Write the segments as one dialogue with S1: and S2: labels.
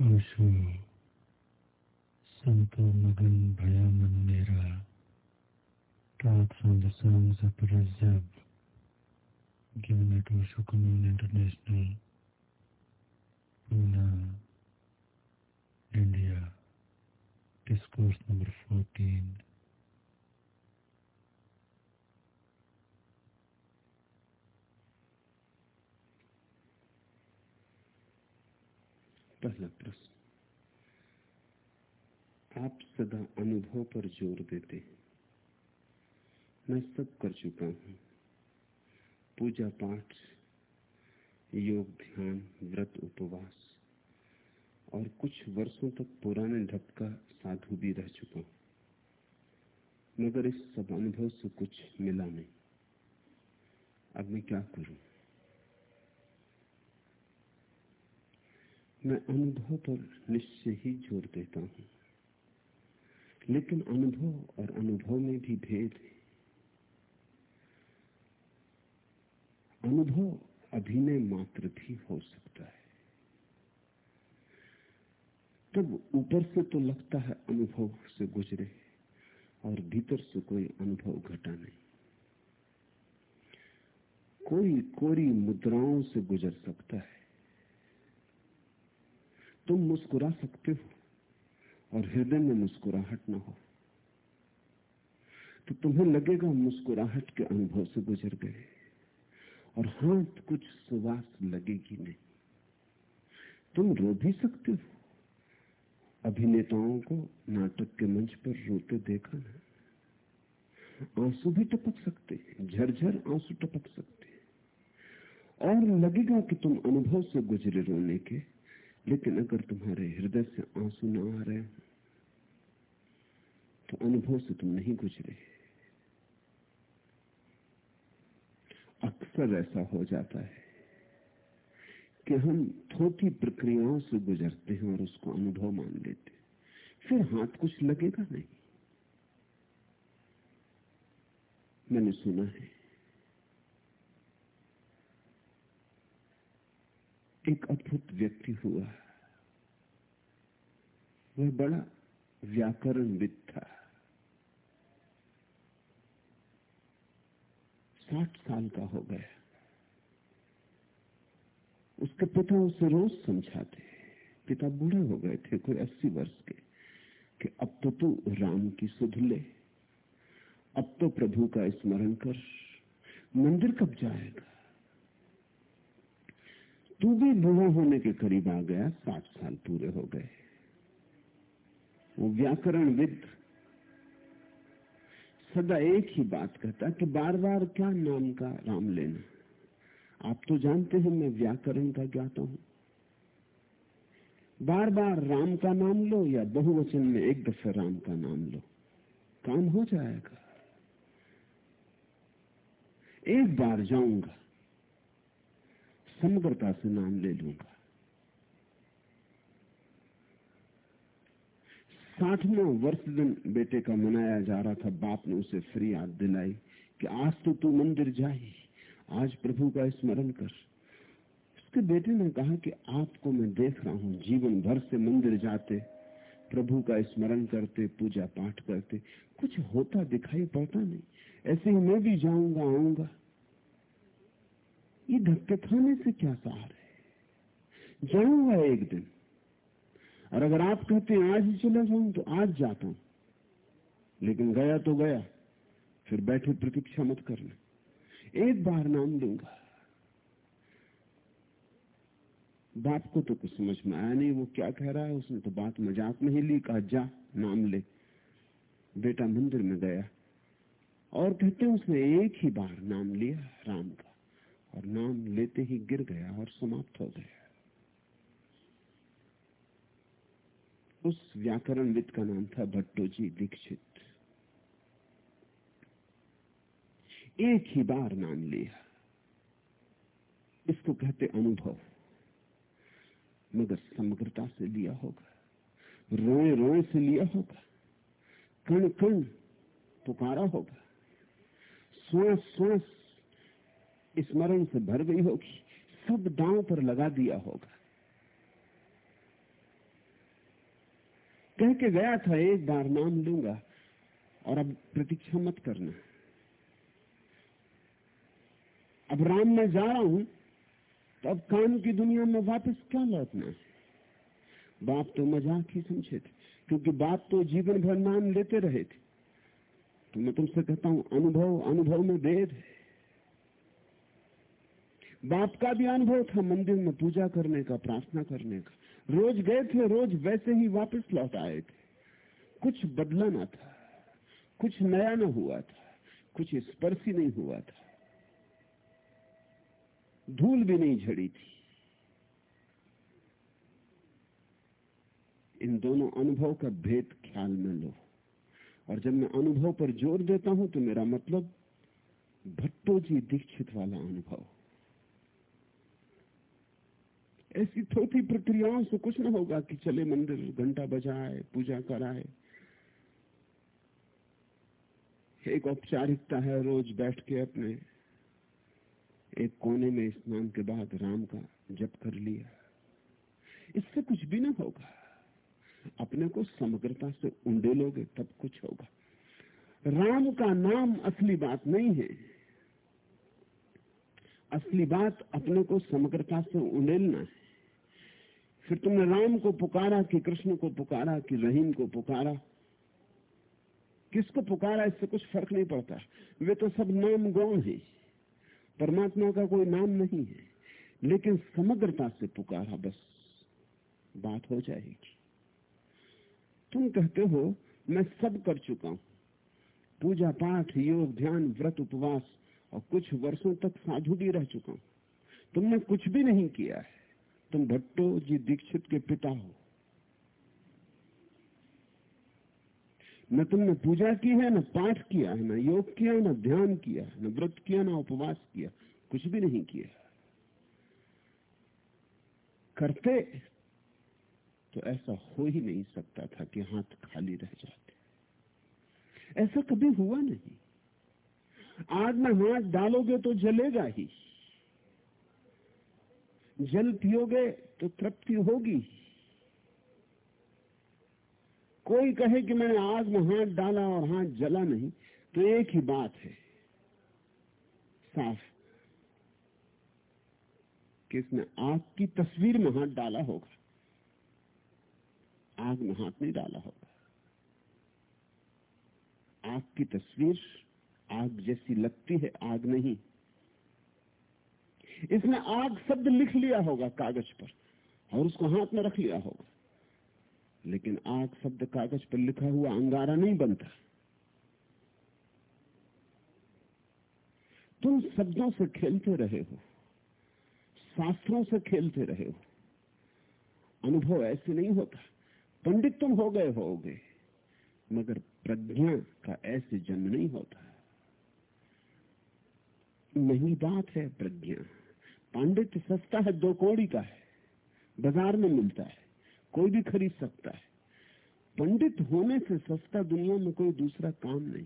S1: ओशो संतो मगन भया मन मेरा talks on the songs of Rajab given at Osho Commune International, Pune, India. Discourse number 14.
S2: पहला प्रश्न। आप सदा अनुभव पर ज़ोर देते मैं सब कर चुका हूँ। पूजा पाठ, योग ध्यान, व्रत उपवास और कुछ वर्षों तक पुराने ढप का साधु भी रह चुका हूँ। मगर इस सब अनुभव से कुछ मिला नहीं। अब मैं क्या करूँ? मैं अनुभव पर निश्चय ही ज़ोर देता हूँ। लेकिन अनुभव और अनुभव में भी भेद है। अनुभव अभिनय मात्र भी हो सकता है। तब ऊपर से तो लगता है अनुभव से गुजरे और भीतर से कोई अनुभव घटा नहीं। कोई कोरी मुद्राओं से गुजर सकता है। तुम मुस्कुरा सकते हो और हृदय में मुस्कुराहट ना हो। तो तुम्हें लगेगा मुस्कुराहट के अनुभव से गुजर गए और हाथ कुछ सुवास लगेगी नहीं। तुम रो भी सकते हो। अभिनेताओं को नाटक के मंच पर रोते देखा ना आँसू भी टपक सकते झरझर आँसू टपक सकते और लगेगा कि तुम अनुभव से गुजरे रोने के लेकिन अगर तुम्हारे हृदय से आँसू न आ रहे तो अनुभव से तुम नहीं गुजरे। अक्सर ऐसा हो जाता है कि हम थोटी प्रक्रियाओं से गुजरते हैं और उसको अनुभव मान लेते हैं। फिर हाथ कुछ लगेगा नहीं। मैंने सुना है एक अद्भुत व्यक्ति हुआ। वह बड़ा व्याकरणविद था। साठ साल का हो गया। उसके पिता उसे रोज समझाते पिता बूढ़े हो गए थे, कोई अस्सी वर्ष के, कि अब तो तू राम की सुध ले। अब तो प्रभु का स्मरण कर। मंदिर कब जाएगा? तू भी बूढ़ा होने के करीब आ गया, साठ साल पूरे हो गए। वो व्याकरण विद सदा एक ही बात कहता कि बार बार क्या नाम का राम लेना। आप तो जानते हैं मैं व्याकरण का ज्ञाता हूँ। बार बार राम का नाम लो या बहुवचन में एक दफे राम का नाम लो। काम हो जाएगा। एक बार जाऊँगा। समग्रता से नाम ले लूँगा। साठवा वर्ष दिन बेटे का मनाया जा रहा था। बाप ने उसे फ्री याद दिलाई कि आज तो तू मंदिर जाए, आज प्रभु का स्मरण कर। उसके बेटे ने कहा कि आपको मैं देख रहा हूँ, जीवन भर से मंदिर जाते, प्रभु का स्मरण करते, पूजा पाठ करते। कुछ होता दिखाई पड़ता नहीं। ऐसे ही मैं भी जाऊँगा, आऊँगा। ये धक्के खाने से क्या सहार है? जाऊँगा एक दिन। और अगर आप कहते हैं, आज ही चला जाऊँ तो आज जाता हूँ। लेकिन गया तो गया, फिर बैठे प्रतीक्षा मत करना। एक बार नाम दूँगा। बाप को तो कुछ समझ में आया नहीं, वो क्या कह रहा है, उसने तो बात मज़ाक में ही ली, कहा, जा, नाम ले। बेटा मंदिर में गया। और कहते उसने एक ही बार नाम लिया, राम का। और नाम लेते ही गिर गया और समाप्त हो गया। उस व्याकरणविद का नाम था भट्टोजी दीक्षित। एक ही बार नाम लिया। इसको कहते अनुभव। मगर समग्रता से लिया होगा। रोए रोए से लिया होगा। कण कण पुकारा होगा। श्वास श्वास स्मरण से भर गई होगी, सब दांव पर लगा दिया होगा। कह के गया था, एक बार नाम लूँगा और अब प्रतीक्षा मत करना। अब राम मैं जा रहा हूँ तो अब काम की दुनिया में वापस क्या लौटना है? बाप तो मज़ाक ही समझे थे, क्योंकि बाप तो जीवन भर नाम लेते रहे थे। तो मैं तुमसे कहता हूँ, अनुभव अनुभव में भेद है। बाप का भी अनुभव था मंदिर में पूजा करने का, प्रार्थना करने का। रोज गए थे, रोज वैसे ही वापस लौट आए थे। कुछ बदला ना था, कुछ नया ना हुआ था, कुछ स्पर्शी नहीं हुआ था। धूल भी नहीं झड़ी थी। इन दोनों अनुभव का भेद ख्याल में लो। और जब मैं अनुभव पर ज़ोर देता हूँ तो मेरा मतलब भट्टो जी दीक्षित वाला अनुभव। ऐसी छोटी प्रक्रियाओं से कुछ ना होगा कि चले मंदिर, घंटा बजाए, पूजा कराए। एक औपचारिकता है रोज बैठ के अपने एक कोने में स्नान के बाद राम का जप कर लिया। इससे कुछ भी ना होगा। अपने को समग्रता से उंडे लोगे, तब कुछ होगा। राम का नाम असली बात नहीं है। असली बात अपने को समग्रता से उंडेलना है। फिर तुमने राम को पुकारा कि कृष्ण को पुकारा कि रहीम को पुकारा? किसको पुकारा? इससे कुछ फ़र्क नहीं पड़ता। वे तो सब नाम गौण है। परमात्मा का कोई नाम नहीं है। लेकिन समग्रता से पुकारा बस। बात हो जाएगी। तुम कहते हो, मैं सब कर चुका हूँ। पूजा पाठ, योग, ध्यान, व्रत, उपवास और कुछ वर्षों तक साधु भी रह चुका हूँ। तुमने कुछ भी नहीं किया है। तुम भट्टो जी दीक्षित के पिता हो। न तुमने पूजा की है, न पाठ किया है, न योग किया न ध्यान किया है, न व्रत किया, न उपवास किया, कुछ भी नहीं किया। करते तो ऐसा हो ही नहीं सकता था कि हाथ खाली रह जाते। ऐसा कभी हुआ नहीं। आग में हाथ डालोगे तो जलेगा ही। जल पियोगे तो तृप्ति होगी। कोई कहे कि मैंने आग में हाथ डाला और हाथ जला नहीं तो एक ही बात है, साफ़, कि इसने आग की तस्वीर में हाथ डाला होगा। आग में हाथ नहीं डाला होगा। आग की तस्वीर, आग जैसी लगती है, आग नहीं। इसने आग शब्द लिख लिया होगा कागज़ पर और उसको हाथ में रख लिया होगा। लेकिन आग शब्द कागज़ पर लिखा हुआ अंगारा नहीं बनता। तुम शब्दों से खेलते रहे हो, शास्त्रों से खेलते रहे हो। अनुभव ऐसे नहीं होता। पंडित तुम हो गए होगे, मगर प्रज्ञा का ऐसे जन्म नहीं होता। नहीं बात है प्रज्ञा। पांडित्य सस्ता है, दो कौड़ी का है। बाज़ार में मिलता है, कोई भी खरीद सकता है। पंडित होने से सस्ता दुनिया में कोई दूसरा काम नहीं।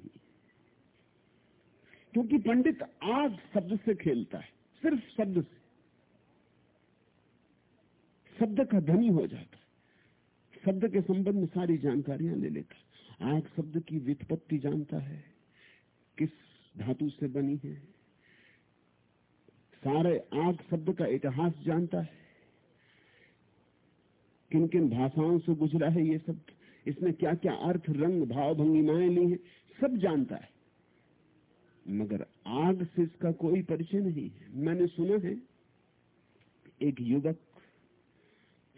S2: क्योंकि पंडित आग शब्द से खेलता है, सिर्फ़ शब्द से। शब्द का धनी हो जाता है। शब्द के संबंध में सारी जानकारियाँ ले लेता है। आग शब्द की वित्पत्ति जानता है, किस धातु से बनी है सारे आग शब्द का इतिहास जानता है। किन किन भाषाओं से गुजरा है ये सब इसने क्या क्या अर्थ, रंग, भाव, भंगिमाएँ ली हैं, सब जानता है। मगर आग से इसका कोई परिचय नहीं है। मैंने सुना है, एक युवक,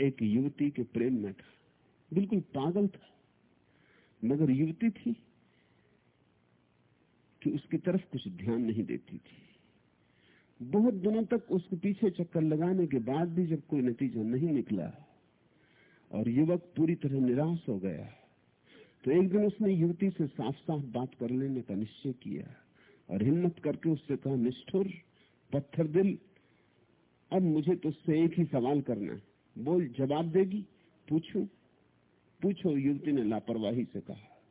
S2: एक युवती के प्रेम में था। बिल्कुल पागल था। मगर युवती थी कि उसकी तरफ़ कुछ ध्यान नहीं देती थी। बहुत दिनों तक उसके पीछे चक्कर लगाने के बाद भी जब कोई नतीजा नहीं निकला और युवक पूरी तरह निराश हो गया तो एक दिन उसने युवती से साफ़ साफ़ बात कर लेने का निश्चय किया और हिम्मत करके उससे कहा, निष्ठुर, पत्थर दिल, अब मुझे तुझसे एक ही सवाल करना है। बोल, जवाब देगी? पूछू? पूछो, युवती ने लापरवाही से कहा।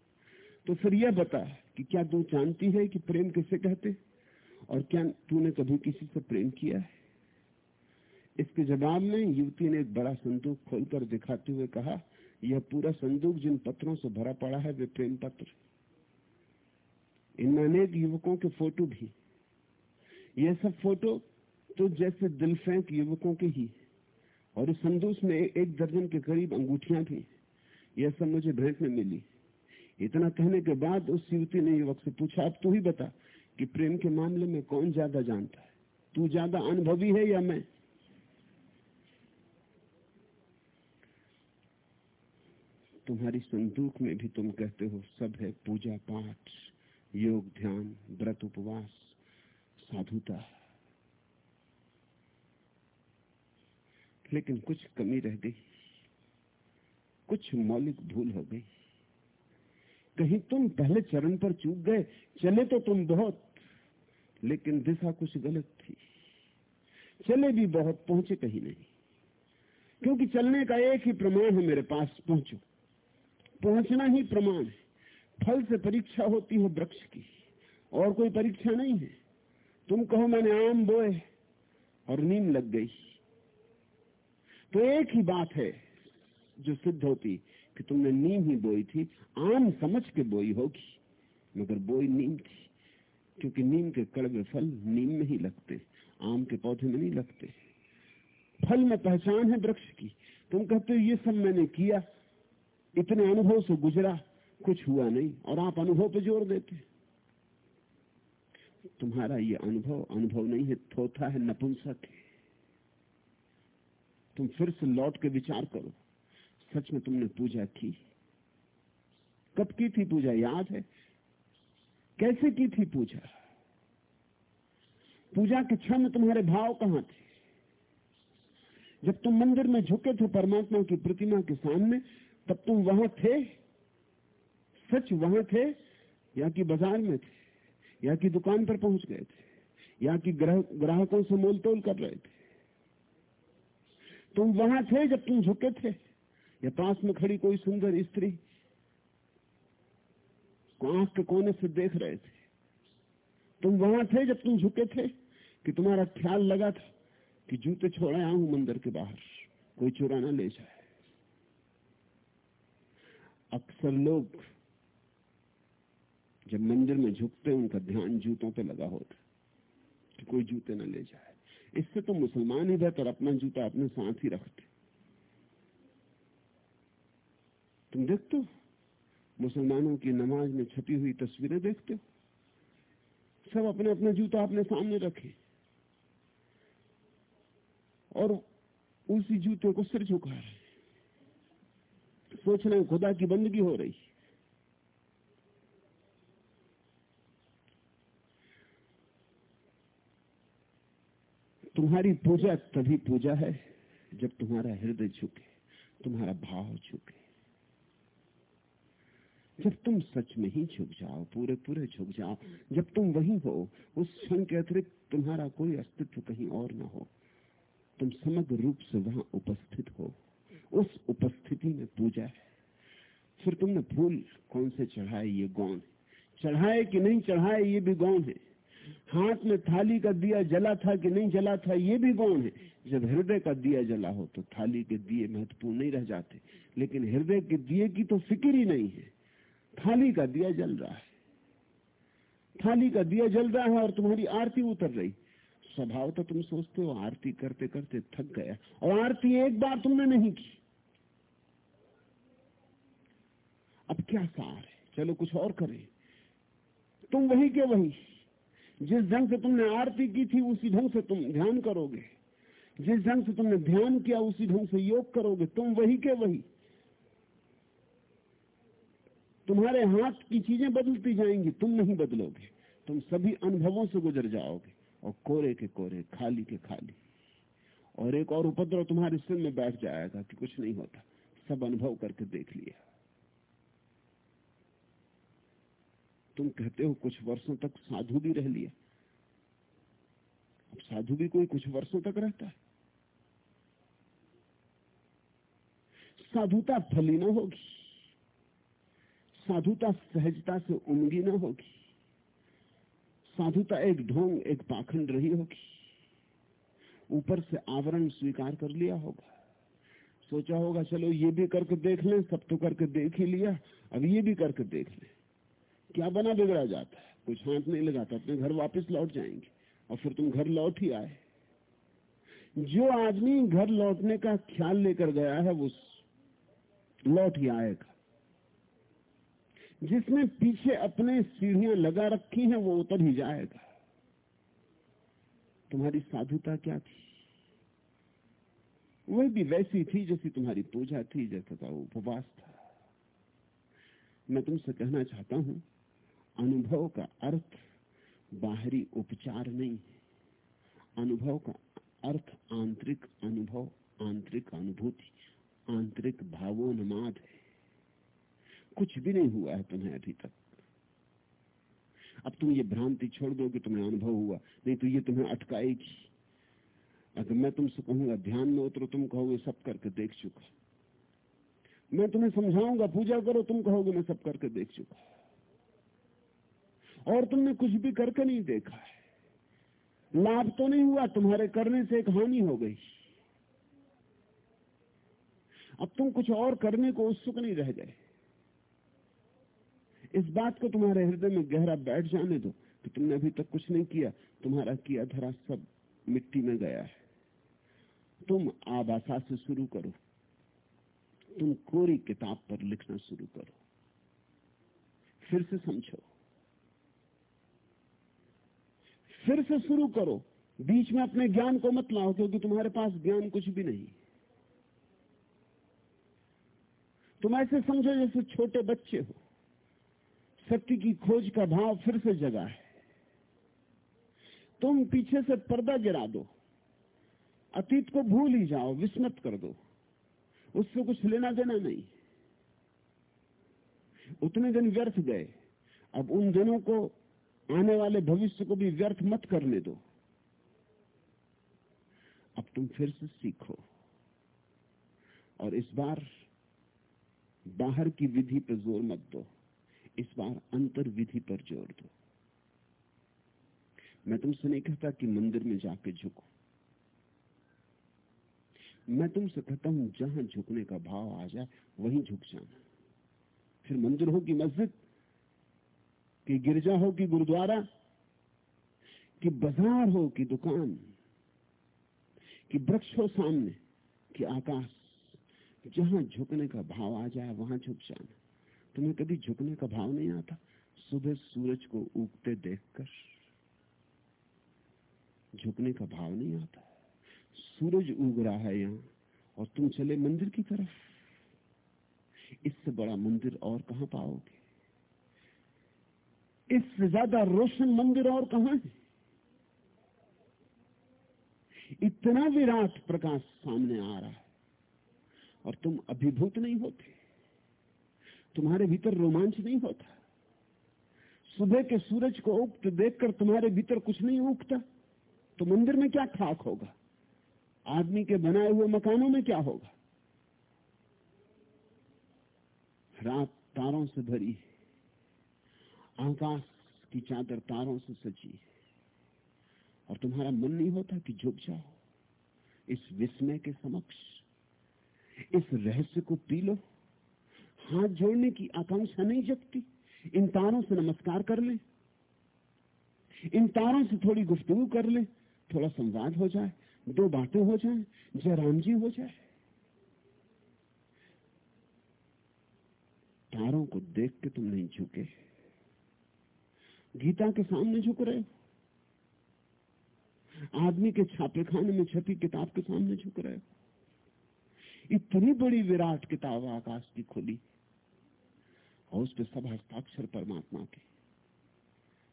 S2: तो फिर यह बता कि क्या तू जानती है कि प्रेम किसे कहते और क्या तूने कभी किसी से प्रेम किया है? इसके जवाब में युवती ने एक बड़ा संदूक खोलकर दिखाते हुए कहा, यह पूरा संदूक जिन पत्रों से भरा पड़ा है, वे प्रेम पत्र। इनमें अनेक युवकों के फ़ोटो भी। ये सब फ़ोटो तो जैसे दिल फेंक युवकों के ही। और इस संदूक में एक दर्जन के करीब अंगूठियाँ भी। यह सब मुझे भेंट में मिली। इतना कहने के बाद उस युवती ने युवक से पूछा, अब तू ही बता कि प्रेम के मामले में कौन ज़्यादा जानता है? तू ज़्यादा अनुभवी है या मैं? तुम्हारी संदूक में भी तुम कहते हो, सब है पूजा पाठ, योग ध्यान, व्रत उपवास, साधुता। लेकिन कुछ कमी रह गई। कुछ मौलिक भूल हो गई। कहीं तुम पहले चरण पर चूक गए, चले तो तुम बहुत। लेकिन दिशा कुछ गलत थी। चले भी बहुत, पहुँचे कहीं नहीं। क्योंकि चलने का एक ही प्रमाण है मेरे पास, पहुंचो। पहुँचना ही प्रमाण है। फल से परीक्षा होती है वृक्ष की, और कोई परीक्षा नहीं है। तुम कहो मैंने आम बोए और नीम लग गई। तो एक ही बात है जो सिद्ध होती कि तुमने नीम ही बोई थी, आम समझ के बोई होगी, मगर बोई नीम थी। क्योंकि नीम के कड़वे फल नीम में ही लगते, आम के पौधे में नहीं लगते। फल में पहचान है वृक्ष की। तुम कहते हो, ये सब मैंने किया, इतने अनुभव से गुजरा, कुछ हुआ नहीं, और आप अनुभव पे ज़ोर देते तुम्हारा ये अनुभव अनुभव नहीं है, थोथा है, नपुंसक है। तुम फिर से लौट के विचार करो। सच में तुमने पूजा की। कब की थी पूजा? याद है? कैसे की थी पूजा? पूजा के क्षण तुम्हारे भाव कहाँ थे? जब तुम मंदिर में झुके थे परमात्मा की प्रतिमा के सामने, तब तुम वहाँ थे? सच वहाँ थे? या कि बाज़ार में थे? या कि दुकान पर पहुँच गए थे? या कि ग्राहकों से मोल तोल कर रहे थे? तुम वहाँ थे जब तुम झुके थे? या पास में खड़ी कोई सुंदर स्त्री आँख के कोने से देख रहे थे। तुम वहाँ थे जब तुम झुके थे कि तुम्हारा ख्याल लगा था कि जूते छोड़ हूँ मंदिर के बाहर। कोई चुरा ना ले जाए। अक्सर लोग जब मंदिर में झुकते उनका ध्यान जूतों पे लगा होता कि कोई जूते ना ले जाए। इससे तो मुसलमान ही बेहतर अपना जूता अपने साथ ही रखते। तुम देखते हो? मुसलमानों की नमाज़ में छपी हुई तस्वीरें देखते हो? सब अपने अपने जूता अपने सामने रखे। और उसी जूते को सिर झुका रहे सोच रहे खुदा की बंदगी हो रही। तुम्हारी पूजा तभी पूजा है जब तुम्हारा हृदय झुके, तुम्हारा भाव झुके। जब तुम सच में ही झुक जाओ, पूरे पूरे झुक जाओ, जब तुम वही हो, उस क्षण के अतिरिक्त तुम्हारा कोई अस्तित्व कहीं और ना हो। तुम समग्र रूप से वहाँ उपस्थित हो। उस उपस्थिति में पूजा है। फिर तुमने फूल कौन से चढ़ाए, ये गौन है। चढ़ाए कि नहीं चढ़ाए, ये भी गौन है। हाथ में थाली का दिया जला था कि नहीं जला था, ये भी गौन है। जब हृदय का दिया जला हो तो थाली के दिए महत्वपूर्ण नहीं रह जाते। लेकिन हृदय के दिए की तो फ़िक्र ही नहीं है। थाली का दिया जल रहा है। थाली का दिया जल रहा है और तुम्हारी आरती उतर रही। स्वभाव तो तुम सोचते हो, आरती करते करते थक गया। और आरती एक बार तुमने नहीं की। अब क्या सार है? चलो कुछ और करें। तुम वही के वही। जिस ढंग से तुमने आरती की थी, उसी ढंग से तुम ध्यान करोगे। जिस ढंग से तुमने ध्यान किया, उसी ढंग से योग करोगे। तुम वही के वही। तुम्हारे हाथ की चीज़ें बदलती जाएँगी, तुम नहीं बदलोगे। तुम सभी अनुभवों से गुजर जाओगे, और कोरे के कोरे, खाली के खाली। और एक और उपद्रव तुम्हारे सिर में बैठ जाएगा कि कुछ नहीं होता। सब अनुभव करके देख लिया। तुम कहते हो कुछ वर्षों तक साधु भी रह लिया अब साधु भी कोई कुछ वर्षों तक रहता है। साधुता फली ना होगी। साधुता सहजता से उमगी ना होगी। साधुता एक ढोंग, एक पाखंड रही होगी। ऊपर से आवरण स्वीकार कर लिया होगा। सोचा होगा, चलो ये भी करके देख लें, सब तो करके देख ही लिया, अब ये भी करके देख लें। क्या बना बिगड़ा जाता है? कुछ हाथ नहीं लगाता, अपने घर वापस लौट जाएँगे, और फिर तुम घर लौट ही आए। जो आदमी घर लौटने का ख्याल लेकर गया है, वो लौट ही आएगा। जिसने पीछे अपने सीढ़ियाँ लगा रखी हैं, वो उतर ही जाएगा। तुम्हारी साधुता क्या थी? वह भी वैसी थी जैसी तुम्हारी पूजा थी, जैसा था, उपवास था। मैं तुमसे कहना चाहता हूँ, अनुभव का अर्थ बाहरी उपचार नहीं है। अनुभव का अर्थ आंतरिक अनुभव, आंतरिक अनुभूति, आंतरिक भावोन्माद है। कुछ भी नहीं हुआ है तुम्हें अभी तक। अब तुम ये भ्रांति छोड़ दो कि तुम्हें अनुभव हुआ। नहीं तो ये तुम्हें अटकाएगी। अगर मैं तुमसे कहूँगा, ध्यान में उतरो, तुम कहोगे, सब करके देख चुका। मैं तुम्हें समझाऊँगा, पूजा करो, तुम कहोगे, मैं सब करके देख चुका। और तुमने कुछ भी करके नहीं देखा है। लाभ तो नहीं हुआ, तुम्हारे करने से एक हानि हो गई। अब तुम कुछ और करने को उत्सुक नहीं रह गए। इस बात को तुम्हारे हृदय में गहरा बैठ जाने दो कि तुमने अभी तक कुछ नहीं किया। तुम्हारा किया धरा सब मिट्टी में गया है। तुम आबासा से शुरू करो। तुम कोरी किताब पर लिखना शुरू करो। फिर से समझो। फिर से शुरू करो। बीच में अपने ज्ञान को मत लाओ, क्योंकि तुम्हारे पास ज्ञान कुछ भी नहीं। तुम ऐसे समझो जैसे छोटे बच्चे हो। सत्य की खोज का भाव फिर से जगा है। तुम पीछे से पर्दा गिरा दो। अतीत को भूल ही जाओ, विस्मत कर दो। उससे कुछ लेना देना नहीं। उतने दिन व्यर्थ गए। अब उन दिनों को, आने वाले भविष्य को भी व्यर्थ मत करने दो। अब तुम फिर से सीखो। और इस बार बाहर की विधि पर ज़ोर मत दो। इस बार अंतर विधि पर ज़ोर दो। मैं तुमसे नहीं कहता कि मंदिर में जाके झुको। मैं तुमसे कहता हूँ, जहाँ झुकने का भाव आ जाए, वहीं झुक जाना। फिर मंदिर हो कि मस्जिद? कि गिरजा हो कि गुरुद्वारा? कि बाज़ार हो कि दुकान? कि वृक्ष हो सामने कि आकाश? जहाँ झुकने का भाव आ जाए, वहाँ झुक जाना। तुम्हें कभी झुकने का भाव नहीं आता? सुबह सूरज को उगते देखकर झुकने का भाव नहीं आता। सूरज उग रहा है यहाँ, और तुम चले मंदिर की तरफ़। इससे बड़ा मंदिर और कहाँ पाओगे? इससे ज़्यादा रोशन मंदिर और कहाँ है? इतना विराट प्रकाश सामने आ रहा है, और तुम अभिभूत नहीं होते। तुम्हारे भीतर रोमांच नहीं होता। सुबह के सूरज को उगते देखकर तुम्हारे भीतर कुछ नहीं उगता। तो मंदिर में क्या खाक होगा? आदमी के बनाए हुए मकानों में क्या होगा? रात तारों से भरी है। आकाश की चादर तारों से सजी है। और तुम्हारा मन नहीं होता कि झुक जाओ। इस विस्मय के समक्ष, इस रहस्य को पी लो। हाथ जोड़ने की आकांक्षा नहीं जगती। इन तारों से नमस्कार कर ले। इन तारों से थोड़ी गुफ्तगु कर ले। थोड़ा संवाद हो जाए। दो बातें हो जाए। जयराम जी हो जाए। तारों को देख के तुम नहीं झुके। गीता के सामने झुक रहे हो। आदमी के छापे खाने में छपी किताब के सामने झुक रहे हो। इतनी बड़ी विराट किताब आकाश की खुली। और उस पर सब हस्ताक्षर परमात्मा के।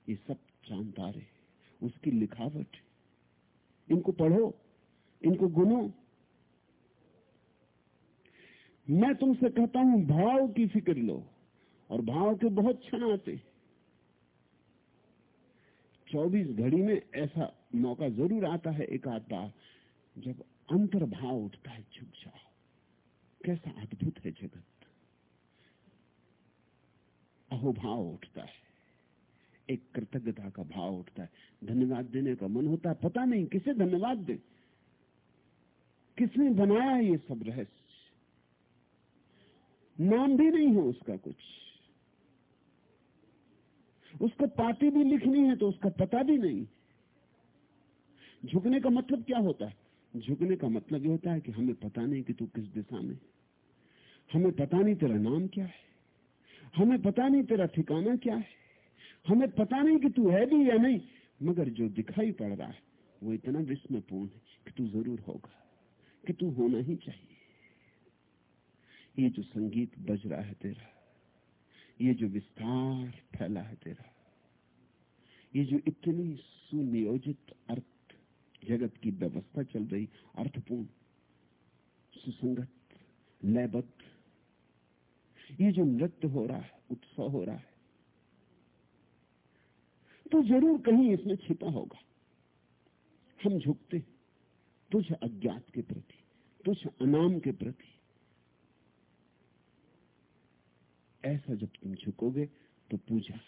S2: ये सब चाँद तारे उसकी लिखावट इनको पढ़ो, इनको गुनो। मैं तुमसे कहता हूँ, भाव की फ़िक्र लो और भाव के बहुत क्षण आते हैं। चौबीस घड़ी में ऐसा मौका ज़रूर आता है एक आध बार, जब अंतर्भाव उठता है, झुक जाओ। कैसा अद्भुत है जगत। अहोभाव उठता है। एक कृतज्ञता का भाव उठता है। धन्यवाद देने का मन होता है। पता नहीं किसे धन्यवाद दे। किसने बनाया है ये सब रहस्य? नाम भी नहीं है उसका कुछ। उसको पाती भी लिखनी है तो उसका पता भी नहीं। झुकने का मतलब क्या होता है? झुकने का मतलब ये होता है कि हमें पता नहीं कि तू किस दिशा में हमें पता नहीं तेरा नाम क्या है। हमें पता नहीं तेरा ठिकाना क्या है। हमें पता नहीं कि तू है भी या नहीं, मगर जो दिखाई पड़ रहा है, वो इतना विस्मयपूर्ण है कि तू ज़रूर होगा, कि तू होना ही चाहिए। ये जो संगीत बज रहा है तेरा, ये जो विस्तार फैला है तेरा, ये जो इतनी सुनियोजित अर्थ, जगत की व्यवस्था चल रही, अर्थपूर्ण, सुसंगत, लयबद्ध ये जो नृत्य हो रहा है, उत्सव हो रहा है तो ज़रूर कहीं इसमें छिपा होगा। हम झुकते तुझ अज्ञात के प्रति, तुझ अनाम के प्रति। ऐसा जब तुम झुकोगे तो पूजा।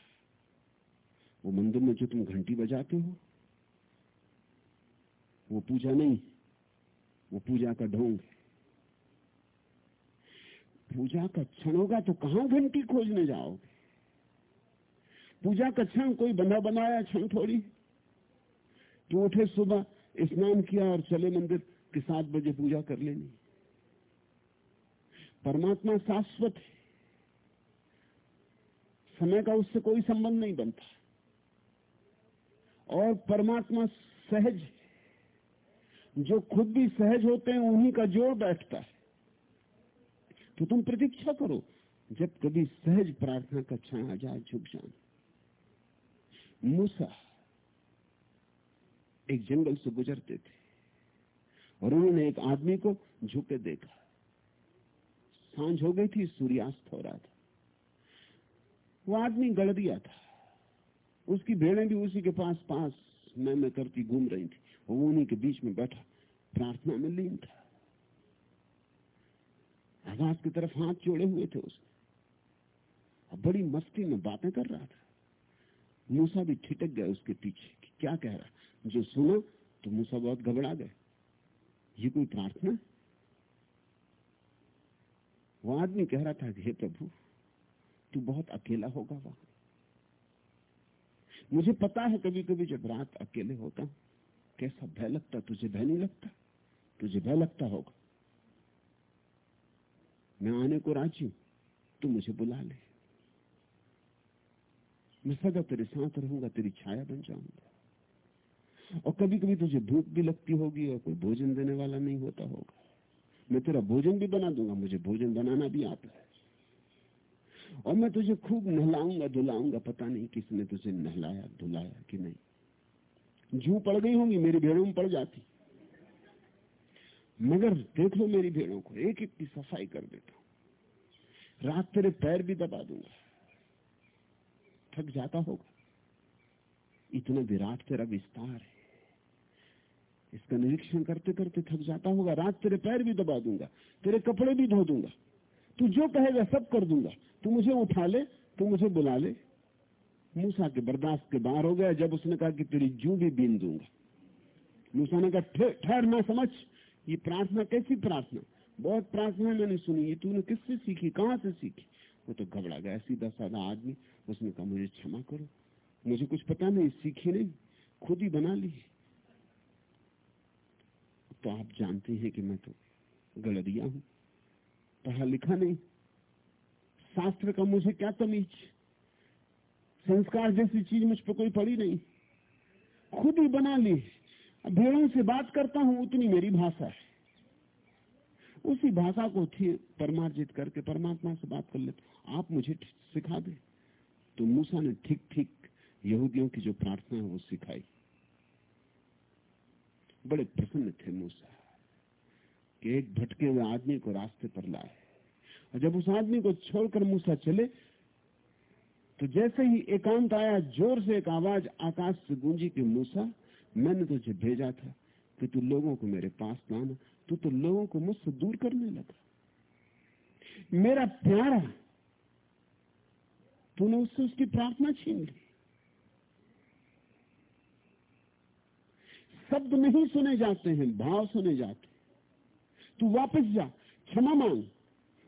S2: वो मंदिर में जो तुम घंटी बजाते हो, वो पूजा नहीं, वो पूजा का ढोंग है। पूजा का क्षण होगा तो कहाँ घंटी खोजने जाओगे पूजा का क्षण कोई बना बनाया क्षण थोड़ी। तो उठे सुबह, स्नान किया और चले मंदिर, के सात बजे पूजा कर लेनी। परमात्मा शाश्वत है। समय का उससे कोई संबंध नहीं बनता। और परमात्मा सहज जो खुद भी सहज होते हैं, उन्हीं का ज़ोर बैठता है। तो तुम प्रतीक्षा करो, जब कभी सहज प्रार्थना का आ जाए, झुक जाना मूसा एक जंगल से गुजरते थे और उन्होंने एक आदमी को झुके देखा। साँझ हो गई थी, सूर्यास्त हो रहा था। वो आदमी गड़दिया था। उसकी भेड़ें भी उसी के पास पास मैं मैं करती घूम रही थी। वो उन्हीं के बीच में बैठा, प्रार्थना में लीन था। आकाश की तरफ़ हाथ जोड़े हुए थे उसने बड़ी मस्ती में बातें कर रहा था। मूसा भी ठिटक गया उसके पीछे कि क्या कह रहा जो सुना तो मूसा बहुत घबरा गए। ये कोई प्रार्थना वो आदमी कह रहा था कि, हे प्रभु, तू बहुत अकेला होगा वहाँ। मुझे पता है कभी कभी जब रात अकेले होता, कैसा भय लगता, तुझे भय नहीं लगता? तुझे भय लगता होगा। मैं आने को राज़ी हूँ, तू मुझे बुला ले। मैं सदा तेरे साथ रहूँगा, तेरी छाया बन जाऊँगा। और कभी कभी तुझे भूख भी लगती होगी और कोई भोजन देने वाला नहीं होता होगा। मैं तेरा भोजन भी बना दूँगा, मुझे भोजन बनाना भी आता है। और मैं तुझे खूब नहलाऊँगा, धुलाऊँगा, पता नहीं किसने तुझे नहलाया, धुलाया कि नहीं। जू पड़ गई होंगी, मेरी भेड़ों में पड़ जाती। मगर देख लो मेरी भेड़ों को, एक एक की सफ़ाई कर देता हूँ। रात तेरे पैर भी दबा दूँगा। थक जाता होगा। इतना विराट तेरा विस्तार है। इसका निरीक्षण करते करते थक जाता होगा। रात तेरे पैर भी दबा दूँगा। तेरे कपड़े भी धो दूँगा। तू जो कहेगा सब कर दूँगा। तू मुझे उठा ले, तू मुझे बुला ले। मूसा के बर्दाश्त के बाहर हो गया। जब उसने कहा कि तेरी जू भी बीन दूँगा। मूसा ने कहा ठहर ना समझ ये प्रार्थना कैसी प्रार्थना? बहुत प्रार्थना मैंने सुनी। ये तूने किससे सीखी? कहाँ से सीखी? वो तो घबरा गया, सीधा साधा आदमी। उसने कहा, मुझे क्षमा करो। मुझे कुछ पता नहीं, सीखी नहीं। खुद ही बना ली तो आप जानते हैं कि मैं तो गलदिया हूँ। पढ़ा लिखा नहीं। शास्त्र का मुझे क्या तमीज? संस्कार जैसी चीज़ मुझ पर कोई पड़ी नहीं। खुद ही बना ली भेड़ों से बात करता हूँ, उतनी मेरी भाषा है। उसी भाषा को परमार्जित करके परमात्मा से बात कर लेते। आप मुझे सिखा दे। तो मूसा ने ठीक ठीक यहूदियों की जो प्रार्थना है वो सिखाई। बड़े प्रसन्न थे मूसा। कि एक भटके हुए आदमी को रास्ते पर लाए। और जब उस आदमी को छोड़कर मूसा चले तो जैसे ही एकांत आया, ज़ोर से एक आवाज़ आकाश से गूंजी कि, मूसा मैंने तुझे भेजा था कि तू लोगों को मेरे पास लाना। तू तो लोगों को मुझसे दूर करने लगा। मेरा प्यारा, तूने उससे उसकी प्रार्थना छीन ली। शब्द नहीं सुने जाते हैं, भाव सुने जाते तू वापस जा, क्षमा मांग,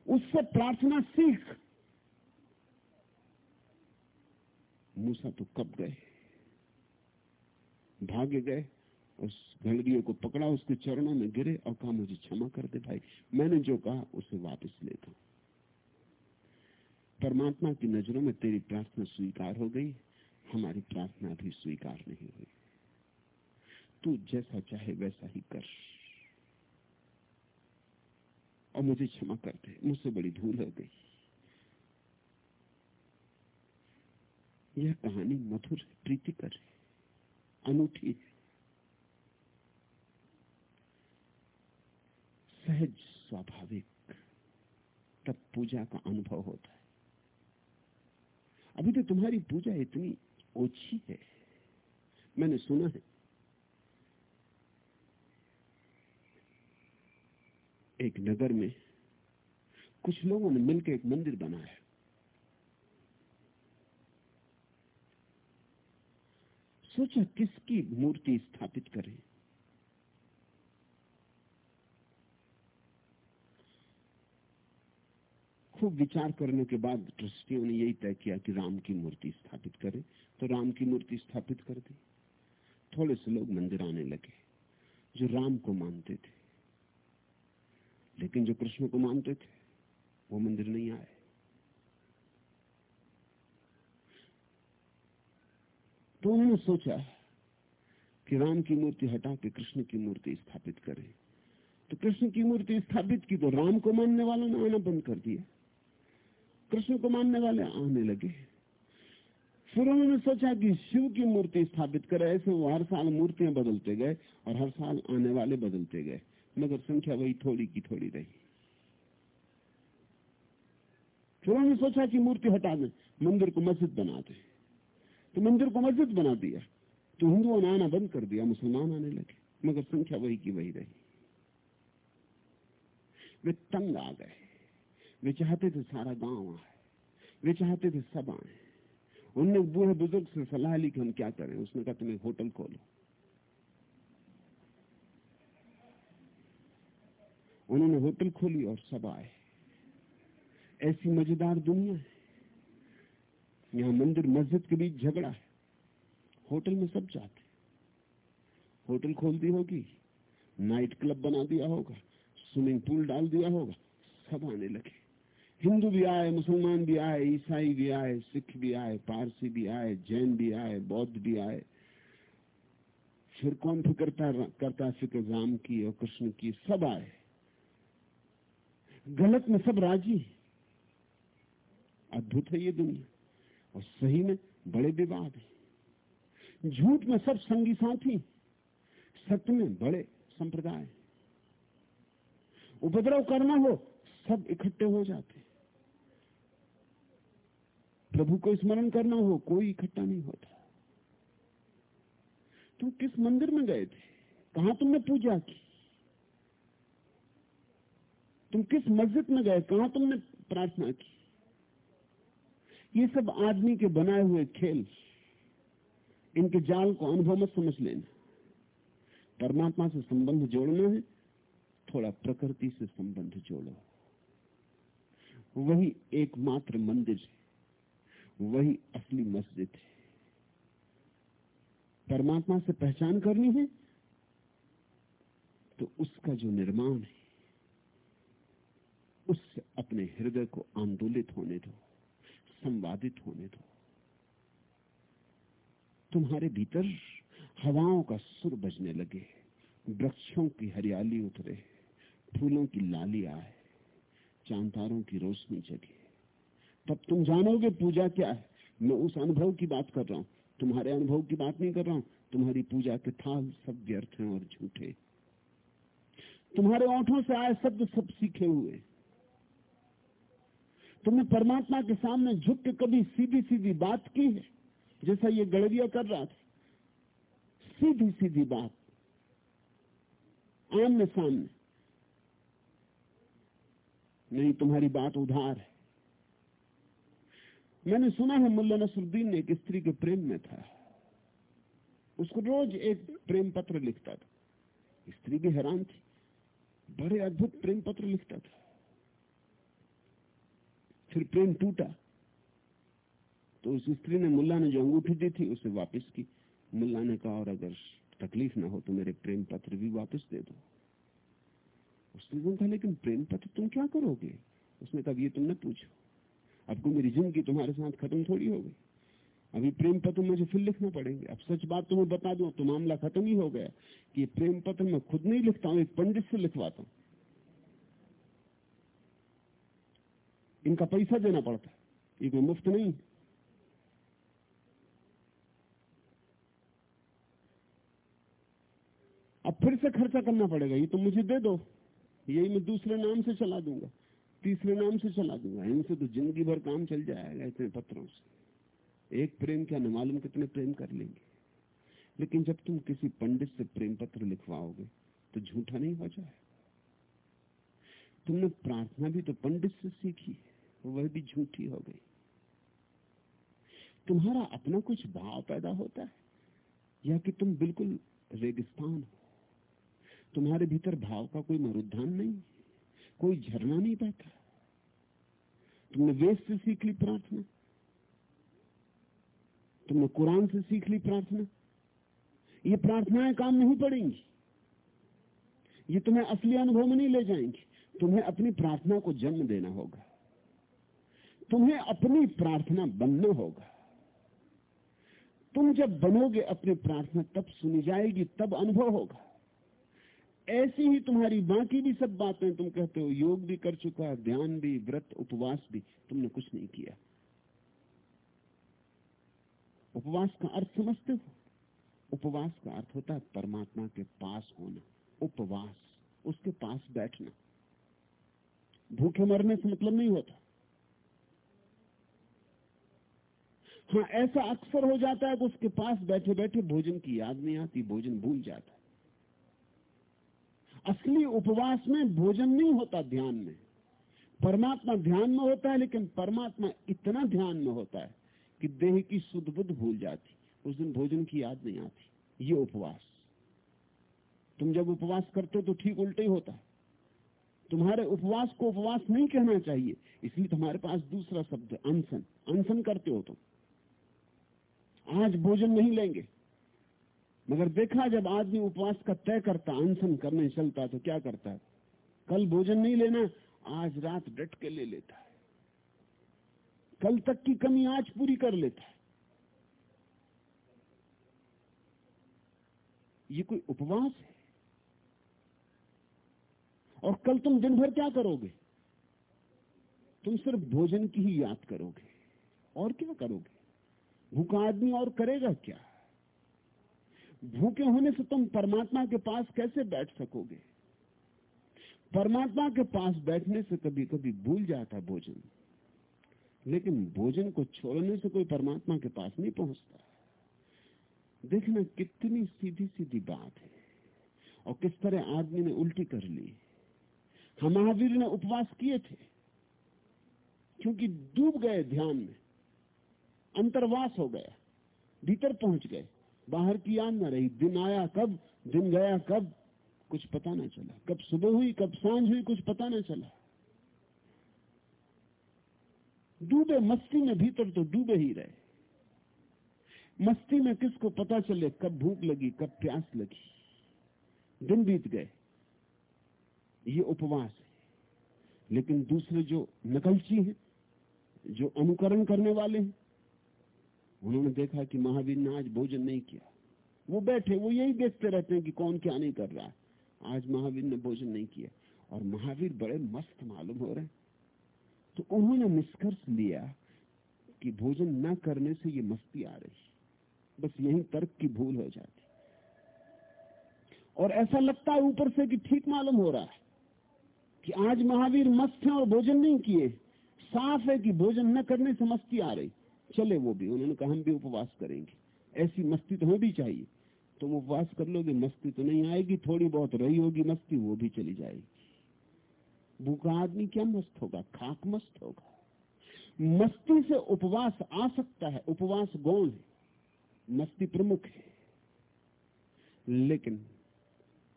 S2: उससे प्रार्थना सीख। मूसा तो कब गए? भागे गए, उस घड़ियों को पकड़ा, उसके चरणों में गिरे और कहा, मुझे क्षमा कर दे भाई। मैंने जो कहा, उसे वापस लेता परमात्मा की नज़रों में तेरी प्रार्थना स्वीकार हो गई, हमारी प्रार्थना भी स्वीकार नहीं हुई। तू जैसा चाहे वैसा ही कर। और मुझे क्षमा कर दे, मुझसे बड़ी भूल हो गई। यह कहानी मधुर प्रीतिकर है। अनूठी है। सहज स्वाभाविक, तब पूजा का अनुभव होता है। अभी तो तुम्हारी पूजा इतनी ओछी है, मैंने सुना है। एक नगर में कुछ लोगों ने मिलकर एक मंदिर बनाया। सोचा किसकी मूर्ति स्थापित करें। खूब विचार करने के बाद ट्रस्टियों ने यही तय किया कि राम की मूर्ति स्थापित करें तो राम की मूर्ति स्थापित कर दी। थोड़े से लोग मंदिर आने लगे, जो राम को मानते थे। लेकिन जो कृष्ण को मानते थे, वो मंदिर नहीं आए। तो उन्होंने सोचा कि राम की मूर्ति हटा के कृष्ण की मूर्ति स्थापित करें। तो कृष्ण की मूर्ति स्थापित की तो राम को मानने वालों ने आना बंद कर दिया। कृष्ण को मानने वाले आने लगे। फिर उन्होंने सोचा कि शिव की मूर्ति स्थापित करे, ऐसे वो हर साल मूर्तियाँ बदलते गए और हर साल आने वाले बदलते गए, मगर संख्या वही थोड़ी की थोड़ी रही। फिर उन्होंने सोचा कि मूर्ति हटा दें, मंदिर को मस्जिद बना दे। तो मंदिर को मस्जिद बना दिया। तो हिंदुओं ने आना बंद कर दिया, मुसलमान आने लगे, मगर संख्या वही की वही रही। वे तंग आ गए। वे चाहते थे सारा गाँव आए। वे चाहते थे सब आए। उनने बूढ़े बुज़ुर्ग से सलाह ली कि हम क्या करें। उसने कहा, तुम्हें होटल खोलो। उन्होंने होटल खोली और सब आए। ऐसी मज़ेदार दुनिया है। यहाँ मंदिर मस्जिद के बीच झगड़ा है। होटल में सब जाते होटल खोल दी होगी, नाइट क्लब बना दिया होगा, स्विमिंग पूल डाल दिया होगा, सब आने लगे। हिंदू भी आए, मुसलमान भी आए, ईसाई भी आए, सिख भी आए, पारसी भी आए, जैन भी आए, बौद्ध भी आए। फिर कौन फ़िक्र करता फ़िक्र राम की और कृष्ण की? सब आए। गलत में सब राज़ी अद्भुत है ये दुनिया। और सही में बड़े विवाद है। झूठ में सब संगी साथी सत्य में बड़े संप्रदाय उपद्रव करना हो, सब इकट्ठे हो जाते प्रभु को स्मरण करना हो, कोई इकट्ठा नहीं होता। तुम किस मंदिर में गए थे? कहा तुमने पूजा की? तुम किस मस्जिद में गए? कहा तुमने प्रार्थना की? ये सब आदमी के बनाए हुए खेल, इनके जाल को अनुभव मत समझ लेना। परमात्मा से संबंध जोड़ना है, थोड़ा प्रकृति से संबंध जोड़ो। वही एकमात्र मंदिर है, वही असली मस्जिद है। परमात्मा से पहचान करनी है तो उसका जो निर्माण है, उससे अपने हृदय को आंदोलित होने दो। संवादित होने दो। तुम्हारे भीतर हवाओं का सुर बजने लगे, वृक्षों की हरियाली उतरे, फूलों की लाली आए, चांतारों की रोशनी जगे। तब तुम जानोगे पूजा क्या है। मैं उस अनुभव की बात कर रहा हूँ। तुम्हारे अनुभव की बात नहीं कर रहा हूँ। तुम्हारी पूजा के थाल सब व्यर्थ हैं और झूठे। तुम्हारे ओठों से आए शब्द सब सीखे हुए। तुमने परमात्मा के सामने झुक के कभी सीधी सीधी बात की है? जैसा ये गड़रिया कर रहा था। सीधी सीधी बात। आमने सामने। नहीं, तुम्हारी बात उधार है। मैंने सुना है मुल्ला नसरुद्दीन एक स्त्री के प्रेम में था। उसको रोज एक प्रेम पत्र लिखता था। स्त्री भी हैरान थी। बड़े अद्भुत प्रेम पत्र लिखता था। फिर प्रेम टूटा। तो उस स्त्री ने मुल्ला ने जो अंगूठी दी थी, उसे वापस की। मुल्ला ने कहा, और अगर तकलीफ़ ना हो तो मेरे प्रेम पत्र भी वापस दे दो। उसने कहा लेकिन प्रेम पत्र तुम क्या करोगे? उसने कहा ये तुम न पूछो। अब को मेरी ज़िंदगी तुम्हारे साथ खत्म थोड़ी हो गई। अभी प्रेम पत्र मुझे फिर लिखना पड़ेंगे। अब सच बात तुम्हें बता दू तो मामला खत्म ही हो गया। कि प्रेम पत्र मैं खुद नहीं लिखता हूँ, एक पंडित से लिखवाता हूँ। इनका पैसा देना पड़ता है। ये कोई मुफ़्त नहीं अब फिर से खर्चा करना पड़ेगा। ये तो मुझे दे दो। यही मैं दूसरे नाम से चला दूँगा। तीसरे नाम से चला दूँगा। इनसे तो ज़िंदगी भर काम चल जाएगा इतने पत्रों से। एक प्रेम क्या? न मालूम कितने प्रेम कर लेंगे। लेकिन जब तुम किसी पंडित से प्रेम पत्र लिखवाओगे तो झूठा नहीं हो जाए तुमने प्रार्थना भी तो पंडित से सीखी वह भी झूठी हो गई। तुम्हारा अपना कुछ भाव पैदा होता है, या कि तुम बिल्कुल रेगिस्तान हो? तुम्हारे भीतर भाव का कोई मरुद्धान नहीं, कोई झरना नहीं बहता। तुमने वेद से सीख ली प्रार्थना। तुमने कुरान से सीख ली प्रार्थना। ये प्रार्थनाएँ काम नहीं पड़ेंगी। ये तुम्हें असली अनुभव में नहीं ले जाएँगी। तुम्हें अपनी प्रार्थना को जन्म देना होगा। तुम्हें अपनी प्रार्थना बनना होगा। तुम जब बनोगे अपनी प्रार्थना, तब सुनी जाएगी, तब अनुभव होगा। ऐसी ही तुम्हारी बाकी भी सब बातें तुम कहते हो, योग भी कर चुका ध्यान भी, व्रत, उपवास भी, तुमने कुछ नहीं किया। उपवास का अर्थ समझते हो? उपवास का अर्थ होता है परमात्मा के पास होना। उपवास, उसके पास बैठना। भूखे मरने से मतलब नहीं होता। हाँ ऐसा अक्सर हो जाता है कि उसके पास बैठे बैठे भोजन की याद नहीं आती, भोजन भूल जाता है। असली उपवास में भोजन नहीं होता ध्यान में। परमात्मा ध्यान में होता है, लेकिन परमात्मा इतना ध्यान में होता है कि देह की शुद्ध बुद्ध भूल जाती, उस दिन भोजन की याद नहीं आती। ये उपवास। तुम जब उपवास करते हो तो ठीक उल्टे ही होता है। तुम्हारे उपवास को उपवास नहीं कहना चाहिए, इसलिए तुम्हारे पास दूसरा शब्द, अनशन। अनशन करते हो तुम। आज भोजन नहीं लेंगे। मगर देखा जब आदमी उपवास का तय करता, अनशन करने चलता तो क्या करता है? कल भोजन नहीं लेना, आज रात डट के ले लेता है। कल तक की कमी आज पूरी कर लेता है। ये कोई उपवास है? और कल तुम दिन भर क्या करोगे? तुम सिर्फ़ भोजन की ही याद करोगे। और क्या करोगे? भूखा आदमी और करेगा क्या? भूखे होने से तुम परमात्मा के पास कैसे बैठ सकोगे? परमात्मा के पास बैठने से कभी कभी भूल जाता भोजन। लेकिन भोजन को छोड़ने से कोई परमात्मा के पास नहीं पहुँचता। देखना कितनी सीधी सीधी बात है। और किस तरह आदमी ने उल्टी कर ली। हम महावीर ने उपवास किए थे। क्योंकि डूब गए ध्यान में। अंतर्वास हो गया भीतर पहुँच गए। बाहर की याद न रही, दिन आया कब, दिन गया कब, कुछ पता ना चला। कब सुबह हुई, कब साँझ हुई, कुछ पता ना चला। डूबे मस्ती में भीतर तो डूबे ही रहे। मस्ती में किसको पता चले, कब भूख लगी, कब प्यास लगी। दिन बीत गए, ये उपवास है। लेकिन दूसरे जो नकलची हैं, जो अनुकरण करने वाले हैं उन्होंने देखा कि महावीर ने आज भोजन नहीं किया। वो बैठे, वो यही देखते रहते हैं कि कौन क्या नहीं कर रहा है। आज महावीर ने भोजन नहीं किया। और महावीर बड़े मस्त मालूम हो रहे तो उन्होंने निष्कर्ष लिया कि भोजन न करने से ये मस्ती आ रही बस यही तर्क की भूल हो जाती। और ऐसा लगता है ऊपर से कि ठीक मालूम हो रहा है कि आज महावीर मस्त हैं और भोजन नहीं किए। साफ़ है कि भोजन न करने से मस्ती आ रही। चले वो भी, उन्होंने कहा, हम भी उपवास करेंगे। ऐसी मस्ती तो भी चाहिए। तुम उपवास कर लोगे, मस्ती तो नहीं आएगी, थोड़ी बहुत रही होगी मस्ती, वो भी चली जाएगी। भूखा आदमी क्या मस्त होगा? खाक मस्त होगा। मस्ती से उपवास आ सकता है। उपवास गौण है। मस्ती प्रमुख है। लेकिन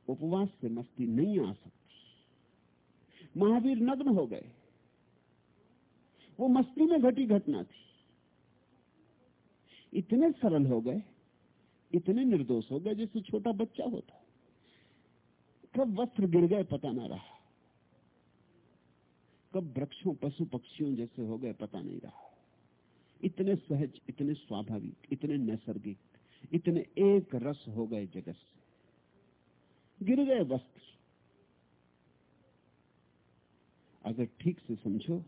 S2: उपवास से मस्ती नहीं आ सकती। महावीर नग्न हो गए। वो मस्ती में घटी घटना थी। इतने सरल हो गए, इतने निर्दोष हो गए जैसे छोटा बच्चा होता। कब वस्त्र गिर गए पता ना रहा। कब वृक्षों पशु पक्षियों जैसे हो गए पता नहीं रहा। इतने सहज, इतने स्वाभाविक, इतने नैसर्गिक, इतने एक रस हो गए जगत से। गिर गए वस्त्र। अगर ठीक से समझो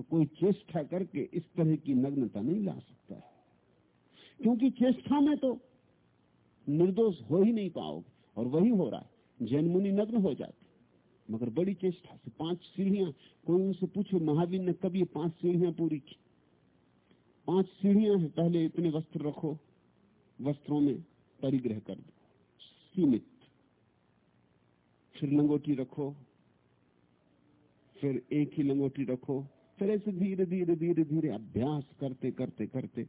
S2: तो कोई चेष्टा करके इस तरह की नग्नता नहीं ला सकता है। क्योंकि चेष्टा में तो निर्दोष हो ही नहीं पाओगे, और वही हो रहा है। जैन मुनि नग्न हो जाते मगर बड़ी चेष्टा से पाँच सीढ़ियाँ, कोई उनसे पूछो, महावीर ने ये पाँच सीढ़ियाँ पूरी की? पाँच सीढ़ियाँ हैं, पहले इतने वस्त्र रखो, वस्त्रों में परिग्रह कर दो, सीमित। फिर लंगोटी रखो, फिर एक ही लंगोटी रखो फिर ऐसे धीरे धीरे धीरे धीरे अभ्यास करते करते करते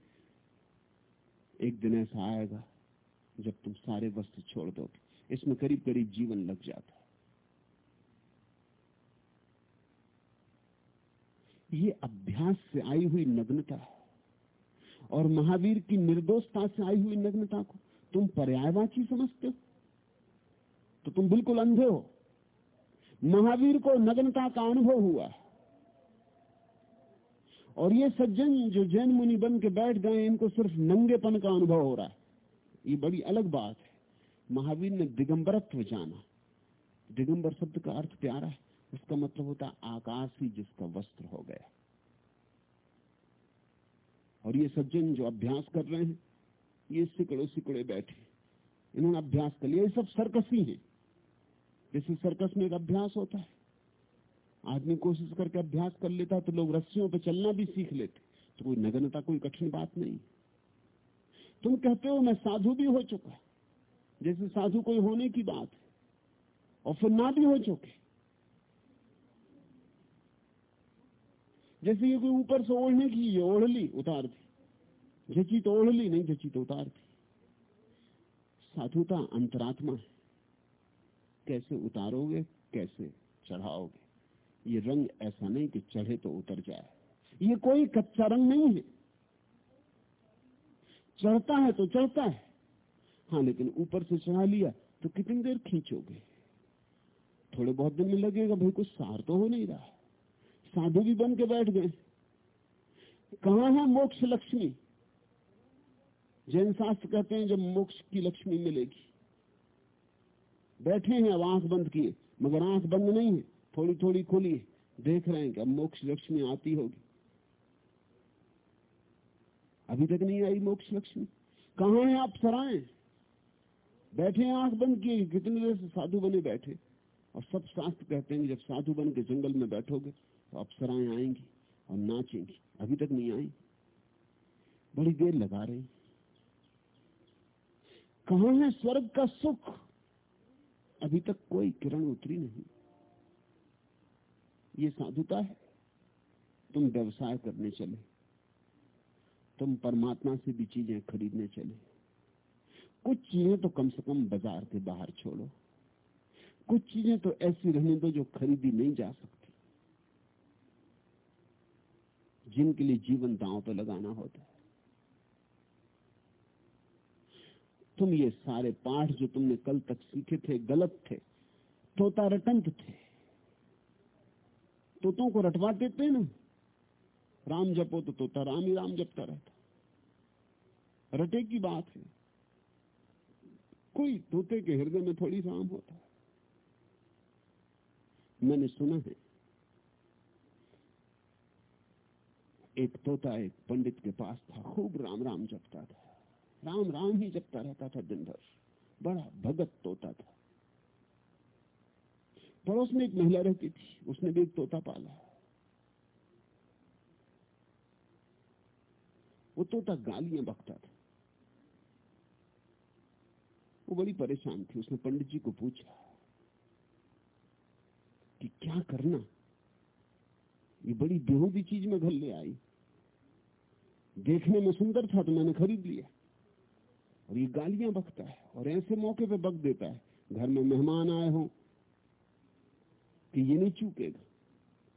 S2: एक दिन ऐसा आएगा जब तुम सारे वस्त्र छोड़ दोगे। इसमें करीब करीब जीवन लग जाता है। ये अभ्यास से आई हुई नग्नता है। और महावीर की निर्दोषता से आई हुई नग्नता को तुम पर्यायवाची समझते हो। तो तुम बिल्कुल अंधे हो। महावीर को नग्नता का अनुभव हुआ और ये सज्जन जो जैन मुनि बन के बैठ गए इनको सिर्फ़ नंगेपन का अनुभव हो रहा है। ये बड़ी अलग बात है। महावीर ने दिगंबरत्व जाना। दिगंबर शब्द का अर्थ प्यारा है। उसका मतलब होता है आकाश ही जिसका वस्त्र हो गया। और ये सज्जन जो अभ्यास कर रहे हैं, ये सिकड़े सिकड़े बैठे इन्होंने अभ्यास कर लिया। ये सब सर्कसी है। जैसे सर्कस में एक अभ्यास होता है। आदमी कोशिश करके अभ्यास कर लेता तो लोग रस्सियों पर चलना भी सीख लेते। तो कोई नग्नता, कोई कठिन बात नहीं। तुम कहते हो, मैं साधु भी हो चुका जैसे साधु कोई होने की बात और फिर ना भी हो चुके। जैसे ये कोई ऊपर से ओढ़ने की, ये ओढ़ ली, उतार दी। झची तो ओढ़ ली, नहीं झची तो उतार दी। साधुता अंतरात्मा है। कैसे उतारोगे, कैसे चढ़ाओगे? ये रंग ऐसा नहीं कि चढ़े तो उतर जाए। ये कोई कच्चा रंग नहीं है। चढ़ता है तो चढ़ता है। हाँ लेकिन ऊपर से चढ़ा लिया तो कितनी देर खींचोगे? थोड़े बहुत दिन में लगेगा, भाई, कुछ सार तो हो नहीं रहा। साधु भी बन के बैठ गए। कहा है मोक्ष लक्ष्मी? जैन शास्त्र कहते हैं, जब मोक्ष की लक्ष्मी मिलेगी। बैठे हैं, अब आँख बंद किए, मगर आँख बंद नहीं है। थोड़ी थोड़ी खोली देख रहे हैं कि अब मोक्ष लक्ष्मी आती होगी। अभी तक नहीं आई मोक्ष लक्ष्मी। कहा है आप सराए? बैठे हैं, आँख बंद किए। कितनी देर से साधु बने बैठे? और सब शास्त्र कहते हैं जब साधु बन के जंगल में बैठोगे तो अप्सराएँ आएँगी और नाचेंगी। अभी तक नहीं आई। बड़ी देर लगा रही। कहा है स्वर्ग का सुख? अभी तक कोई किरण उतरी नहीं। ये साधुता है। तुम व्यवसाय करने चले। तुम परमात्मा से भी चीज़ें खरीदने चले। कुछ चीज़ें तो कम से कम बाज़ार के बाहर छोड़ो। कुछ चीज़ें तो ऐसी रहने दो जो खरीदी नहीं जा सकती। जिनके लिए जीवन दांव पर लगाना होता है। तुम ये सारे पाठ जो तुमने कल तक सीखे थे, गलत थे, तोता रटंत थे। तोतों को रटवा देते ना। राम जपो तो तोता राम ही राम जपता रहता। रटे की बात है। कोई तोते के हृदय में थोड़ी राम होता है। मैंने सुना है, एक तोता एक पंडित के पास था, खूब राम राम जपता था। राम राम ही जपता रहता था दिन भर। बड़ा भगत तोता था। पड़ोस में एक महिला रहती थी, उसने भी एक तोता पाला। वो तोता गालियाँ बकता था। वो बड़ी परेशान थी, उसने पंडित जी को पूछा कि क्या करना? ये बड़ी बेहूदी चीज़ में घर ले आई। देखने में सुंदर था तो मैंने खरीद लिया। और ये गालियाँ बकता है और ऐसे मौके पे बक देता है, घर में मेहमान आए हो कि ये नहीं चूकेगा,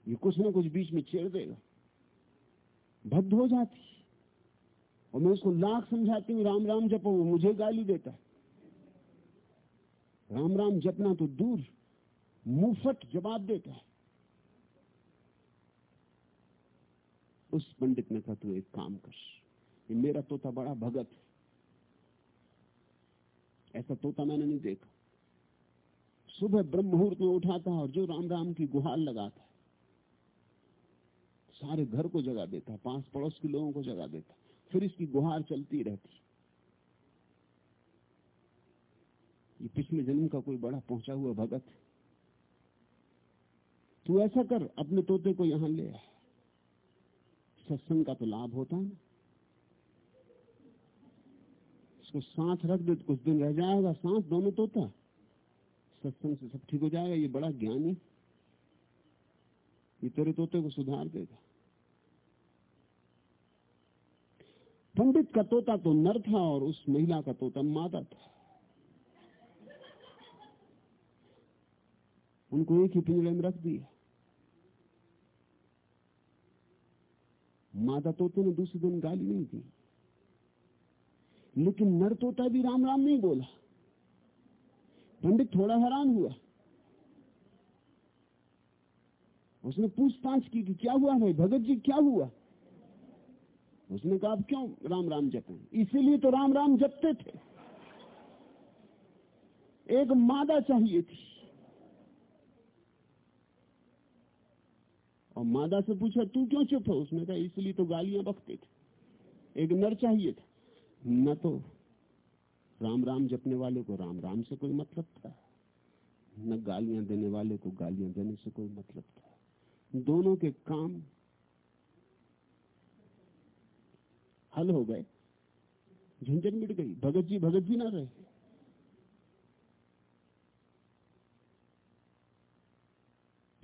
S2: ये कुछ ना कुछ बीच में छेड़ देगा। भद्द हो जाती और मैं उसको लाख समझाती हूँ, राम राम जपो, वो मुझे गाली देता है। राम राम जपना तो दूर मुंहफट जवाब देता है। उस पंडित ने कहा, तू एक काम कर। ये मेरा तोता बड़ा भगत है। ऐसा तोता मैंने नहीं देखा। सुबह ब्रह्म मुहूर्त में उठाता है और जो राम राम की गुहार लगाता है, सारे घर को जगा देता है पाँच पड़ोस के लोगों को जगा देता फिर इसकी गुहार चलती रहती ये पिछले जन्म का कोई बड़ा पहुँचा हुआ भगत तू ऐसा कर, अपने तोते को यहाँ ले आ। सत्संग का तो लाभ होता है ना। इसको सांस रख दे तो कुछ दिन रह जाएगा सांस दोनों तोता सत्संग से सब ठीक हो जाएगा, ये बड़ा ज्ञानी। ये तेरे तोते को सुधार देगा। पंडित का तोता तो नर था और उस महिला का तोता मादा था। उनको एक ही पिंजरे में रख दिया। मादा तोते ने दूसरे दिन गाली नहीं दी। लेकिन नर तोता भी राम राम नहीं बोला। पंडित थोड़ा हैरान हुआ। उसने पूछताछ की कि क्या हुआ भाई? भगत जी, क्या हुआ? उसने कहा क्यों राम राम जपें? इसीलिए तो राम राम जपते थे। एक मादा चाहिए थी। और मादा से पूछा, तू क्यों चुप है? उसने कहा, इसलिए तो गालियाँ बकते थे। एक नर चाहिए था। न तो राम राम जपने वाले को राम राम से कोई मतलब था? न गालियाँ देने वाले को गालियाँ देने से कोई मतलब था? दोनों के काम हल हो गए। झंझट मिट गई। भगत जी भगत जी ना रहे।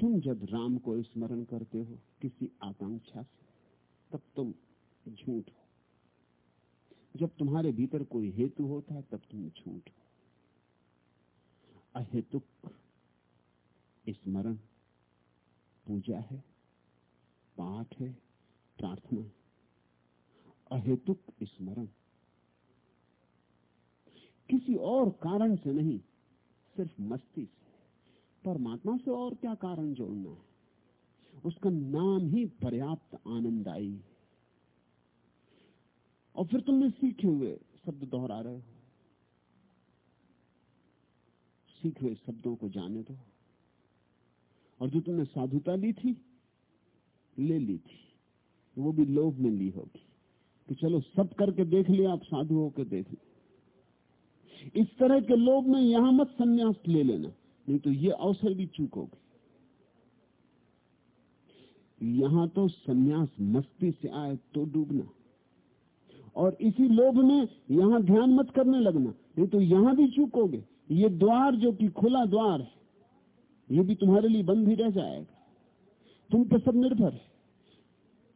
S2: तुम जब राम को स्मरण करते हो किसी आकांक्षा से, तब तुम झूठ हो। जब तुम्हारे भीतर कोई हेतु होता है, तब तुम झूठ अहेतुक स्मरण, पूजा है, पाठ है, प्रार्थना अहेतुक स्मरण, किसी और कारण से नहीं, सिर्फ़ मस्ती से परमात्मा से और क्या कारण जोड़ना है? उसका नाम ही पर्याप्त आनंदाई है। और फिर तुमने सीखे हुए शब्द दोहरा रहे हो। सीखे हुए शब्दों को जाने दो। और जो तुमने साधुता ली थी, ले ली थी। वो भी लोभ में ली होगी। कि चलो सब करके देख लिया, आप साधु होकर देख लिया। इस तरह के लोभ में यहाँ मत संन्यास ले लेना, नहीं तो ये अवसर भी चूकोगे यहाँ तो संन्यास मस्ती से आए तो डूबना। और इसी लोभ में यहाँ ध्यान मत करने लगना। नहीं तो यहाँ भी चूकोगे। ये द्वार जो कि खुला द्वार है, ये भी तुम्हारे लिए बंद ही रह जाएगा। तुम पे सब निर्भर है।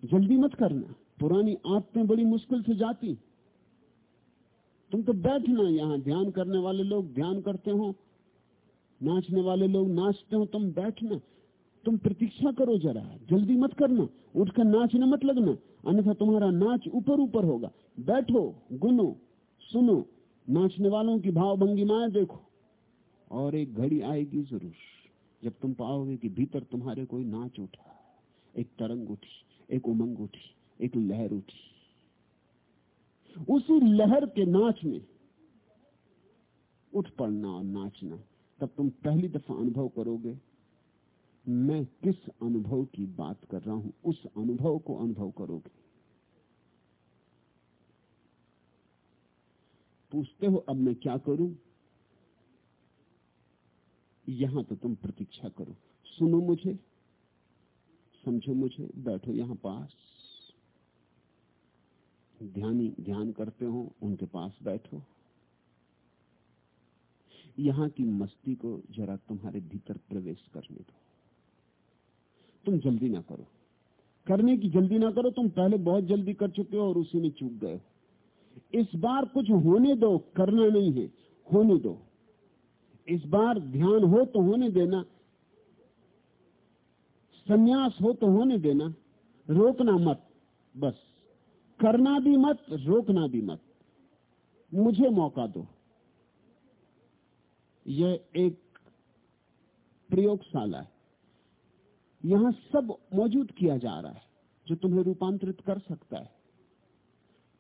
S2: जल्दी मत करना। पुरानी आदतें बड़ी मुश्किल से जाती। तुम तो बैठना यहाँ। ध्यान करने वाले लोग ध्यान करते हो। नाचने वाले लोग नाचते हो। तुम बैठना। तुम प्रतीक्षा करो जरा। जल्दी मत करना। उठकर नाचने मत लगना। अन्यथा तुम्हारा नाच ऊपर ऊपर होगा। बैठो, गुनो, सुनो, नाचने वालों की भाव भंगिमाएँ देखो। और एक घड़ी आएगी ज़रूर, जब तुम पाओगे कि भीतर तुम्हारे कोई नाच उठा, एक तरंग उठी, एक उमंग उठी, एक लहर उठी। उसी लहर के नाच में उठ पड़ना और नाचना, तब तुम पहली दफ़ा अनुभव करोगे मैं किस अनुभव की बात कर रहा हूँ? उस अनुभव को अनुभव करोगे। पूछते हो, अब मैं क्या करूँ? यहाँ तो तुम प्रतीक्षा करो। सुनो मुझे, समझो मुझे, बैठो यहाँ पास। ध्यानी, ध्यान करते हो, उनके पास बैठो। यहाँ की मस्ती को जरा तुम्हारे भीतर प्रवेश करने दो। तुम जल्दी ना करो। करने की जल्दी ना करो, तुम पहले बहुत जल्दी कर चुके हो और उसी में चूक गए इस बार कुछ होने दो, करना नहीं है, होने दो। इस बार ध्यान हो तो होने देना, संन्यास हो तो होने देना, रोकना मत, बस। करना भी मत, रोकना भी मत। मुझे मौका दो। यह एक प्रयोगशाला है। यहाँ सब मौजूद किया जा रहा है, जो तुम्हें रूपांतरित कर सकता है।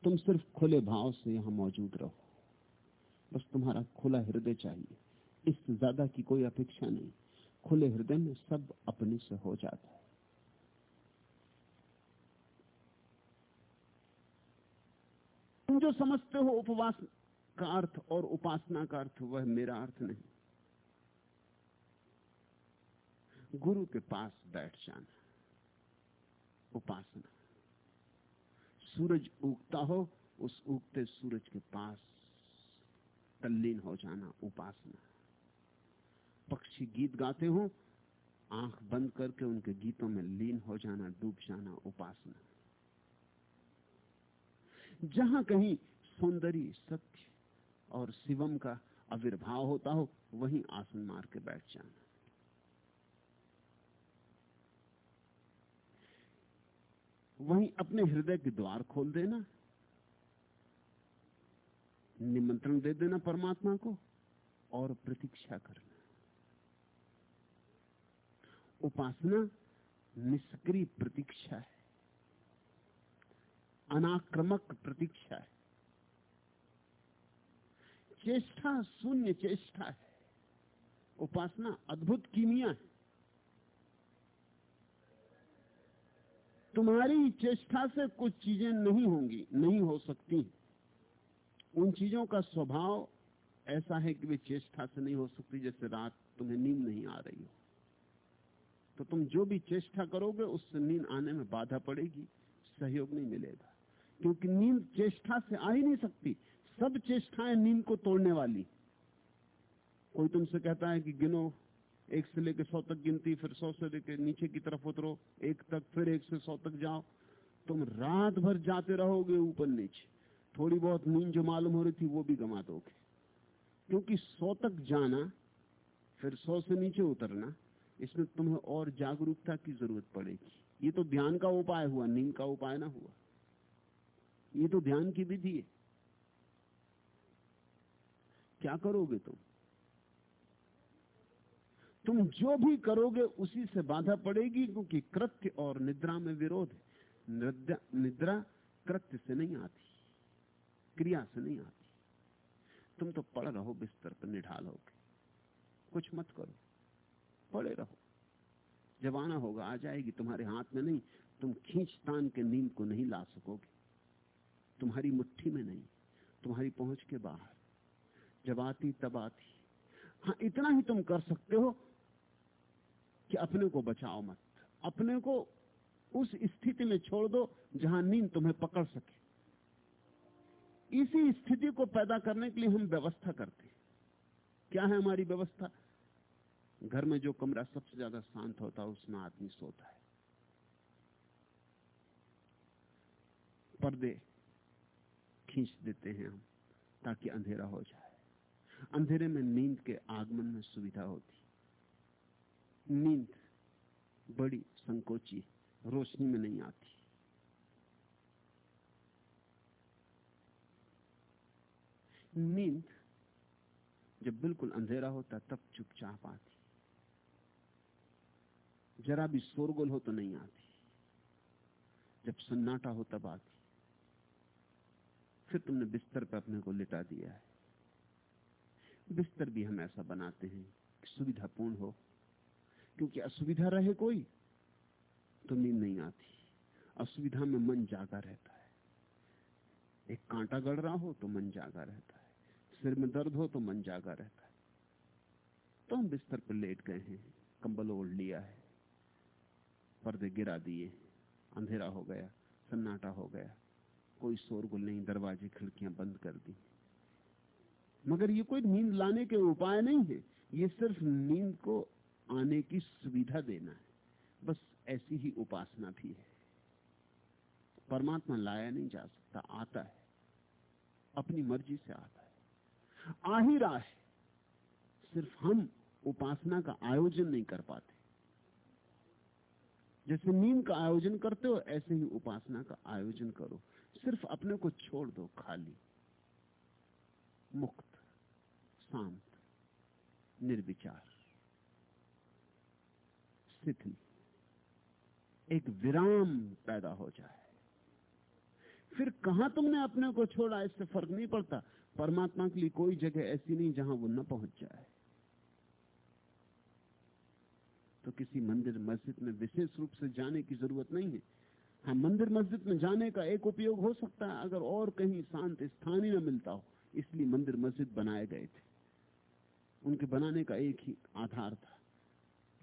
S2: तुम सिर्फ़ खुले भाव से यहाँ मौजूद रहो। बस तुम्हारा खुला हृदय चाहिए। इससे ज़्यादा की कोई अपेक्षा नहीं। खुले हृदय में सब अपने से हो जाता है। तुम जो समझते हो उपवास का अर्थ और उपासना का अर्थ, वह मेरा अर्थ नहीं। गुरु के पास बैठ जाना। उपासना। सूरज उगता हो, उस उगते सूरज के पास तल्लीन हो जाना उपासना। पक्षी गीत गाते हो, आँख बंद करके उनके गीतों में लीन हो जाना, डूब जाना उपासना। जहाँ कहीं सौंदर्य सत्य और शिवम का आविर्भाव होता हो, वहीं आसन मार के बैठ जाना। वहीं अपने हृदय के द्वार खोल देना। निमंत्रण दे देना परमात्मा को और प्रतीक्षा करना। उपासना निष्क्रिय प्रतीक्षा है। अनाक्रमक प्रतीक्षा है। चेष्टा शून्य चेष्टा है। उपासना अद्भुत कीमिया है। तुम्हारी चेष्टा से कुछ चीज़ें नहीं होंगी, नहीं हो सकती। उन चीज़ों का स्वभाव ऐसा है कि वे चेष्टा से नहीं हो सकती, जैसे रात तुम्हें नींद नहीं आ रही हो। तो तुम जो भी चेष्टा करोगे, उससे नींद आने में बाधा पड़ेगी, सहयोग नहीं मिलेगा। क्योंकि नींद चेष्टा से आ ही नहीं सकती। सब चेष्टाएँ नींद को तोड़ने वाली। कोई तुमसे कहता है कि गिनो एक से लेकर सौ तक गिनती, फिर सौ से लेकर नीचे की तरफ़ उतरो, एक तक, फिर एक से सौ तक जाओ। तुम रात भर जाते रहोगे ऊपर नीचे। थोड़ी बहुत नींद जो मालूम हो रही थी, वो भी गमा दोगे। क्योंकि सौ तक जाना, फिर सौ से नीचे उतरना, इसमें तुम्हें और जागरूकता की ज़रूरत पड़ेगी। ये तो ध्यान का उपाय हुआ, नींद का उपाय ना हुआ। ये तो ध्यान की विधि है। क्या करोगे तुम? तुम जो भी करोगे उसी से बाधा पड़ेगी, क्योंकि कृत्य और निद्रा में विरोध है। निद्रा कृत्य से नहीं आती, क्रिया से नहीं आती। तुम तो पड़ रहो, बिस्तर पर निढाल होके कुछ मत करो पड़े रहो। जब आना होगा, आ जाएगी, तुम्हारे हाथ में नहीं। तुम खींच तान के नींद को नहीं ला सकोगे। तुम्हारी मुट्ठी में नहीं, तुम्हारी पहुँच के बाहर। जब आती, तब आती। हाँ इतना ही तुम कर सकते हो कि अपने को बचाओ मत। अपने को उस स्थिति में छोड़ दो जहाँ नींद तुम्हें पकड़ सके। इसी स्थिति को पैदा करने के लिए हम व्यवस्था करते हैं। क्या है हमारी व्यवस्था? घर में जो कमरा सबसे ज़्यादा शांत होता है, उसमें आदमी सोता है। पर्दे खींच देते हैं हम, ताकि अंधेरा हो जाए। अंधेरे में नींद के आगमन में सुविधा होती नींद बड़ी संकोची, रोशनी में नहीं आती। नींद जब बिल्कुल अंधेरा होता, तब चुपचाप आती। जरा भी शोरगुल हो तो नहीं आती। जब सन्नाटा हो तब आती। फिर तुमने बिस्तर पर अपने को लिटा दिया है। बिस्तर भी हम ऐसा बनाते हैं कि सुविधापूर्ण हो। क्योंकि असुविधा रहे कोई तो नींद नहीं आती। असुविधा में मन जागा रहता है। एक कांटा गड़ रहा हो तो मन जागा रहता है। सिर में दर्द हो तो मन जागा रहता है। तो हम बिस्तर पर लेट गए हैं। कंबल ओढ़ लिया है। पर्दे गिरा दिए अंधेरा हो गया, सन्नाटा हो गया। कोई शोरगुल नहीं, दरवाजे खिड़कियाँ बंद कर दी। मगर ये कोई नींद लाने के उपाय नहीं है। ये सिर्फ़ नींद को आने की सुविधा देना है। बस ऐसी ही उपासना भी है। परमात्मा लाया नहीं जा सकता, आता है। अपनी मर्ज़ी से आता है। आ ही रहा है सिर्फ़ हम उपासना का आयोजन नहीं कर पाते। जैसे नींद का आयोजन करते हो, ऐसे ही उपासना का आयोजन करो। सिर्फ़ अपने को छोड़ दो, खाली। मुक्त, शांत, निर्विचार। शिथिल एक विराम पैदा हो जाए। फिर कहा तुमने अपने को छोड़ा? इससे फ़र्क नहीं पड़ता। परमात्मा के लिए कोई जगह ऐसी नहीं जहाँ वो न पहुँच जाए। तो किसी मंदिर मस्जिद में विशेष रूप से जाने की ज़रूरत नहीं है। हाँ मंदिर मस्जिद में जाने का एक उपयोग हो सकता है, अगर और कहीं शांत स्थान ही न मिलता हो। इसलिए मंदिर मस्जिद बनाए गए थे। उनके बनाने का एक ही आधार था।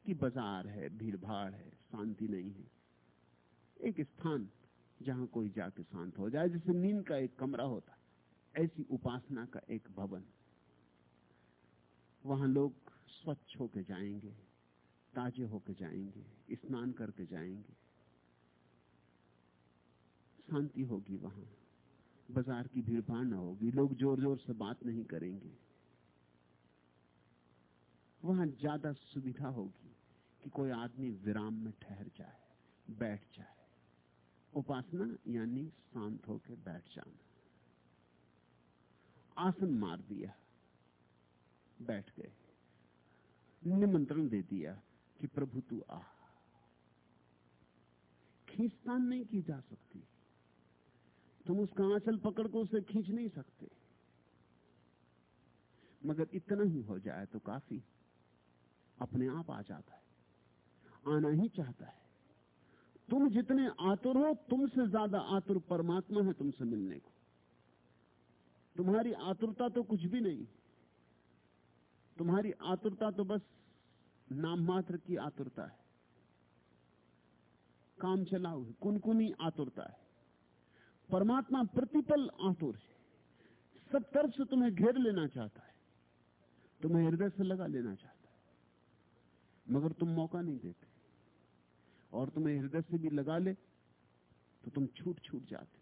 S2: कि बाज़ार है भीड़ भाड़ है, शांति नहीं है। एक स्थान जहाँ कोई जाके शांत हो जाए, जैसे नींद का एक कमरा होता ऐसी उपासना का एक भवन। वहाँ लोग स्वच्छ होके जाएँगे, ताजे होके जाएँगे, स्नान करके जाएँगे। शांति होगी वहाँ। बाज़ार की भीड़ भाड़ न होगी, लोग ज़ोर ज़ोर से बात नहीं करेंगे। वहाँ ज़्यादा सुविधा होगी। कि कोई आदमी विराम में ठहर जाए, बैठ जाए। उपासना यानी शांत होकर बैठ जाना। आसन मार दिया, बैठ गए। निमंत्रण दे दिया कि प्रभु तू आ। खींचतान नहीं की जा सकती। तुम उसका आंचल पकड़ को उसे खींच नहीं सकते। मगर इतना ही हो जाए तो काफ़ी। अपने आप आ जाता है। आना ही चाहता है। तुम जितने आतुर हो, तुमसे ज़्यादा आतुर परमात्मा है तुमसे मिलने को। तुम्हारी आतुरता तो कुछ भी नहीं। तुम्हारी आतुरता तो बस नाम मात्र की आतुरता है। काम चलाओ, कुनकुनी आतुरता है। परमात्मा प्रतिपल आतुर है। सब तरफ़ से तुम्हें घेर लेना चाहता है। तुम्हें हृदय से लगा लेना चाहता है। मगर तुम मौका नहीं देते। और तुम्हें हृदय से भी लगा ले तो तुम छूट छूट जाते।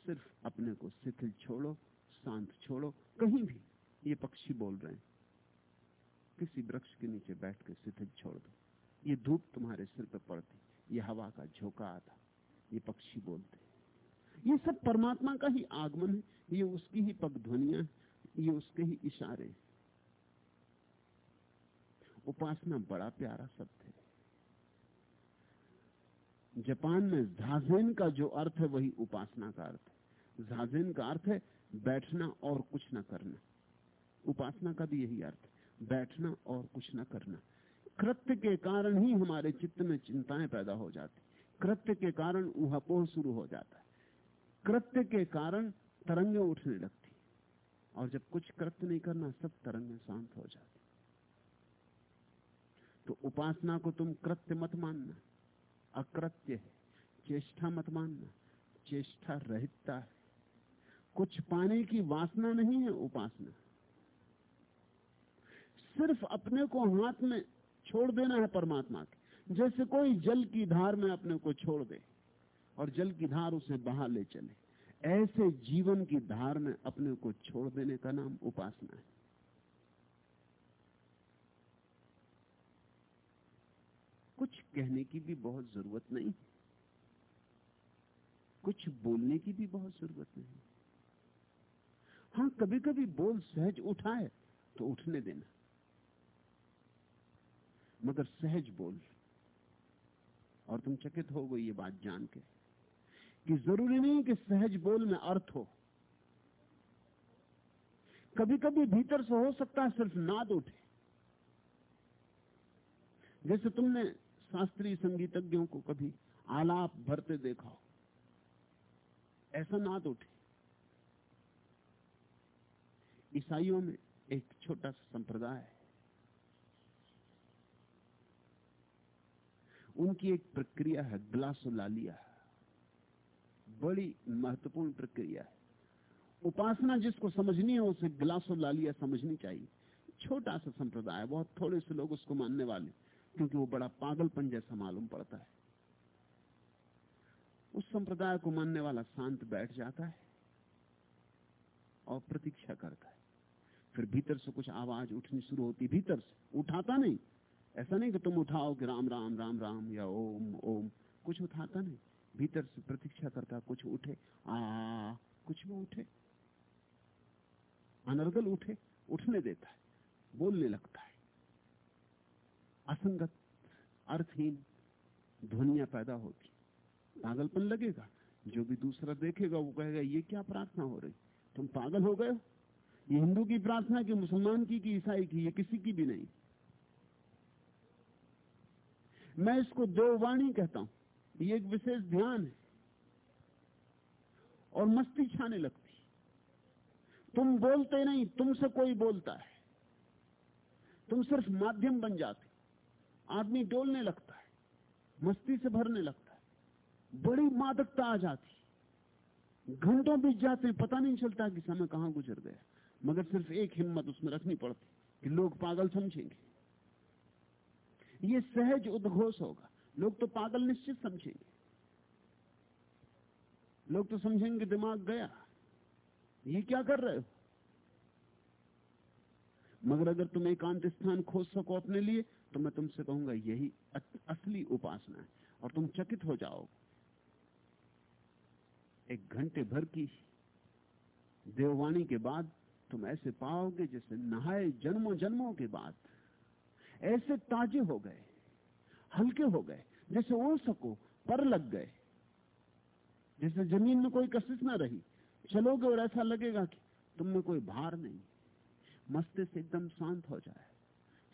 S2: सिर्फ़ अपने को शिथिल छोड़ो, शांत छोड़ो, कहीं भी ये पक्षी बोल रहे हैं। किसी वृक्ष के नीचे बैठ के शिथिल छोड़ दो। ये धूप तुम्हारे सिर पर पड़ती, ये हवा का झोंका आता ये पक्षी बोलते। ये सब परमात्मा का ही आगमन है, ये उसकी ही पग ध्वनिया ये उसके ही इशारे हैं। उपासना बड़ा प्यारा शब्द है। जापान में झाजेन का जो अर्थ है, वही उपासना का अर्थ है। झाजेन का अर्थ है, बैठना और कुछ ना करना। उपासना का भी यही अर्थ है, बैठना और कुछ ना करना। कृत्य के कारण ही हमारे चित्त में चिंताएँ पैदा हो जाती कृत्य के कारण ऊहापोह शुरू हो जाता है। कृत्य के कारण तरंगे उठने लगती और जब कुछ कृत्य नहीं करना, सब तरंगे शांत हो जाती तो उपासना को तुम कृत्य मत मानना, अकृत्य है, चेष्टा मत मानना, चेष्टा रहितता है। कुछ पाने की वासना नहीं है उपासना। सिर्फ़ अपने को हाथ में छोड़ देना है परमात्मा के। जैसे कोई जल की धार में अपने को छोड़ दे और जल की धार उसे बहा ले चले, ऐसे जीवन की धार में अपने को छोड़ देने का नाम उपासना है कुछ कहने की भी बहुत ज़रूरत नहीं कुछ बोलने की भी बहुत ज़रूरत नहीं हाँ। कभी कभी बोल सहज उठाए तो उठने देना। मगर सहज बोल, और तुम चकित हो गई ये बात जान के, कि ज़रूरी नहीं कि सहज बोल में अर्थ हो। कभी कभी भीतर से हो सकता है सिर्फ़ नाद उठे। जैसे तुमने शास्त्रीय संगीतज्ञों को कभी आलाप भरते देखा हो। ऐसा नाद उठे। ईसाइयों में एक छोटा सा संप्रदाय है। उनकी एक प्रक्रिया है, ग्लासोलालिया। बड़ी महत्वपूर्ण प्रक्रिया है। उपासना जिसको समझनी है, उसे ग्लासोलालिया समझनी चाहिए। छोटा सा संप्रदाय बहुत थोड़े से लोग उसको मानने वाले। क्योंकि वो बड़ा पागलपन जैसा मालूम पड़ता है। उस संप्रदाय को मानने वाला शांत बैठ जाता है और प्रतीक्षा करता है। फिर भीतर से कुछ आवाज़ उठनी शुरू होती, भीतर से उठाता नहीं। ऐसा नहीं कि तुम उठाओ कि राम राम राम राम या ओम ओम। कुछ उठाता नहीं। भीतर से प्रतीक्षा करता, कुछ उठे। आ, कुछ वो उठे। अनर्गल उठे, उठने देता है, बोलने लगता है। असंगत, अर्थहीन ध्वनिया पैदा होती पागलपन लगेगा, जो भी दूसरा देखेगा, वो कहेगा, ये क्या प्रार्थना हो रही? तुम पागल हो गए ये हिंदू की प्रार्थना की मुसलमान की, कि ईसाई की, ये किसी की भी नहीं? मैं इसको देववाणी कहता हूँ। ये एक विशेष ध्यान है और मस्ती छाने लगती तुम बोलते नहीं, तुमसे कोई बोलता है। तुम सिर्फ़ माध्यम बन जाते आदमी डोलने लगता है, मस्ती से भरने लगता है, बड़ी मादकता आ जाती घंटों बीत जाते हैं, पता नहीं चलता कि समय कहाँ गुजर गया। मगर सिर्फ़ एक हिम्मत उसमें रखनी पड़ती कि लोग पागल समझेंगे। ये सहज उद्घोष होगा। लोग तो पागल निश्चित समझेंगे। लोग तो समझेंगे दिमाग गया। ये क्या कर रहे हो? मगर अगर तुम एकांत स्थान खोज सको अपने लिए तो मैं तुमसे कहूँगा, यही असली उपासना है। और तुम चकित हो जाओ। एक घंटे भर की देववाणी के बाद तुम ऐसे पाओगे जैसे नहाए जन्मों जन्मों के बाद। ऐसे ताजे हो गए, हल्के हो गए, जैसे उड़ सको, पर लग गए। जैसे ज़मीन में कोई कशिश ना रही, चलोगे और ऐसा लगेगा कि तुम में कोई भार नहीं। मस्तिष्क एकदम शांत हो जाए।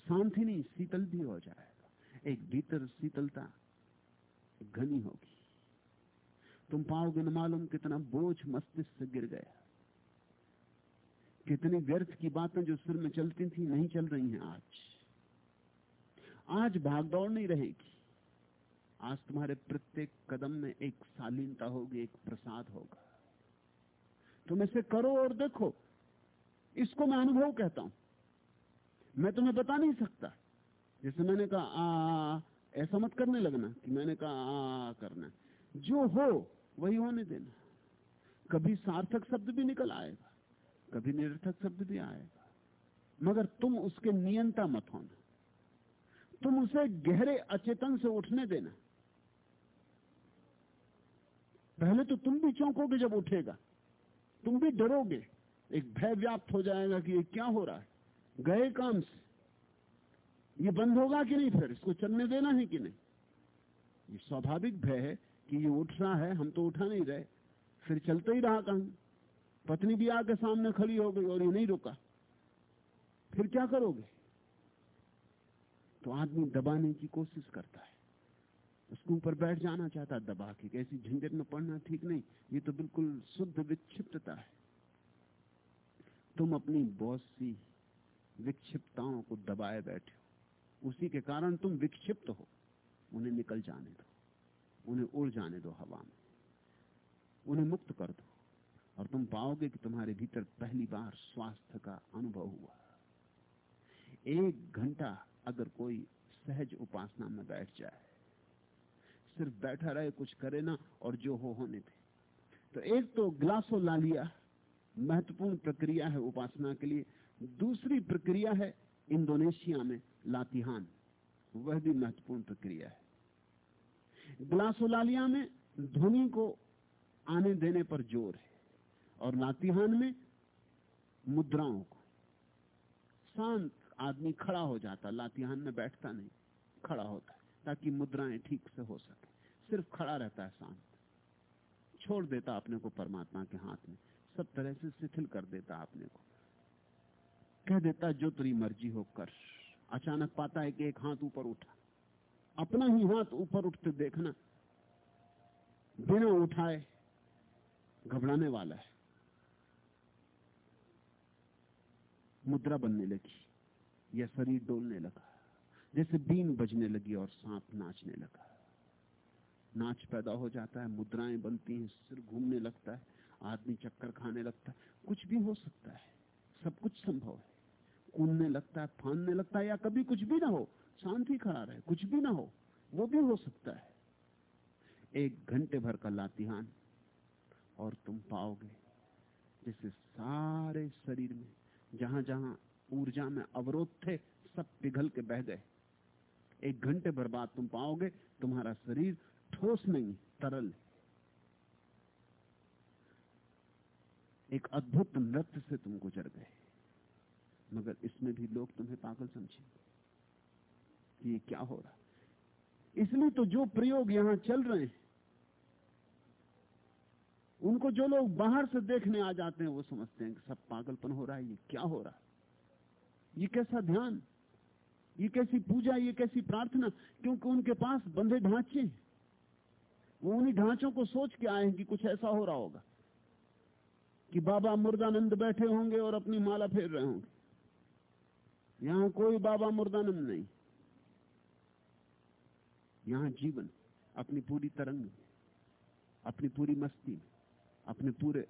S2: शांत नहीं शीतल भी हो जाएगा। एक भीतर शीतलता घनी होगी। तुम पाओगे न मालूम कितना बोझ मस्तिष्क से गिर गया। कितनी व्यर्थ की बातें जो सिर में चलती थी, नहीं चल रही हैं आज। आज भागदौड़ नहीं रहेगी। आज तुम्हारे प्रत्येक कदम में एक शालीनता होगी, एक प्रसाद होगा। तुम इसे करो और देखो। इसको मैं अनुभव कहता हूँ। मैं तुम्हें बता नहीं सकता। जैसे मैंने कहा, आ, ऐसा मत करने लगना कि मैंने कहा, आ, करना। जो हो, वही होने देना। कभी सार्थक शब्द भी निकल आएगा, कभी निरर्थक शब्द भी आएगा। मगर तुम उसके नियंता मत होना। तुम उसे गहरे अचेतन से उठने देना। पहले तो तुम भी चौंकोगे जब उठेगा। तुम भी डरोगे। एक भय व्याप्त हो जाएगा कि ये क्या हो रहा है। गए काम से। ये बंद होगा कि नहीं फिर? इसको चलने देना है कि नहीं? ये स्वाभाविक भय है कि ये उठ रहा है, हम तो उठा नहीं रहे। फिर चलते ही रहा कहीं पत्नी भी आके सामने खड़ी हो गई और ये नहीं रुका। फिर क्या करोगे? तो आदमी दबाने की कोशिश करता है। उसके ऊपर बैठ जाना चाहता है दबा के। कैसी झंझट में पड़ना ठीक नहीं। ये तो बिल्कुल शुद्ध विक्षिप्तता है। तुम अपनी बहुत सी विक्षिप्तताओं को दबाए बैठे हो। उसी के कारण तुम विक्षिप्त हो। उन्हें निकल जाने दो। उन्हें उड़ जाने दो हवा में। उन्हें मुक्त कर दो। और तुम पाओगे कि तुम्हारे भीतर पहली बार स्वास्थ्य का अनुभव हुआ। एक घंटा अगर कोई सहज उपासना में बैठ जाए, सिर्फ़ बैठा रहे, कुछ करे ना, और जो हो, होने दे। तो एक तो ग्लासो ला लिया। महत्वपूर्ण प्रक्रिया है उपासना के लिए। दूसरी प्रक्रिया है इंडोनेशिया में लातिहान। वह भी महत्वपूर्ण प्रक्रिया है। ग्लासोलालिया में ध्वनि को आने देने पर ज़ोर है और लातिहान में मुद्राओं को। शांत आदमी खड़ा हो जाता, लातिहान में बैठता नहीं, खड़ा होता ताकि मुद्राएँ ठीक से हो सके। सिर्फ़ खड़ा रहता है शांत। छोड़ देता अपने को परमात्मा के हाथ में। सब तरह से शिथिल कर देता अपने को। कह देता, जो तेरी मर्ज़ी हो कर। अचानक पाता है कि एक हाथ ऊपर उठा। अपना ही हाथ ऊपर उठते देखना, बिना उठाए घबराने वाला है। मुद्रा बनने लगी, या शरीर डोलने लगा, जैसे बीन बजने लगी और सांप नाचने लगा। नाच पैदा हो जाता है, मुद्राएँ बनती हैं, सिर घूमने लगता है, आदमी चक्कर खाने लगता है। कुछ भी हो सकता है, सब कुछ संभव है। कूदने लगता है फानने लगता है, या कभी कुछ भी ना हो, शांति खड़ा रहे कुछ भी ना हो, वो भी हो सकता है। एक घंटे भर का लातिहान, और तुम पाओगे, जैसे सारे शरीर में जहाँ जहाँ ऊर्जा में अवरोध थे, सब पिघल के बह गए। एक घंटे भर बाद तुम पाओगे, तुम्हारा शरीर ठोस नहीं, तरल एक अद्भुत नृत्य से तुम गुजर गए। मगर इसमें भी लोग तुम्हें पागल समझे ये क्या हो रहा इसलिए तो जो प्रयोग यहाँ चल रहे हैं, उनको जो लोग बाहर से देखने आ जाते हैं, वो समझते हैं कि सब पागलपन हो रहा है, ये क्या हो रहा है? ये कैसा ध्यान? ये कैसी पूजा, ये कैसी प्रार्थना? क्योंकि उनके पास बंधे ढांचे हैं। वो उन्हीं ढांचों को सोच के आए हैं कि कुछ ऐसा हो रहा होगा कि बाबा मुर्दानंद बैठे होंगे और अपनी माला फेर रहे होंगे। यहाँ कोई बाबा मुर्दानंद नहीं। यहाँ जीवन अपनी पूरी तरंग में, अपनी पूरी मस्ती में, अपने पूरे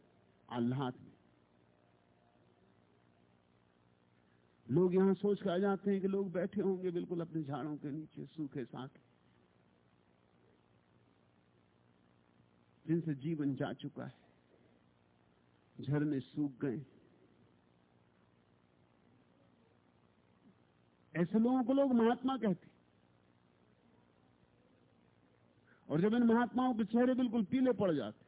S2: आह्लाद में। लोग यहाँ सोच कर आ जाते हैं कि लोग बैठे होंगे बिल्कुल अपने झाड़ों के नीचे, सूखे साथ। जिनसे जीवन जा चुका है, झरने सूख गए। ऐसे लोगों को लोग महात्मा कहते और जब इन महात्माओं के चेहरे बिल्कुल पीले पड़ जाते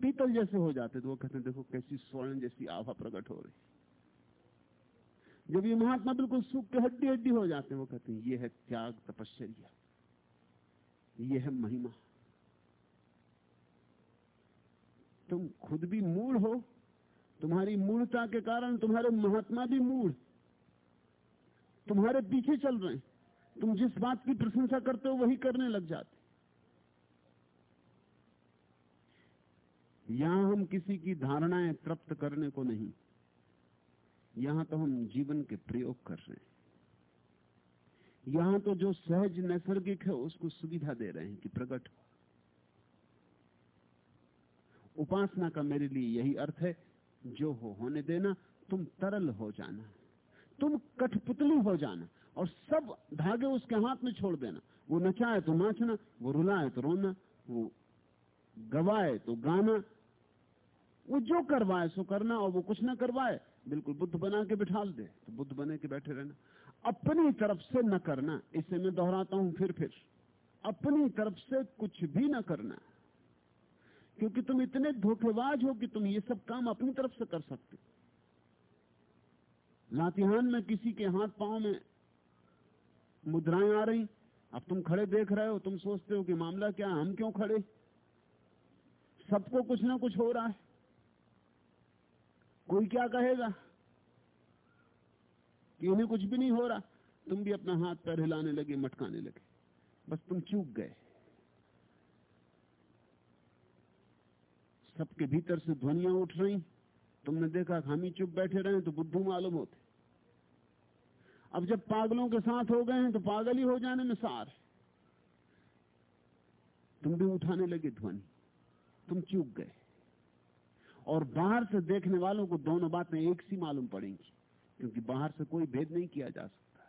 S2: पीतल जैसे हो जाते तो वो कहते देखो कैसी स्वर्ण जैसी आभा प्रकट हो रही जब ये महात्मा बिल्कुल सूख के हड्डी हड्डी हो जाते हैं, वो कहते हैं, ये है त्याग तपश्चर्या। ये है महिमा। तुम खुद भी मूड हो, तुम्हारी मूर्ता के कारण तुम्हारे महात्मा भी मूड तुम्हारे पीछे चल रहे हैं। तुम जिस बात की प्रशंसा करते हो, वही करने लग जाते यहाँ हम किसी की धारणाएँ तृप्त करने को नहीं। यहाँ तो हम जीवन के प्रयोग कर रहे हैं। यहाँ तो जो सहज नैसर्गिक है, उसको सुविधा दे रहे हैं कि प्रकट हो। उपासना का मेरे लिए यही अर्थ है, जो हो होने देना, तुम तरल हो जाना। तुम कठपुतली हो जाना और सब धागे उसके हाथ में छोड़ देना। वो नचाए तो नाचना, वो रुलाए तो रोना, वो गवाए तो गाना। वो जो करवाए सो करना और वो कुछ ना करवाए, बिल्कुल बुद्ध बना के बिठाल दे तो बुद्ध बने के बैठे रहना। अपनी तरफ़ से न करना, इसे मैं दोहराता हूँ फिर फिर। अपनी तरफ़ से कुछ भी ना करना, क्योंकि तुम इतने धोखेबाज हो कि तुम ये सब काम अपनी तरफ़ से कर सकते लातिहान में किसी के हाथ पाँव में मुद्राएँ आ रही। अब तुम खड़े देख रहे हो, तुम सोचते हो कि मामला क्या हम क्यों खड़े? सबको कुछ ना कुछ हो रहा है। कोई क्या कहेगा कि उन्हें कुछ भी नहीं हो रहा? तुम भी अपना हाथ पैर हिलाने लगे, मटकाने लगे। बस तुम चूक गए। सबके भीतर से ध्वनियाँ उठ रही। तुमने देखा हम ही चुप बैठे रहे तो बुद्धू मालूम होते। अब जब पागलों के साथ हो गए हैं तो पागल ही हो जाने में सार तुम भी उठाने लगे ध्वनि। तुम चूक गए। और बाहर से देखने वालों को दोनों बातें एक सी मालूम पड़ेंगी, क्योंकि बाहर से कोई भेद नहीं किया जा सकता।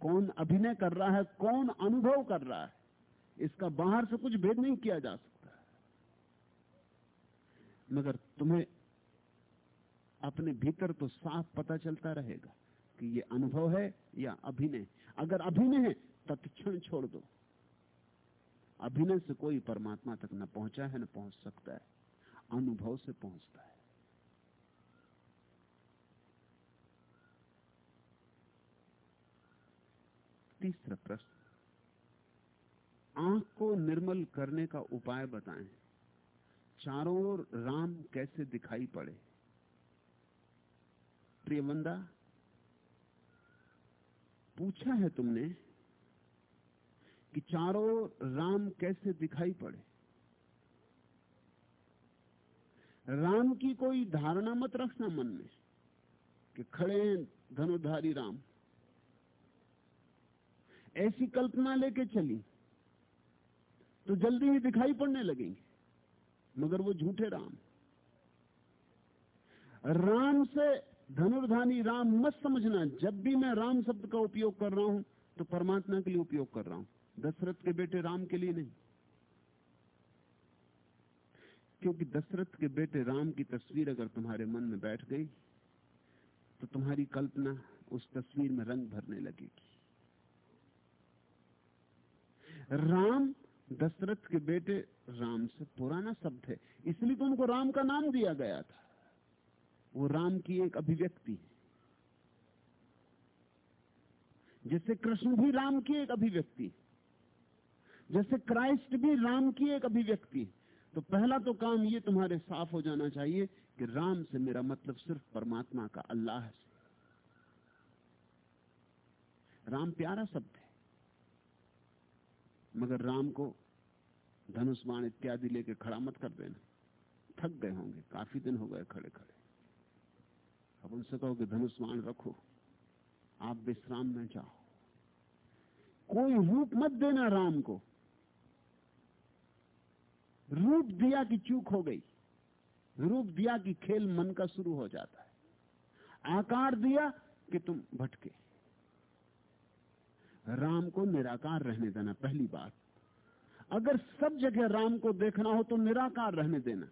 S2: कौन अभिनय कर रहा है, कौन अनुभव कर रहा है, इसका बाहर से कुछ भेद नहीं किया जा सकता। मगर तुम्हें अपने भीतर तो साफ़ पता चलता रहेगा कि ये अनुभव है या अभिनय। अगर अभिनय है, तत्क्षण छोड़ दो। अभिनय से कोई परमात्मा तक न पहुँचा है, न पहुँच सकता है। अनुभव से पहुँचता है। तीसरा प्रश्न। आँख को निर्मल करने का उपाय बताएँ। चारों ओर राम कैसे दिखाई पड़े? प्रियवंदा पूछा है तुमने कि चारों राम कैसे दिखाई पड़े? राम की कोई धारणा मत रखना मन में कि खड़े हैं धनुधारी राम। ऐसी कल्पना लेके चली तो जल्दी ही दिखाई पड़ने लगेंगे, मगर वो झूठे राम। राम से धनुर्धानी राम मत समझना। जब भी मैं राम शब्द का उपयोग कर रहा हूँ तो परमात्मा के लिए उपयोग कर रहा हूँ। दशरथ के बेटे राम के लिए नहीं। क्योंकि दशरथ के बेटे राम की तस्वीर अगर तुम्हारे मन में बैठ गई तो तुम्हारी कल्पना उस तस्वीर में रंग भरने लगेगी। राम, दशरथ के बेटे राम से पुराना शब्द है। इसलिए तो उनको राम का नाम दिया गया था। वो राम की एक अभिव्यक्ति है, जैसे कृष्ण भी राम की एक अभिव्यक्ति जैसे क्राइस्ट भी राम की एक अभिव्यक्ति तो पहला तो काम ये तुम्हारे साफ़ हो जाना चाहिए कि राम से मेरा मतलब सिर्फ़ परमात्मा का अल्लाह से। राम प्यारा शब्द है, मगर राम को धनुष बाण इत्यादि लेके खड़ा मत कर देना। थक गए होंगे, काफ़ी दिन हो गए खड़े खड़े अब उनसे कहो कि धनुष बाण रखो। आप विश्राम में जाओ। कोई रूप मत देना राम को। रूप दिया कि चूक हो गई। रूप दिया कि खेल मन का शुरू हो जाता है। आकार दिया कि तुम भटके। राम को निराकार रहने देना, पहली बात। अगर सब जगह राम को देखना हो तो निराकार रहने देना।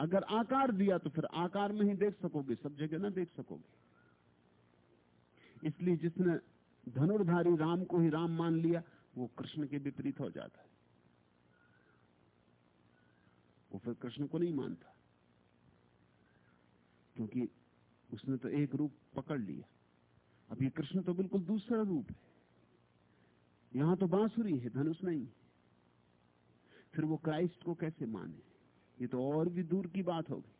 S2: अगर आकार दिया तो फिर आकार में ही देख सकोगे, सब जगह ना देख सकोगे। इसलिए जिसने धनुर्धारी राम को ही राम मान लिया, वो कृष्ण के विपरीत हो जाता है। वो फिर कृष्ण को नहीं मानता। क्योंकि उसने तो एक रूप पकड़ लिया। अब ये कृष्ण तो बिल्कुल दूसरा रूप है। यहाँ तो बांसुरी है, धनुष नहीं फिर वो क्राइस्ट को कैसे माने? ये तो और भी दूर की बात हो गई।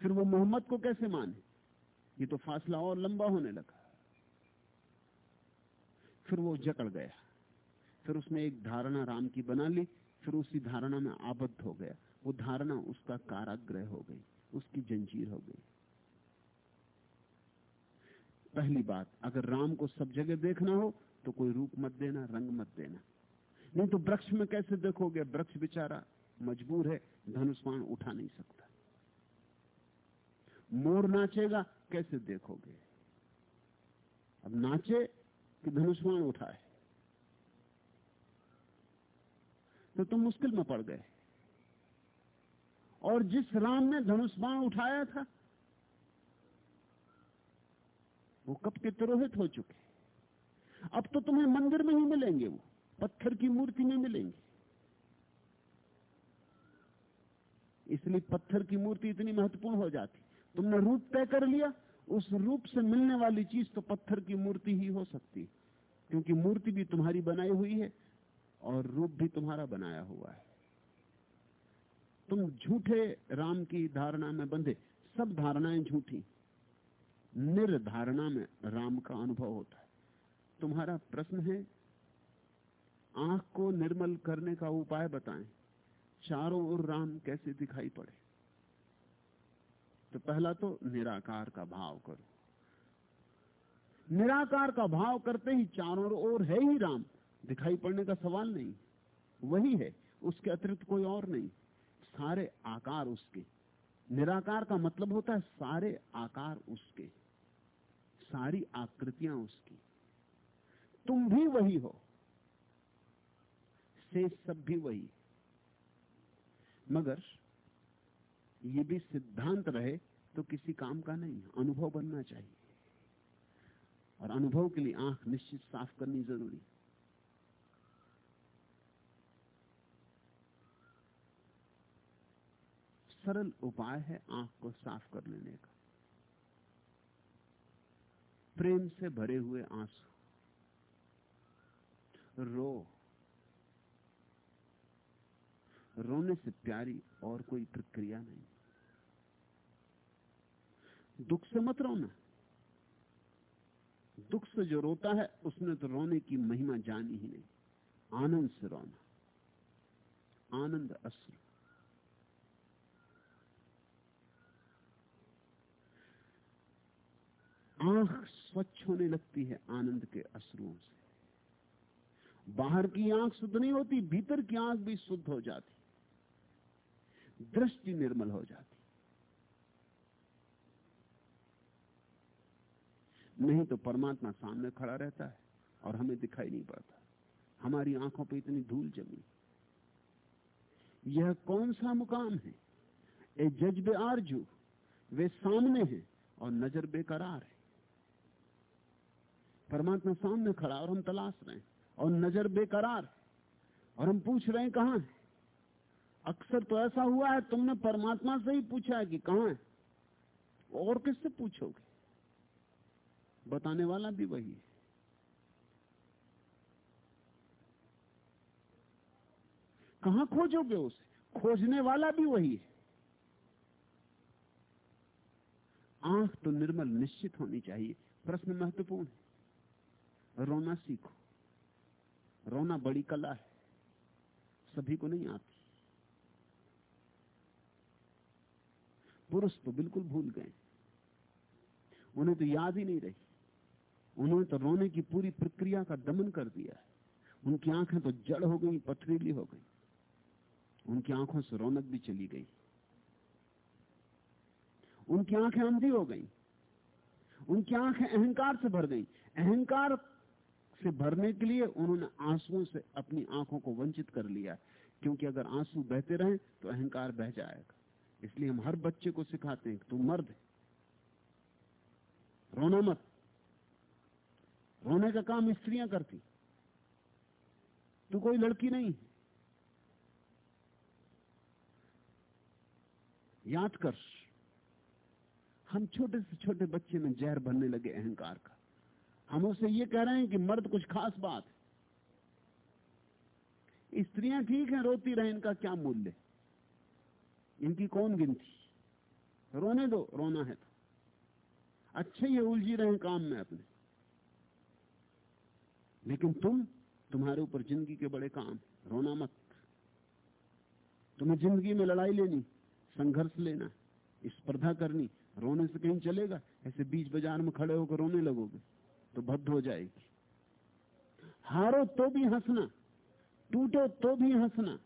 S2: फिर वो मोहम्मद को कैसे माने? ये तो फासला और लंबा होने लगा। फिर वो जकड़ गया। फिर उसने एक धारणा राम की बना ली, फिर उसी धारणा में आबद्ध हो गया। वो धारणा उसका काराग्रह हो गई, उसकी जंजीर हो गई। पहली बात, अगर राम को सब जगह देखना हो तो कोई रूप मत देना, रंग मत देना। नहीं तो वृक्ष में कैसे देखोगे? वृक्ष बेचारा मजबूर है धनुष्मान उठा नहीं सकता। मोर नाचेगा, कैसे देखोगे? अब नाचे कि धनुष्मान उठाए। तो तुम मुश्किल में पड़ गए। और जिस राम ने धनुष्मान उठाया था, वो कब के तिरोहित हो चुके? अब तो तुम्हें मंदिर में ही मिलेंगे वो। पत्थर की मूर्ति में मिलेंगे। इसलिए पत्थर की मूर्ति इतनी महत्वपूर्ण हो जाती। तुमने रूप तय कर लिया, उस रूप से मिलने वाली चीज़ तो पत्थर की मूर्ति ही हो सकती क्योंकि मूर्ति भी तुम्हारी बनाई हुई है और रूप भी तुम्हारा बनाया हुआ है। तुम झूठे राम की धारणा में बंधे, सब धारणाएँ झूठी। निर्धारणा में राम का अनुभव होता है। तुम्हारा प्रश्न है आँख को निर्मल करने का उपाय बताएँ। चारों ओर राम कैसे दिखाई पड़े? तो पहला तो निराकार का भाव करो। निराकार का भाव करते ही चारों ओर है ही राम। दिखाई पड़ने का सवाल नहीं। वही है, उसके अतिरिक्त कोई और नहीं। सारे आकार उसके। निराकार का मतलब होता है सारे आकार उसके। सारी आकृतियाँ उसकी। तुम भी वही हो। से सब भी वही। मगर ये भी सिद्धांत रहे तो किसी काम का नहीं, अनुभव बनना चाहिए। और अनुभव के लिए आँख निश्चित साफ़ करनी ज़रूरी। सरल उपाय है आँख को साफ़ कर लेने का। प्रेम से भरे हुए आँसू। रो। रोने से प्यारी और कोई प्रक्रिया नहीं। दुख से मत रोना। दुख से जो रोता है, उसने तो रोने की महिमा जानी ही नहीं। आनंद से रोना। आनंद अश्रु। आँख स्वच्छ होने लगती है आनंद के अश्रुओं से। बाहर की आँख शुद्ध नहीं होती, भीतर की आँख भी शुद्ध हो जाती। दृष्टि निर्मल हो जाती। नहीं तो परमात्मा सामने खड़ा रहता है और हमें दिखाई नहीं पड़ता। हमारी आँखों पे इतनी धूल जमी। यह कौन सा मुकाम है? ए जज्बे आरज़ू, वे सामने हैं और नज़र बेकरार है। परमात्मा सामने खड़ा और हम तलाश रहे हैं और नज़र बेकरार और हम पूछ रहे हैं कहाँ है? अक्सर तो ऐसा हुआ है, तुमने परमात्मा से ही पूछा है कि कहा है? और किससे पूछोगे? बताने वाला भी वही है। कहा खोजोगे उसे? खोजने वाला भी वही है। आँख तो निर्मल निश्चित होनी चाहिए। प्रश्न महत्वपूर्ण है। रोना सीखो। रोना बड़ी कला है। सभी को नहीं आती। पुरुष तो बिल्कुल भूल गए। उन्हें तो याद ही नहीं रही। उन्होंने तो रोने की पूरी प्रक्रिया का दमन कर दिया। उनकी आँखें तो जड़ हो गई, पथरीली हो गई। उनकी आँखों से रौनक भी चली गई। उनकी आँखें अंधी हो गई। उनकी आँखें अहंकार से भर गई। अहंकार से भरने के लिए उन्होंने आंसुओं से अपनी आँखों को वंचित कर लिया क्योंकि अगर आँसू बहते रहे तो अहंकार बह जाएगा। इसलिए हम हर बच्चे को सिखाते हैं कि तू मर्द है। रोना मत। रोने का काम स्त्रियाँ करती। तू कोई लड़की नहीं। याद कर, हम छोटे से छोटे बच्चे में जहर भरने लगे अहंकार का। हम उसे ये कह रहे हैं कि मर्द कुछ खास बात है। स्त्रियाँ ठीक है, रोती रहे, इनका क्या मूल्य? इनकी कौन गिनती? रोने दो, रोना है तो। अच्छे ये उलझी रहे काम में अपने। लेकिन तुम तुम्हारे ऊपर ज़िंदगी के बड़े काम, रोना मत। तुम्हें ज़िंदगी में लड़ाई लेनी, संघर्ष लेना, स्पर्धा करनी, रोने से कहीं चलेगा? ऐसे बीच बाज़ार में खड़े होकर रोने लगोगे तो भद्द हो जाएगी। हारो तो भी हंसना, टूटो तो भी हंसना,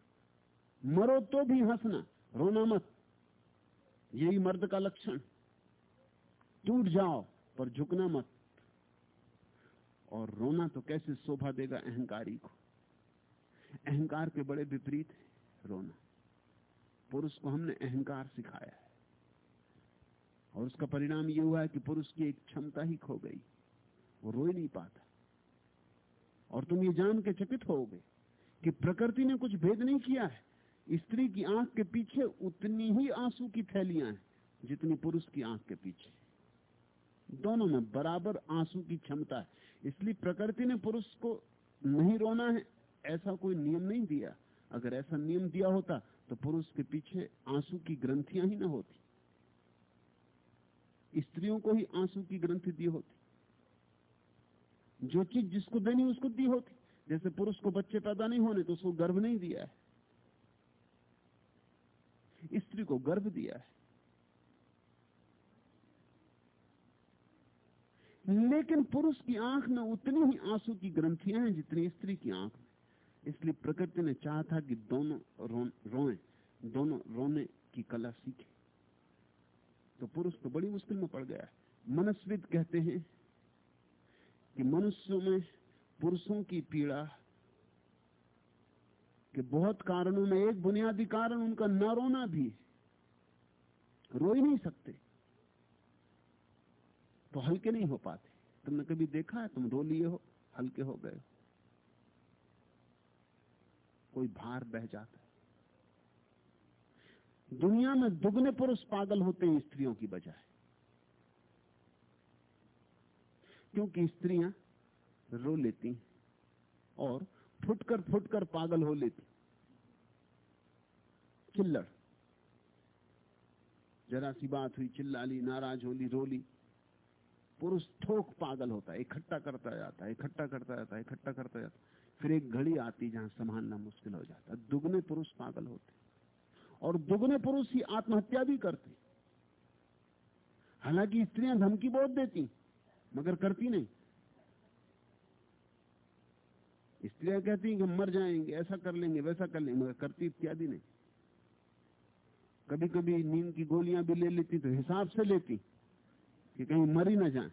S2: मरो तो भी हंसना रोना मत यही मर्द का लक्षण। टूट जाओ, पर झुकना मत। और रोना तो कैसे शोभा देगा अहंकारी को? अहंकार के बड़े विपरीत है रोना। पुरुष को हमने अहंकार सिखाया है। और उसका परिणाम यह हुआ है कि पुरुष की एक क्षमता ही खो गई। वो रो ही नहीं पाता। और तुम ये जान के चकित होगे कि प्रकृति ने कुछ भेद नहीं किया है। स्त्री की आँख के पीछे उतनी ही आँसू की थैलियाँ हैं, जितनी पुरुष की आँख के पीछे। दोनों में बराबर आँसू की क्षमता है। इसलिए प्रकृति ने पुरुष को नहीं रोना है, ऐसा कोई नियम नहीं दिया। अगर ऐसा नियम दिया होता तो पुरुष के पीछे आँसू की ग्रंथियाँ ही ना होती। स्त्रियों को ही आँसू की ग्रंथि दी होती। जो चीज़ जिसको देनी, उसको दी होती। जैसे पुरुष को बच्चे पैदा नहीं होने तो उसको गर्भ नहीं दिया है। स्त्री को गर्भ दिया है। लेकिन पुरुष की आँख में उतनी ही आँसू की ग्रंथियाँ हैं जितनी स्त्री की आँख में। इसलिए प्रकृति ने चाहा था कि दोनों रो, रोए दोनों रोने की कला सीखे। तो पुरुष तो बड़ी मुश्किल में पड़ गया मनस्विद कहते हैं कि मनुष्यों में पुरुषों की पीड़ा के बहुत कारणों में, एक बुनियादी कारण उनका न रोना भी रो ही नहीं सकते। तो हल्के नहीं हो पाते। तुमने कभी देखा है? तुम रो लिए हो, हल्के हो गए कोई भार बह जाता है। दुनिया में दुगने पुरुष पागल होते हैं स्त्रियों की बजाय। क्योंकि स्त्रियाँ रो लेती हैं और फुटकर फुटकर पागल हो लेती। चिल्लड़ जरा सी बात हुई चिल्ला ली नाराज़ होली, रोली। पुरुष थोक पागल होता है, इकट्ठा करता जाता है, इकट्ठा करता जाता है, इकट्ठा करता जाता फिर एक घड़ी आती जहाँ संभालना मुश्किल हो जाता दुगने पुरुष पागल होते और दुगने पुरुष ही आत्महत्या भी करते हालाँकि स्त्रियाँ धमकी बहुत देती मगर करती नहीं। स्त्रियाँ कहती हैं कि हम मर जाएँगे, ऐसा कर लेंगे, वैसा कर लेंगे, मगर करती इत्यादि नहीं। कभी कभी नींद की गोलियाँ भी ले लेती तो हिसाब से लेती कि कहीं मर ही ना जाए।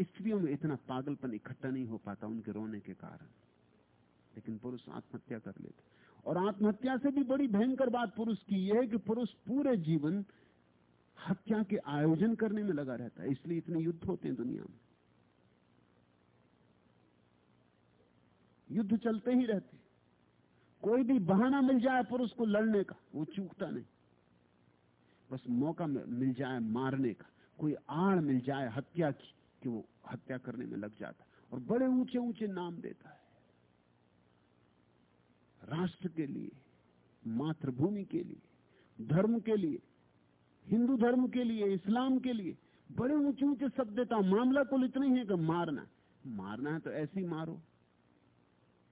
S2: स्त्रियों में इतना पागलपन इकट्ठा नहीं हो पाता उनके रोने के कारण। लेकिन पुरुष आत्महत्या कर लेते। और आत्महत्या से भी बड़ी भयंकर बात पुरुष की यह है कि पुरुष पूरे जीवन हत्या के आयोजन करने में लगा रहता है, इसलिए इतने युद्ध होते हैं दुनिया में। युद्ध चलते ही रहते कोई भी बहाना मिल जाए पुरुष को लड़ने का, वो चूकता नहीं। बस मौका मिल जाए मारने का, कोई आड़ मिल जाए हत्या की, कि वो हत्या करने में लग जाता और बड़े ऊँचे ऊँचे नाम देता है। राष्ट्र के लिए, मातृभूमि के लिए, धर्म के लिए हिंदू धर्म के लिए, इस्लाम के लिए, बड़े ऊँचे ऊँचे शब्द देता हूँ मामला कुल इतना ही है कि मारना। मारना है तो ऐसे ही मारो,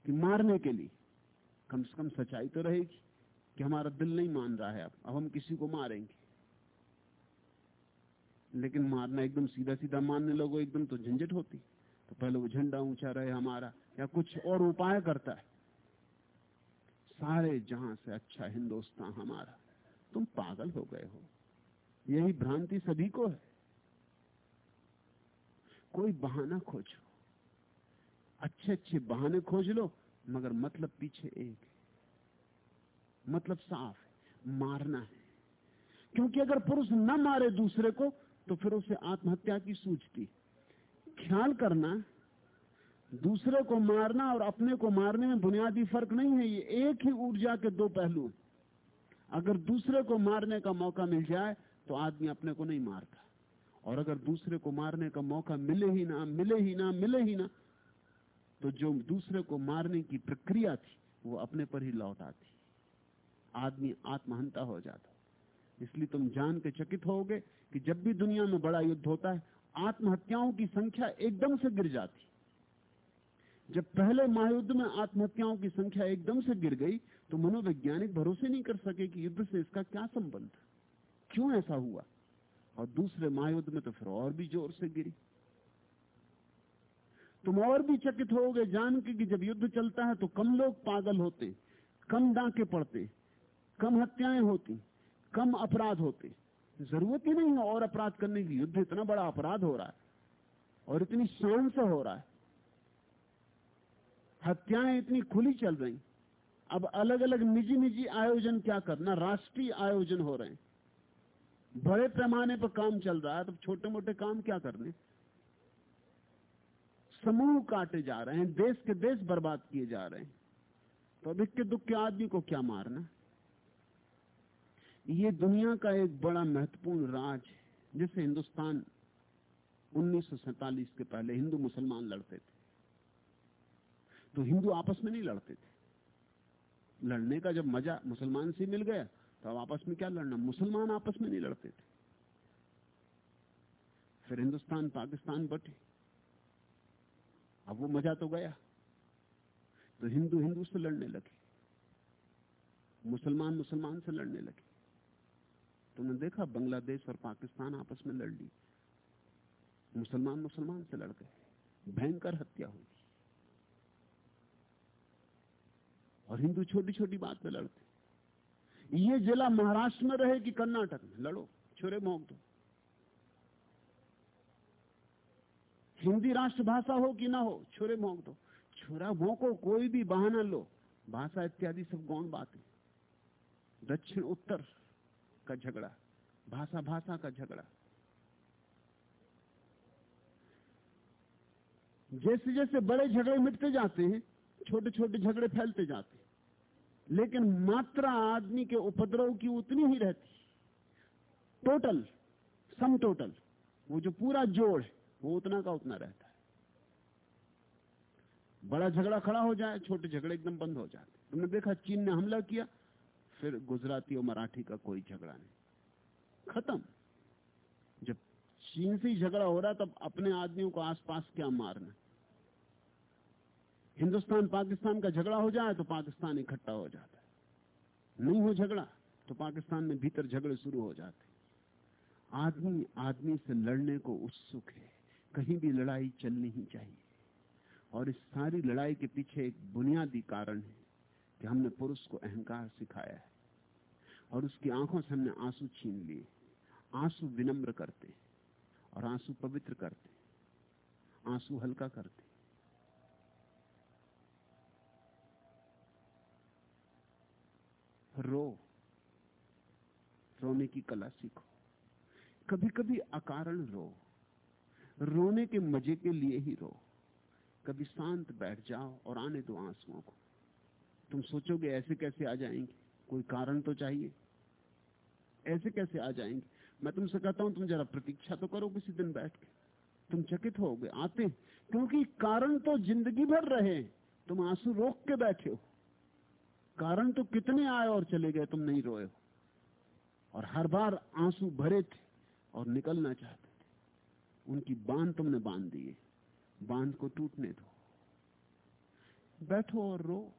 S2: कि मारने के लिए कम से कम सच्चाई तो रहेगी, कि हमारा दिल नहीं मान रहा है अब अब हम किसी को मारेंगे। लेकिन मारना एकदम सीधा सीधा मारने लोगों, एकदम तो झंझट होती। तो पहले वो झंडा ऊँचा रहे हमारा, या कुछ और उपाय करता है। सारे जहाँ से अच्छा हिंदुस्तान हमारा, तुम पागल हो गए हो। यही भ्रांति सभी को है। कोई बहाना खोजो। अच्छे अच्छे बहाने खोज लो, मगर मतलब पीछे एक है। मतलब साफ़ है। मारना है। क्योंकि अगर पुरुष न मारे दूसरे को तो फिर उसे आत्महत्या की सूझती ख्याल करना, दूसरे को मारना और अपने को मारने में बुनियादी फ़र्क नहीं है, ये एक ही ऊर्जा के दो पहलू अगर दूसरे को मारने का मौका मिल जाए तो आदमी अपने को नहीं मारता। और अगर दूसरे को मारने का मौका मिले ही ना, मिले ही ना, मिले ही ना तो जो दूसरे को मारने की प्रक्रिया थी, वो अपने पर ही लौट आती। आदमी आत्महंता हो जाता। इसलिए तुम जान के चकित होगे कि जब भी दुनिया में बड़ा युद्ध होता है, आत्महत्याओं की संख्या एकदम से गिर जाती। जब पहले महायुद्ध में आत्महत्याओं की संख्या एकदम से गिर गई तो मनोवैज्ञानिक भरोसे नहीं कर सके कि युद्ध से इसका क्या संबंध। क्यों ऐसा हुआ? और दूसरे महायुद्ध में तो फिर और भी ज़ोर से गिरी। तुम और भी चकित होगे जान के कि जब युद्ध चलता है तो कम लोग पागल होते, कम डांके पड़ते, कम हत्याएँ होती, कम अपराध होते। ज़रूरत ही नहीं और अपराध करने की। युद्ध इतना बड़ा अपराध हो रहा है और इतनी शान से हो रहा है। हत्याएँ इतनी खुली चल रही। अब अलग अलग निजी निजी आयोजन क्या करना? राष्ट्रीय आयोजन हो रहे हैं। बड़े पैमाने पर काम चल रहा है तो छोटे मोटे काम क्या करने समूह काटे जा रहे हैं, देश के देश बर्बाद किए जा रहे हैं। तो अब इक्के दुख के आदमी को क्या मारना? ये दुनिया का एक बड़ा महत्वपूर्ण राज है, जिसे हिंदुस्तान उन्नीस के पहले हिंदू मुसलमान लड़ते थे। तो हिंदू आपस में नहीं लड़ते थे। लड़ने का जब मज़ा मुसलमान से मिल गया तो अब आपस में क्या लड़ना? मुसलमान आपस में नहीं लड़ते थे। फिर हिंदुस्तान, पाकिस्तान बटे। अब वो मज़ा तो गया। तो हिंदू हिंदू से लड़ने लगे। मुसलमान मुसलमान से लड़ने लगे। तुमने देखा बांग्लादेश और पाकिस्तान आपस में लड़ ली। मुसलमान मुसलमान से लड़ गए। भयंकर हत्या हुई। और हिंदू छोटी छोटी बात पे लड़ते। ये जिला महाराष्ट्र में रहे कि कर्नाटक में। लड़ो, छोरे मोक दो हिंदी राष्ट्रभाषा हो कि ना हो, छोरे मोक दो छोरा भोंको कोई भी बहाना लो। भाषा इत्यादि सब गौण बातें। दक्षिण उत्तर का झगड़ा, भाषा भाषा का झगड़ा। जैसे जैसे बड़े झगड़े मिटते जाते हैं, छोटे छोटे झगड़े फैलते जाते लेकिन मात्रा आदमी के उपद्रव की उतनी ही रहती। टोटल सम टोटल वो जो पूरा जोड़ है, वो उतना का उतना रहता है। बड़ा झगड़ा खड़ा हो जाए, छोटे झगड़े एकदम बंद हो जाते। तुमने देखा चीन ने हमला किया, फिर गुजराती और मराठी का कोई झगड़ा नहीं। खत्म। जब चीन से झगड़ा हो रहा, तब अपने आदमियों को आसपास क्या मारना हिंदुस्तान पाकिस्तान का झगड़ा हो जाए तो पाकिस्तान इकट्ठा हो जाता है। नहीं हो झगड़ा तो पाकिस्तान में भीतर झगड़े शुरू हो जाते आदमी आदमी से लड़ने को उत्सुक है। कहीं भी लड़ाई चलनी ही चाहिए। और इस सारी लड़ाई के पीछे एक बुनियादी कारण है कि हमने पुरुष को अहंकार सिखाया है। और उसकी आँखों से हमने आँसू छीन लिए। आँसू विनम्र करते और आँसू पवित्र करते आँसू हल्का करते रो। रोने की कला सीखो। कभी कभी अकारण रो। रोने के मज़े के लिए ही रो। कभी शांत बैठ जाओ और आने दो आंसुओं को। तुम सोचोगे ऐसे कैसे आ जाएँगे? कोई कारण तो चाहिए। ऐसे कैसे आ जाएँगे? मैं तुमसे कहता हूँ, तुम जरा प्रतीक्षा तो करो किसी दिन बैठ के। तुम चकित हो गए आते क्योंकि कारण तो ज़िंदगी भर रहे तुम आँसू रोक के बैठे हो। कारण तो कितने आए और चले गए तुम नहीं रोए और हर बार आँसू भरे थे और निकलना चाहते थे। उनकी बाँध तुमने बाँध दिए बाँध को टूटने दो। बैठो और रो।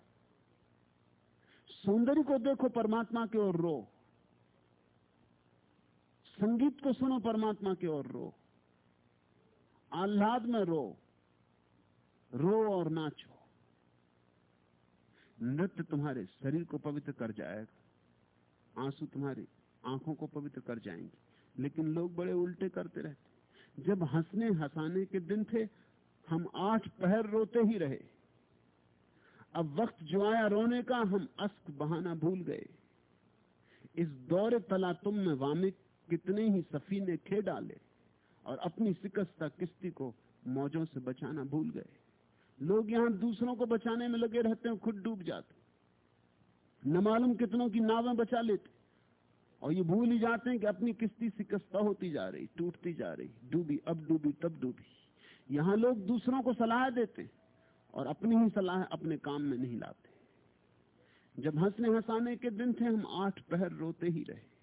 S2: सौंदर्य को देखो, परमात्मा की ओर रो। संगीत को सुनो, परमात्मा की ओर रो। आह्लाद में रो। रो और नाचो। नृत्य तुम्हारे शरीर को पवित्र कर जाएगा। आँसू तुम्हारी आँखों को पवित्र कर जाएँगे। लेकिन लोग बड़े उल्टे करते रहते। जब हंसने हंसाने के दिन थे, हम आठ पहर रोते ही रहे। अब वक्त जो आया रोने का, हम अस्क बहाना भूल गए। इस दौरे तला तुम में वामिक कितने ही सफीने खे डाले और अपनी शिकस्ता किस्ती को मौजों से बचाना भूल गए। लोग यहाँ दूसरों को बचाने में लगे रहते हैं, खुद डूब जाते न मालूम कितनों की नावें बचा लेते और ये भूल ही जाते हैं कि अपनी किस्ती शिकस्ता होती जा रही, टूटती जा रही, डूबी, अब डूबी, तब डूबी। यहाँ लोग दूसरों को सलाह देते और अपनी ही सलाह अपने काम में नहीं लाते। जब हंसने हंसाने के दिन थे, हम आठ पहर रोते ही रहे।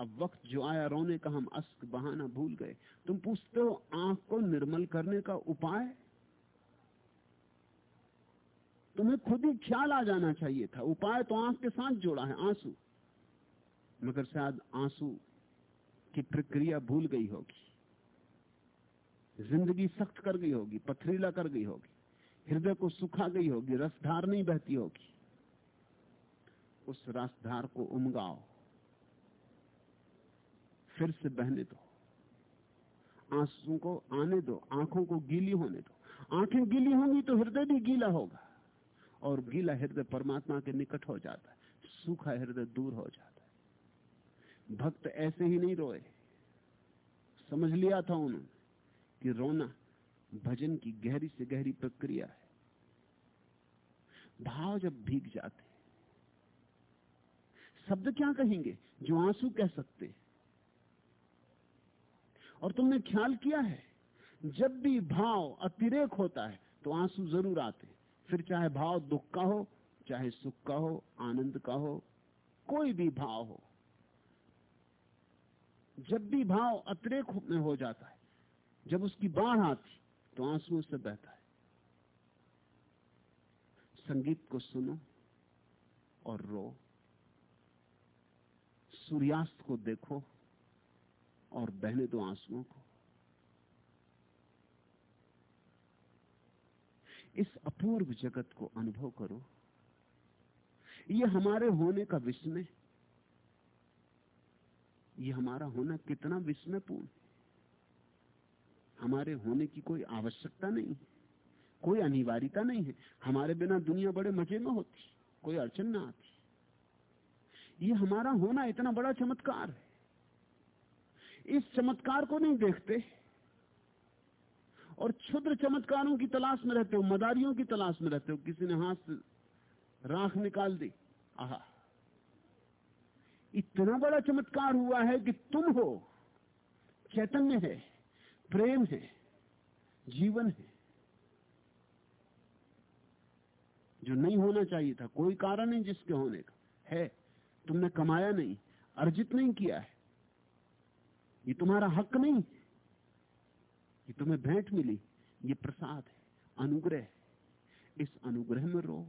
S2: अब वक्त जो आया रोने का, हम अस्क बहाना भूल गए। तुम पूछते हो आँख को निर्मल करने का उपाय? तुम्हें खुद ही ख्याल आ जाना चाहिए था। उपाय तो आँख के साथ जोड़ा है, आँसू। मगर शायद आँसू की प्रक्रिया भूल गई होगी। ज़िंदगी सख्त कर गई होगी, पथरीला कर गई होगी। हृदय को सुखा गई होगी, रसधार नहीं बहती होगी। उस रसधार को उमगाओ। फिर से बहने दो। आँसू को आने दो, आँखों को गीली होने दो। आँखें गीली होंगी तो हृदय भी गीला होगा और गीला हृदय परमात्मा के निकट हो जाता है, सूखा हृदय दूर हो जाता है। भक्त ऐसे ही नहीं रोए। समझ लिया था उन्होंने कि रोना भजन की गहरी से गहरी प्रक्रिया है। भाव जब भीग जाते शब्द क्या कहेंगे जो आँसू कह सकते और तुमने ख्याल किया है? जब भी भाव अतिरेक होता है तो आँसू ज़रूर आते फिर चाहे भाव दुख का हो, चाहे सुख का हो, आनंद का हो, कोई भी भाव हो, जब भी भाव अतिरेक में हो जाता है, जब उसकी बाढ़ आती तो आंसुओं से बहता है। संगीत को सुनो और रो। सूर्यास्त को देखो। और बहने दो आंसुओं को। इस अपूर्व जगत को अनुभव करो। यह हमारे होने का विस्मय। यह हमारा होना कितना विस्मयपूर्ण। हमारे होने की कोई आवश्यकता नहीं, कोई अनिवार्यता नहीं है। हमारे बिना दुनिया बड़े मज़े में होती, कोई अड़चन ना आती। ये हमारा होना इतना बड़ा चमत्कार है। इस चमत्कार को नहीं देखते। और क्षुद्र चमत्कारों की तलाश में रहते हो, मदारियों की तलाश में रहते हो, किसी ने हाथ से राख निकाल दी, आह। इतना बड़ा चमत्कार हुआ है कि तुम हो, चैतन्य है, प्रेम है, जीवन है। जो नहीं होना चाहिए था, कोई कारण नहीं जिसके होने का। है, तुमने कमाया नहीं, अर्जित नहीं किया है। ये तुम्हारा हक नहीं। ये तुम्हें भेंट मिली। ये प्रसाद है, अनुग्रह इस अनुग्रह में रो।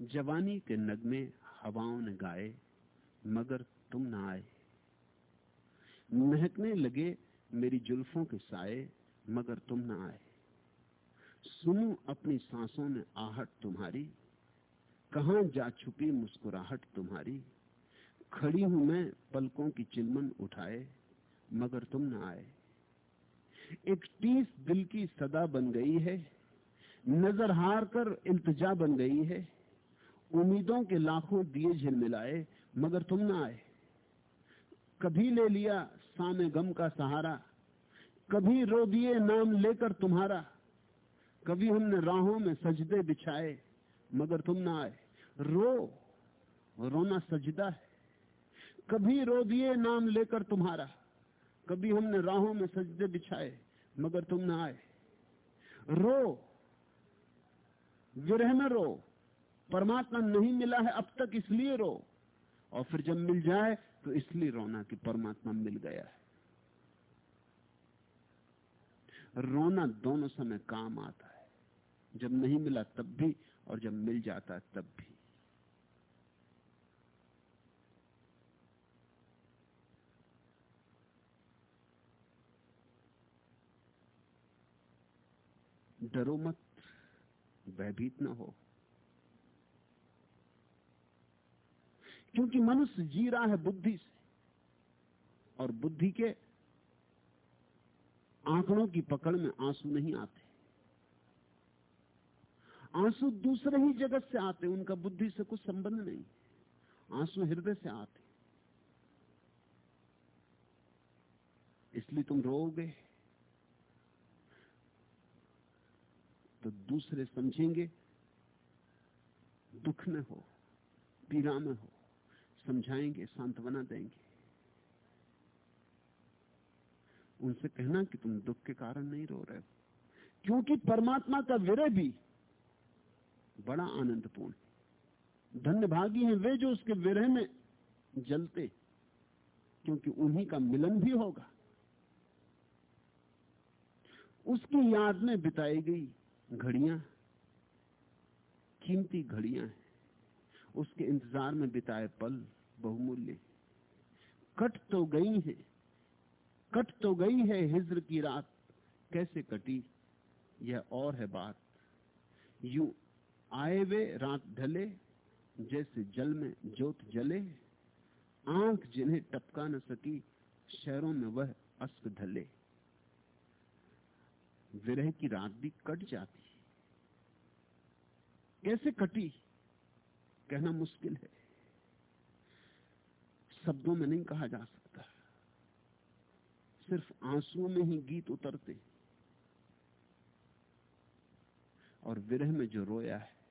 S2: जवानी के नगमे हवाओं ने गाए, मगर तुम ना आए। महकने लगे मेरी जुल्फों के साए, मगर तुम ना आए। सुनू अपनी सांसों में आहट तुम्हारी कहा जा छुपी मुस्कुराहट तुम्हारी? खड़ी हूँ मैं पलकों की चिलमन उठाए, मगर तुम ना आए। एक टीस दिल की सदा बन गई है, नज़र हार कर इल्तजा बन गई है। उम्मीदों के लाखों दिए झिलमिलाए, मगर तुम ना आए। कभी ले लिया सामे गम का सहारा, कभी रो दिए नाम लेकर तुम्हारा, कभी हमने राहों में सजदे बिछाए। मगर तुम ना आए। रो, रोना सजदा है। कभी रो दिए नाम लेकर तुम्हारा। कभी हमने राहों में सजदे बिछाए, मगर तुम ना आए। रो विरह में रो। परमात्मा नहीं मिला है अब तक, इसलिए रो। और फिर जब मिल जाए तो इसलिए रोना कि परमात्मा मिल गया है। रोना दोनों समय काम आता है। जब नहीं मिला, तब भी और जब मिल जाता तब भी। डरो मत, भयभीत ना हो। क्योंकि मनुष्य जी रहा है बुद्धि से, और बुद्धि के आंकड़ों की पकड़ में आँसू नहीं आते। आँसू दूसरे ही जगत से आते उनका बुद्धि से कुछ संबंध नहीं। आँसू हृदय से आते इसलिए तुम रोओगे तो दूसरे समझेंगे, दुख में हो, पीड़ा में हो, समझाएँगे, सांत्वना देंगे। उनसे कहना कि तुम दुख के कारण नहीं रो रहे हो। क्योंकि परमात्मा का विरह भी बड़ा आनंदपूर्ण। धन्य भागी हैं वे जो उसके विरह में जलते, क्योंकि उन्हीं का मिलन भी होगा। उसकी याद में बिताई गई घड़ियाँ, कीमती घड़ियाँ हैं। उसके इंतज़ार में बिताए पल बहुमूल्य। कट तो गई है, कट तो गई है हिज्र की रात। कैसे कटी, यह और है बात। यू आए वे रात ढले, जैसे जल में जोत जले, आँख जिन्हें टपका न सकी, शहरों में वह अस्क ढले। विरह की रात भी कट जाती। कैसे कटी? कहना मुश्किल है। शब्दों में नहीं कहा जा सकता। सिर्फ़ आंसुओं में ही गीत उतरते। और विरह में जो रोया है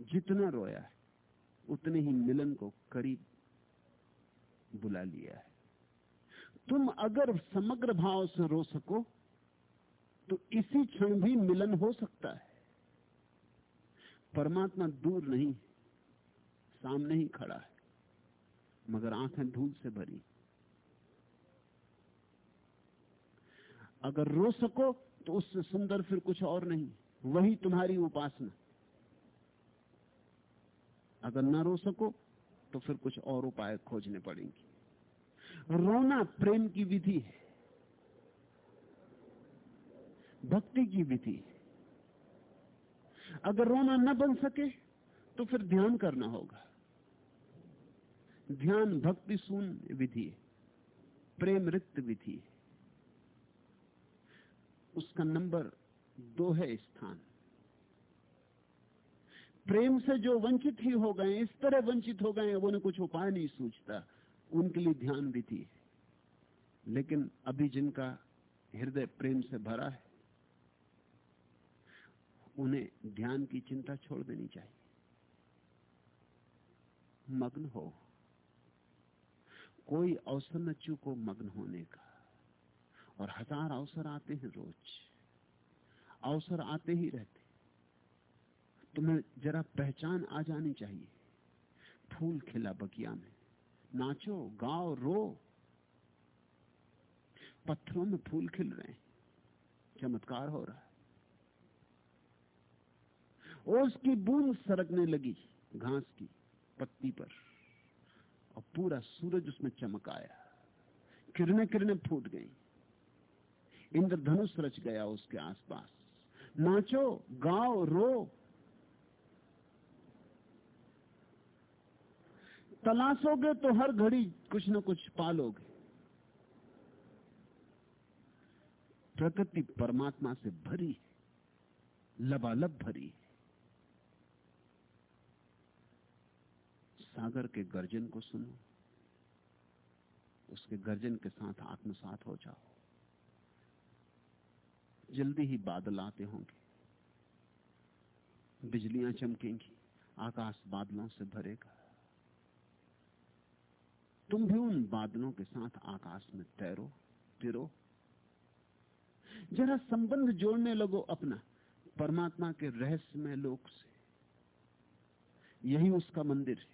S2: जितना रोया है, उतने ही मिलन को करीब बुला लिया है। तुम अगर समग्र भाव से रो सको तो इसी क्षण भी मिलन हो सकता है। परमात्मा दूर नहीं, सामने ही खड़ा है, मगर आँखें धूल से भरी। अगर रो सको तो उससे सुंदर फिर कुछ और नहीं, वही तुम्हारी उपासना। अगर न रो सको तो फिर कुछ और उपाय खोजने पड़ेंगे। रोना प्रेम की विधि है। भक्ति की विधि है। अगर रोना न बन सके तो फिर ध्यान करना होगा। ध्यान भक्ति शून्य विधि है। प्रेम रिक्त विधि है। उसका नंबर दो है स्थान। प्रेम से जो वंचित ही हो गए, इस तरह वंचित हो गए उन्हें कुछ उपाय नहीं सूझता उनके लिए ध्यान विधि है लेकिन अभी जिनका हृदय प्रेम से भरा है, उन्हें ध्यान की चिंता छोड़ देनी चाहिए। मग्न हो। कोई अवसर न चूको मग्न होने का। और हज़ार अवसर आते हैं रोज। अवसर आते ही रहते तुम्हें जरा पहचान आ जानी चाहिए। फूल खिला बगिया में। नाचो, गाओ, रो। पत्थरों में फूल खिल रहे हैं। चमत्कार हो रहा है। ओस की बूंद सरकने लगी घास की पत्ती पर। और पूरा सूरज उसमें चमक आया। किरने किरने फूट गई। इंद्रधनुष रच गया उसके आसपास। नाचो, गाओ, रो। तलाशोगे तो हर घड़ी कुछ न कुछ पालोगे। प्रकृति परमात्मा से भरी है, लबालब भरी सागर के गर्जन को सुनो, उसके गर्जन के साथ आत्मसात हो जाओ। जल्दी ही बादल आते होंगे, बिजलियाँ चमकेंगी, आकाश बादलों से भरेगा। तुम भी उन बादलों के साथ आकाश में तैरो तिरो जरा संबंध जोड़ने लगो अपना, परमात्मा के रहस्यमय लोक से। यही उसका मंदिर है।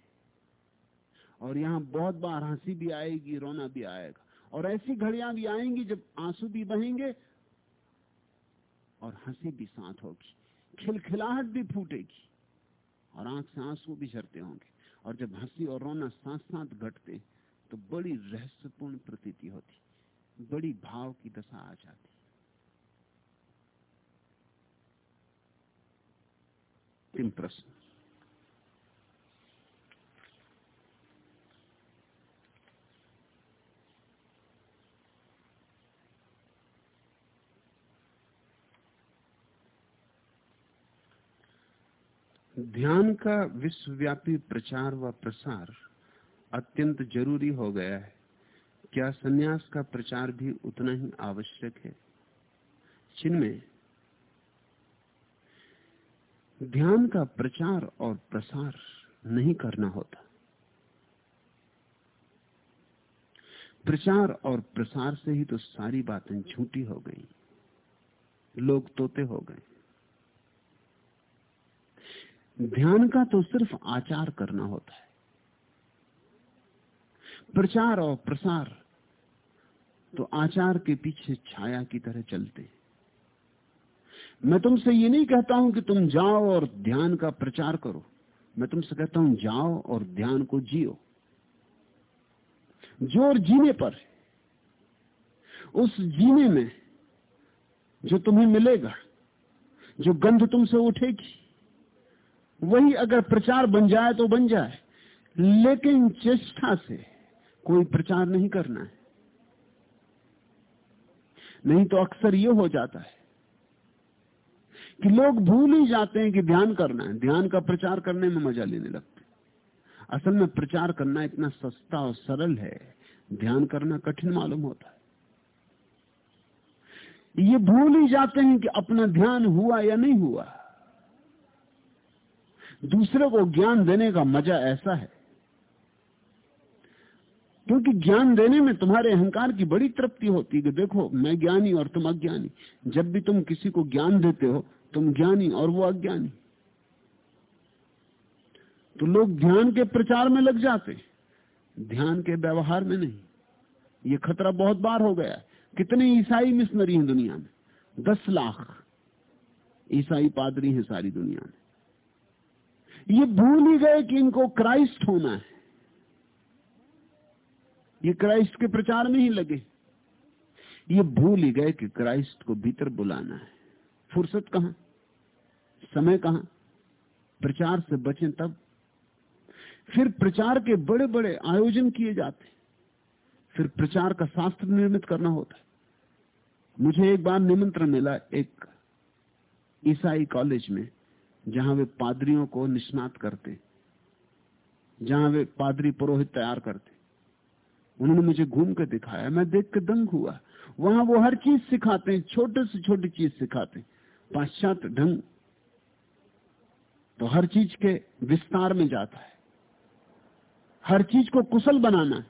S2: और यहाँ बहुत बार हँसी भी आएगी, रोना भी आएगा। और ऐसी घड़ियाँ भी आएँगी जब आँसू भी बहेंगे और हँसी भी साथ होगी, खिलखिलाहट भी फूटेगी और आँख से आँसू भी झरते होंगे। और जब हँसी और रोना साथ साथ घटते तो बड़ी रहस्यपूर्ण प्रतीति होती, बड़ी भाव की दशा आ जाती। तीन प्रश्न। ध्यान का विश्वव्यापी प्रचार व प्रसार अत्यंत ज़रूरी हो गया है। क्या सन्यास का प्रचार भी उतना ही आवश्यक है? जिनमें ध्यान का प्रचार और प्रसार नहीं करना होता। प्रचार और प्रसार से ही तो सारी बातें झूठी हो गई। लोग तोते हो गए। ध्यान का तो सिर्फ़ आचार करना होता है। प्रचार और प्रसार तो आचार के पीछे छाया की तरह चलते। मैं तुमसे ये नहीं कहता हूँ कि तुम जाओ और ध्यान का प्रचार करो। मैं तुमसे कहता हूँ, जाओ और ध्यान को जियो। ज़ोर जीने पर उस जीने में जो तुम्हें मिलेगा, जो गंध तुमसे उठेगी, वही अगर प्रचार बन जाए तो बन जाए। लेकिन चेष्टा से कोई प्रचार नहीं करना है। नहीं तो अक्सर ये हो जाता है कि लोग भूल ही जाते हैं कि ध्यान करना है। ध्यान का प्रचार करने में मज़ा लेने लगते असल में प्रचार करना इतना सस्ता और सरल है, ध्यान करना कठिन मालूम होता है। ये भूल ही जाते हैं कि अपना ध्यान हुआ या नहीं हुआ। दूसरे को ज्ञान देने का मज़ा ऐसा है क्योंकि ज्ञान देने में तुम्हारे अहंकार की बड़ी तृप्ति होती है देखो, मैं ज्ञानी और तुम अज्ञानी। जब भी तुम किसी को ज्ञान देते हो, तुम ज्ञानी और वो अज्ञानी। तो लोग ध्यान के प्रचार में लग जाते ध्यान के व्यवहार में नहीं। ये खतरा बहुत बार हो गया कितने ईसाई मिशनरी हैं दुनिया में? दस लाख ईसाई पादरी हैं सारी दुनिया में। ये भूल ही गए कि इनको क्राइस्ट होना है। ये क्राइस्ट के प्रचार में ही लगे। ये भूल ही गए कि क्राइस्ट को भीतर बुलाना है। फुर्सत कहा? समय कहा? प्रचार से बचें तब। फिर प्रचार के बड़े बड़े आयोजन किए जाते। फिर प्रचार का शास्त्र निर्मित करना होता। है मुझे एक बार निमंत्रण मिला एक ईसाई कॉलेज में, जहाँ वे पादरियों को निष्णात करते, जहाँ वे पादरी पुरोहित तैयार करते। उन्होंने मुझे घूम कर दिखाया, मैं देख के दंग हुआ। वहाँ वो हर चीज़ सिखाते हैं, छोटे से छोटी चीज़ सिखाते पाश्चात्य ढंग तो हर चीज़ के विस्तार में जाता है। हर चीज़ को कुशल बनाना है।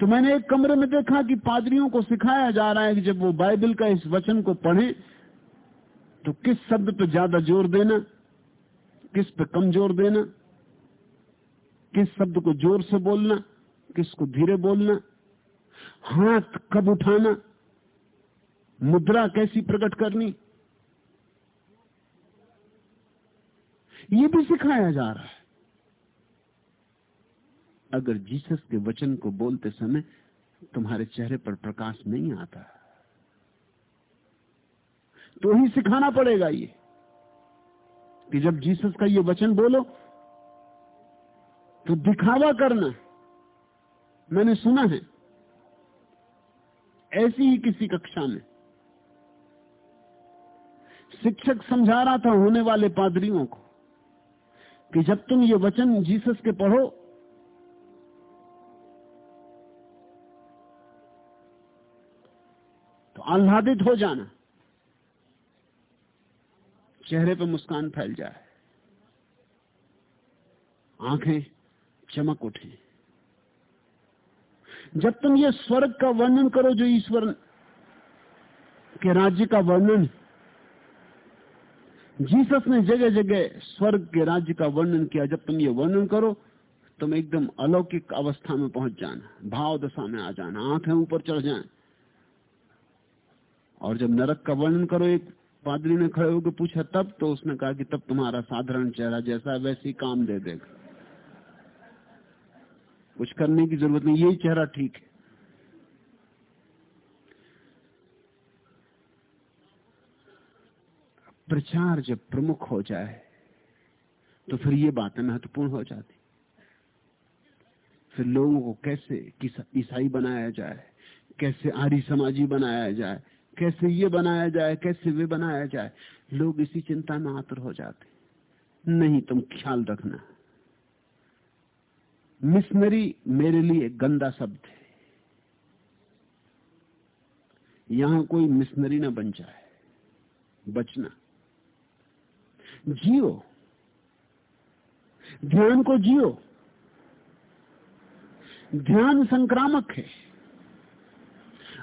S2: तो मैंने एक कमरे में देखा कि पादरियों को सिखाया जा रहा है कि जब वो बाइबल का इस वचन को पढ़े तो किस शब्द पर ज़्यादा ज़ोर देना, किस पे कम ज़ोर देना, किस शब्द को ज़ोर से बोलना किसको? धीरे बोलना। हाथ कब उठाना? मुद्रा कैसी प्रकट करनी? ये भी सिखाया जा रहा है। अगर जीसस के वचन को बोलते समय तुम्हारे चेहरे पर प्रकाश नहीं आता तो ही सिखाना पड़ेगा ये, कि जब जीसस का ये वचन बोलो तो दिखावा करना मैंने सुना है। ऐसी ही किसी कक्षा में शिक्षक समझा रहा था होने वाले पादरियों को कि जब तुम ये वचन जीसस के पढ़ो तो आह्लादित हो जाना। चेहरे पर मुस्कान फैल जाए। आँखें चमक उठे। जब तुम ये स्वर्ग का वर्णन करो, जो ईश्वर के राज्य का वर्णन जीसस ने जगह जगह स्वर्ग के राज्य का वर्णन किया। जब तुम ये वर्णन करो, तुम एकदम अलौकिक अवस्था में पहुँच जाना, भाव दशा में आ जाना, आँखें ऊपर चढ़ जाए। और जब नरक का वर्णन करो, एक पादरी ने खड़े होकर पूछा, तब तो उसने कहा कि तब तुम्हारा साधारण चेहरा जैसा वैसे काम दे देगा। कुछ करने की ज़रूरत नहीं, यही चेहरा ठीक है। प्रचार जब प्रमुख हो जाए तो फिर ये बातें महत्वपूर्ण हो जाती। फिर लोगों को कैसे ईसाई बनाया जाए, कैसे आर्य समाजी बनाया जाए, कैसे ये बनाया जाए, कैसे वे बनाया जाए, लोग इसी चिंता में आतर हो जाते। नहीं तुम ख्याल रखना। मिशनरी मेरे लिए गंदा शब्द है। यहाँ कोई मिशनरी ना बन जाए, बचना। जियो, ध्यान को जियो। ध्यान संक्रामक है।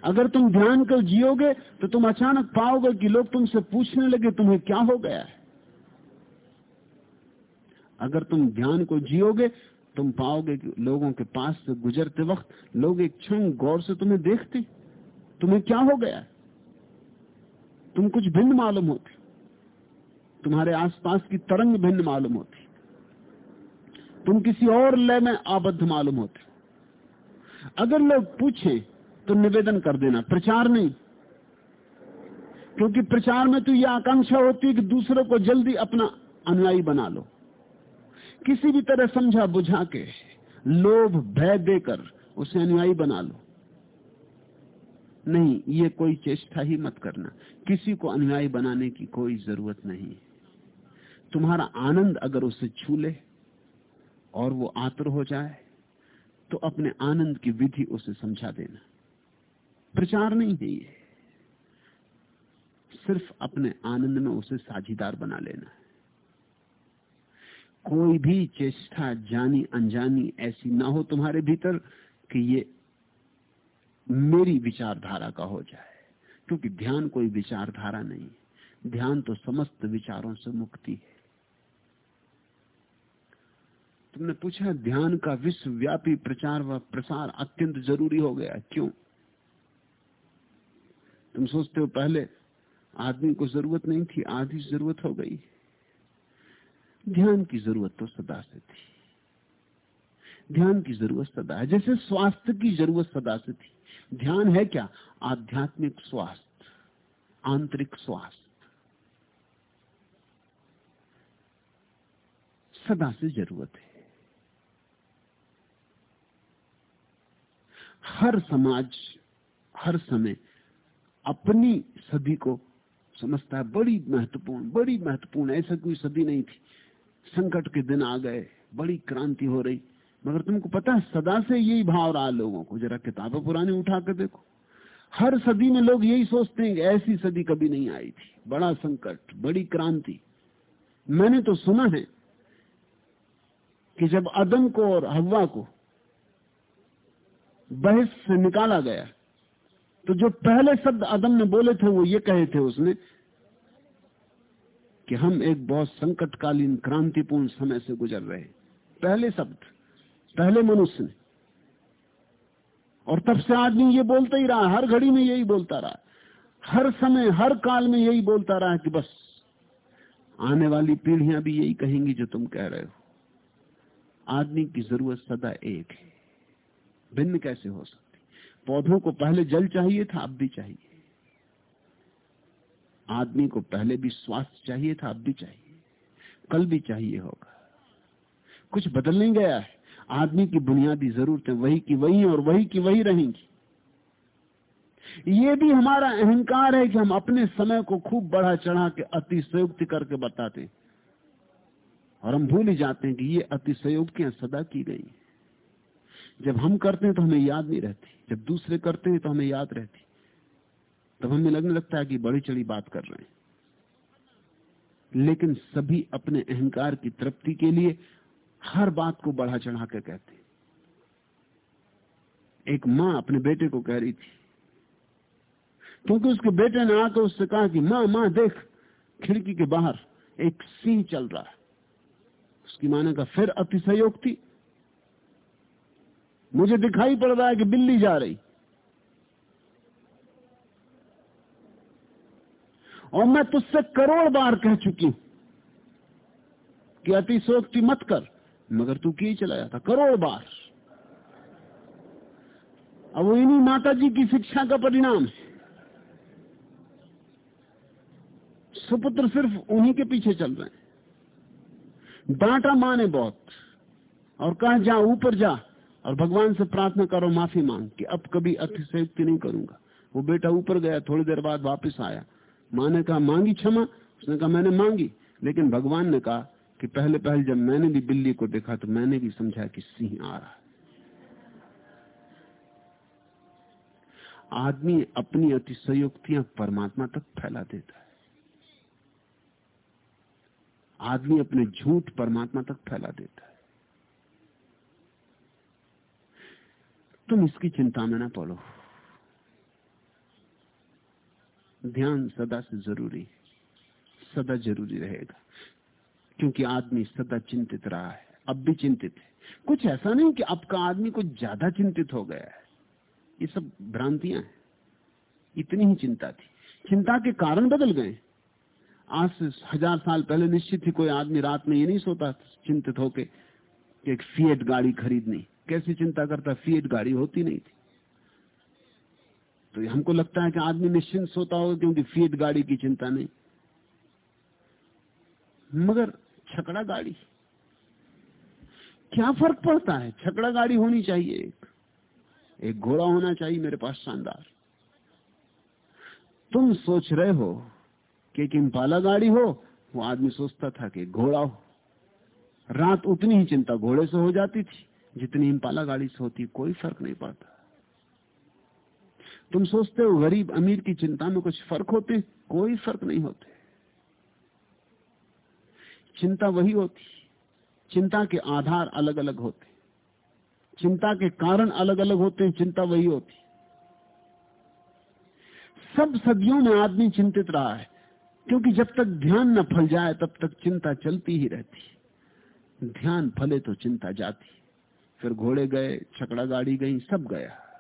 S2: अगर तुम ध्यान को जियोगे तो तुम अचानक पाओगे कि लोग तुमसे पूछने लगे, तुम्हें क्या हो गया है? अगर तुम ध्यान को जियोगे तुम पाओगे कि लोगों के पास से गुजरते वक्त लोग एक क्षण गौर से तुम्हें देखते। तुम्हें क्या हो गया? तुम कुछ भिन्न मालूम होते। तुम्हारे आसपास की तरंग भिन्न मालूम होती। तुम किसी और लय में आबद्ध मालूम होते। अगर लोग पूछें तो निवेदन कर देना, प्रचार नहीं। क्योंकि प्रचार में तो यह आकांक्षा होती है कि दूसरों को जल्दी अपना अनुयायी बना लो। किसी भी तरह समझा बुझा के लोभ भय देकर उसे अनुयायी बना लो। नहीं, ये कोई चेष्टा ही मत करना। किसी को अनुयायी बनाने की कोई ज़रूरत नहीं तुम्हारा आनंद अगर उसे छू ले और वो आतर हो जाए तो अपने आनंद की विधि उसे समझा देना। प्रचार नहीं है ये। सिर्फ़ अपने आनंद में उसे साझीदार बना लेना है। कोई भी चेष्टा, जानी, अनजानी ऐसी ना हो तुम्हारे भीतर कि ये मेरी विचारधारा का हो जाए। क्योंकि ध्यान कोई विचारधारा नहीं ध्यान तो समस्त विचारों से मुक्ति है। तुमने पूछा, ध्यान का विश्वव्यापी प्रचार व प्रसार अत्यंत ज़रूरी हो गया। क्यों? तुम सोचते हो पहले आदमी को ज़रूरत नहीं थी आधी ज़रूरत हो गई। ध्यान की ज़रूरत तो सदा से थी। ध्यान की ज़रूरत सदा है। जैसे स्वास्थ्य की ज़रूरत सदा से थी। ध्यान है क्या? आध्यात्मिक स्वास्थ्य, आंतरिक स्वास्थ्य। सदा से ज़रूरत है। हर समाज, हर समय अपनी सदी को समझता है। बड़ी महत्वपूर्ण बड़ी महत्वपूर्ण, ऐसा कोई सदी नहीं थी। संकट के दिन आ गए, बड़ी क्रांति हो रही। मगर तुमको पता है, सदा से यही भाव रहा लोगों को। जरा किताबें पुरानी उठा कर देखो। हर सदी में लोग यही सोचते हैं कि ऐसी सदी कभी नहीं आई थी। बड़ा संकट, बड़ी क्रांति। मैंने तो सुना है कि जब अदम को और हवा को बहस से निकाला गया तो जो पहले शब्द अदम ने बोले थे, वो ये कहे थे उसने कि हम एक बहुत संकटकालीन, क्रांतिपूर्ण समय से गुजर रहे पहले शब्द, पहले मनुष्य ने। और तब से आदमी ये बोलता ही रहा, हर घड़ी में यही बोलता रहा। हर समय, हर काल में यही बोलता रहा कि बस, आने वाली पीढ़ियाँ भी यही कहेंगी जो तुम कह रहे हो। आदमी की ज़रूरत सदा एक है, भिन्न कैसे हो सकती? पौधों को पहले जल चाहिए था, अब भी चाहिए। आदमी को पहले भी स्वास्थ्य चाहिए था, अब भी चाहिए। कल भी चाहिए होगा। कुछ बदल नहीं गया है। आदमी की बुनियादी जरूरतें वही की वही और वही की वही रहेंगी। ये भी हमारा अहंकार है कि हम अपने समय को खूब बढ़ा चढ़ा के अतिशयोक्ति करके बताते और हम भूल ही जाते हैं कि ये अतिशयोक्तियाँ सदा की गई जब हम करते हैं तो हमें याद नहीं रहती। जब दूसरे करते हैं तो हमें याद रहती। तब हमें लगने लगता है कि बड़ी चढ़ी बात कर रहे हैं। लेकिन सभी अपने अहंकार की तृप्ति के लिए हर बात को बढ़ा चढ़ा कर कहते एक माँ अपने बेटे को कह रही थी। क्योंकि उसके बेटे ने आकर उससे कहा कि, माँ माँ, देख, खिड़की के बाहर एक सिंह चल रहा है। उसकी माँ ने कहा, फिर थी। मुझे दिखाई पड़ रहा है कि बिल्ली जा रही। और मैं तुझसे करोड़ बार कह चुकी हूँ कि अतिशोक्ति मत कर। मगर तू की चला जाता करोड़ बार। अब वो इन्हीं माता जी की शिक्षा का परिणाम है। सुपुत्र सिर्फ़ उन्हीं के पीछे चल रहे हैं। डांटा माने बहुत, और कहा जा, ऊपर जा, और भगवान से प्रार्थना करो, माफ़ी मांग कि। अब कभी अतिशयोक्ति नहीं करूँगा। वो बेटा ऊपर गया, थोड़ी देर बाद वापस आया। माँ ने कहा, मांगी क्षमा? उसने कहा, मैंने मांगी। लेकिन भगवान ने कहा कि पहले पहले जब मैंने भी बिल्ली को देखा तो मैंने भी समझा कि सिंह आ रहा है। आदमी अपनी अतिशयोक्तियाँ परमात्मा तक फैला देता है। आदमी अपने झूठ परमात्मा तक फैला देता है। तुम इसकी चिंता में ना पड़ो। ध्यान सदा से ज़रूरी है सदा ज़रूरी रहेगा। क्योंकि आदमी सदा चिंतित रहा है, अब भी चिंतित है। कुछ ऐसा नहीं कि अब का आदमी कुछ ज़्यादा चिंतित हो गया है। ये सब भ्रांतियाँ हैं। इतनी ही चिंता थी। चिंता के कारण बदल गए। आज से हज़ार साल पहले निश्चित ही कोई आदमी रात में ये नहीं सोता चिंतित होके एक फीएट गाड़ी खरीदनी। कैसी चिंता करता? फीएट गाड़ी होती नहीं थी। तो हमको लगता है कि आदमी निश्चिंत सोता होगा क्योंकि फीट गाड़ी की चिंता नहीं। मगर छकड़ा गाड़ी। क्या फ़र्क पड़ता है? छकड़ा गाड़ी होनी चाहिए एक। एक घोड़ा होना चाहिए मेरे पास शानदार। तुम सोच रहे हो कि एक इम्पाला गाड़ी हो, वो आदमी सोचता था कि घोड़ा हो। रात उतनी ही चिंता घोड़े से हो जाती थी, जितनी इम्पाला गाड़ी से होती, कोई फ़र्क नहीं पड़ता। तुम सोचते हो गरीब अमीर की चिंता में कुछ फ़र्क होते कोई फ़र्क नहीं होते। चिंता वही होती। चिंता के आधार अलग अलग होते। चिंता के कारण अलग अलग होते हैं, चिंता वही होती। सब सदियों में आदमी चिंतित रहा है, क्योंकि जब तक ध्यान न फल जाए, तब तक चिंता चलती ही रहती। ध्यान फले तो चिंता जाती। फिर घोड़े गए, छकड़ा गाड़ी गई, सब गया।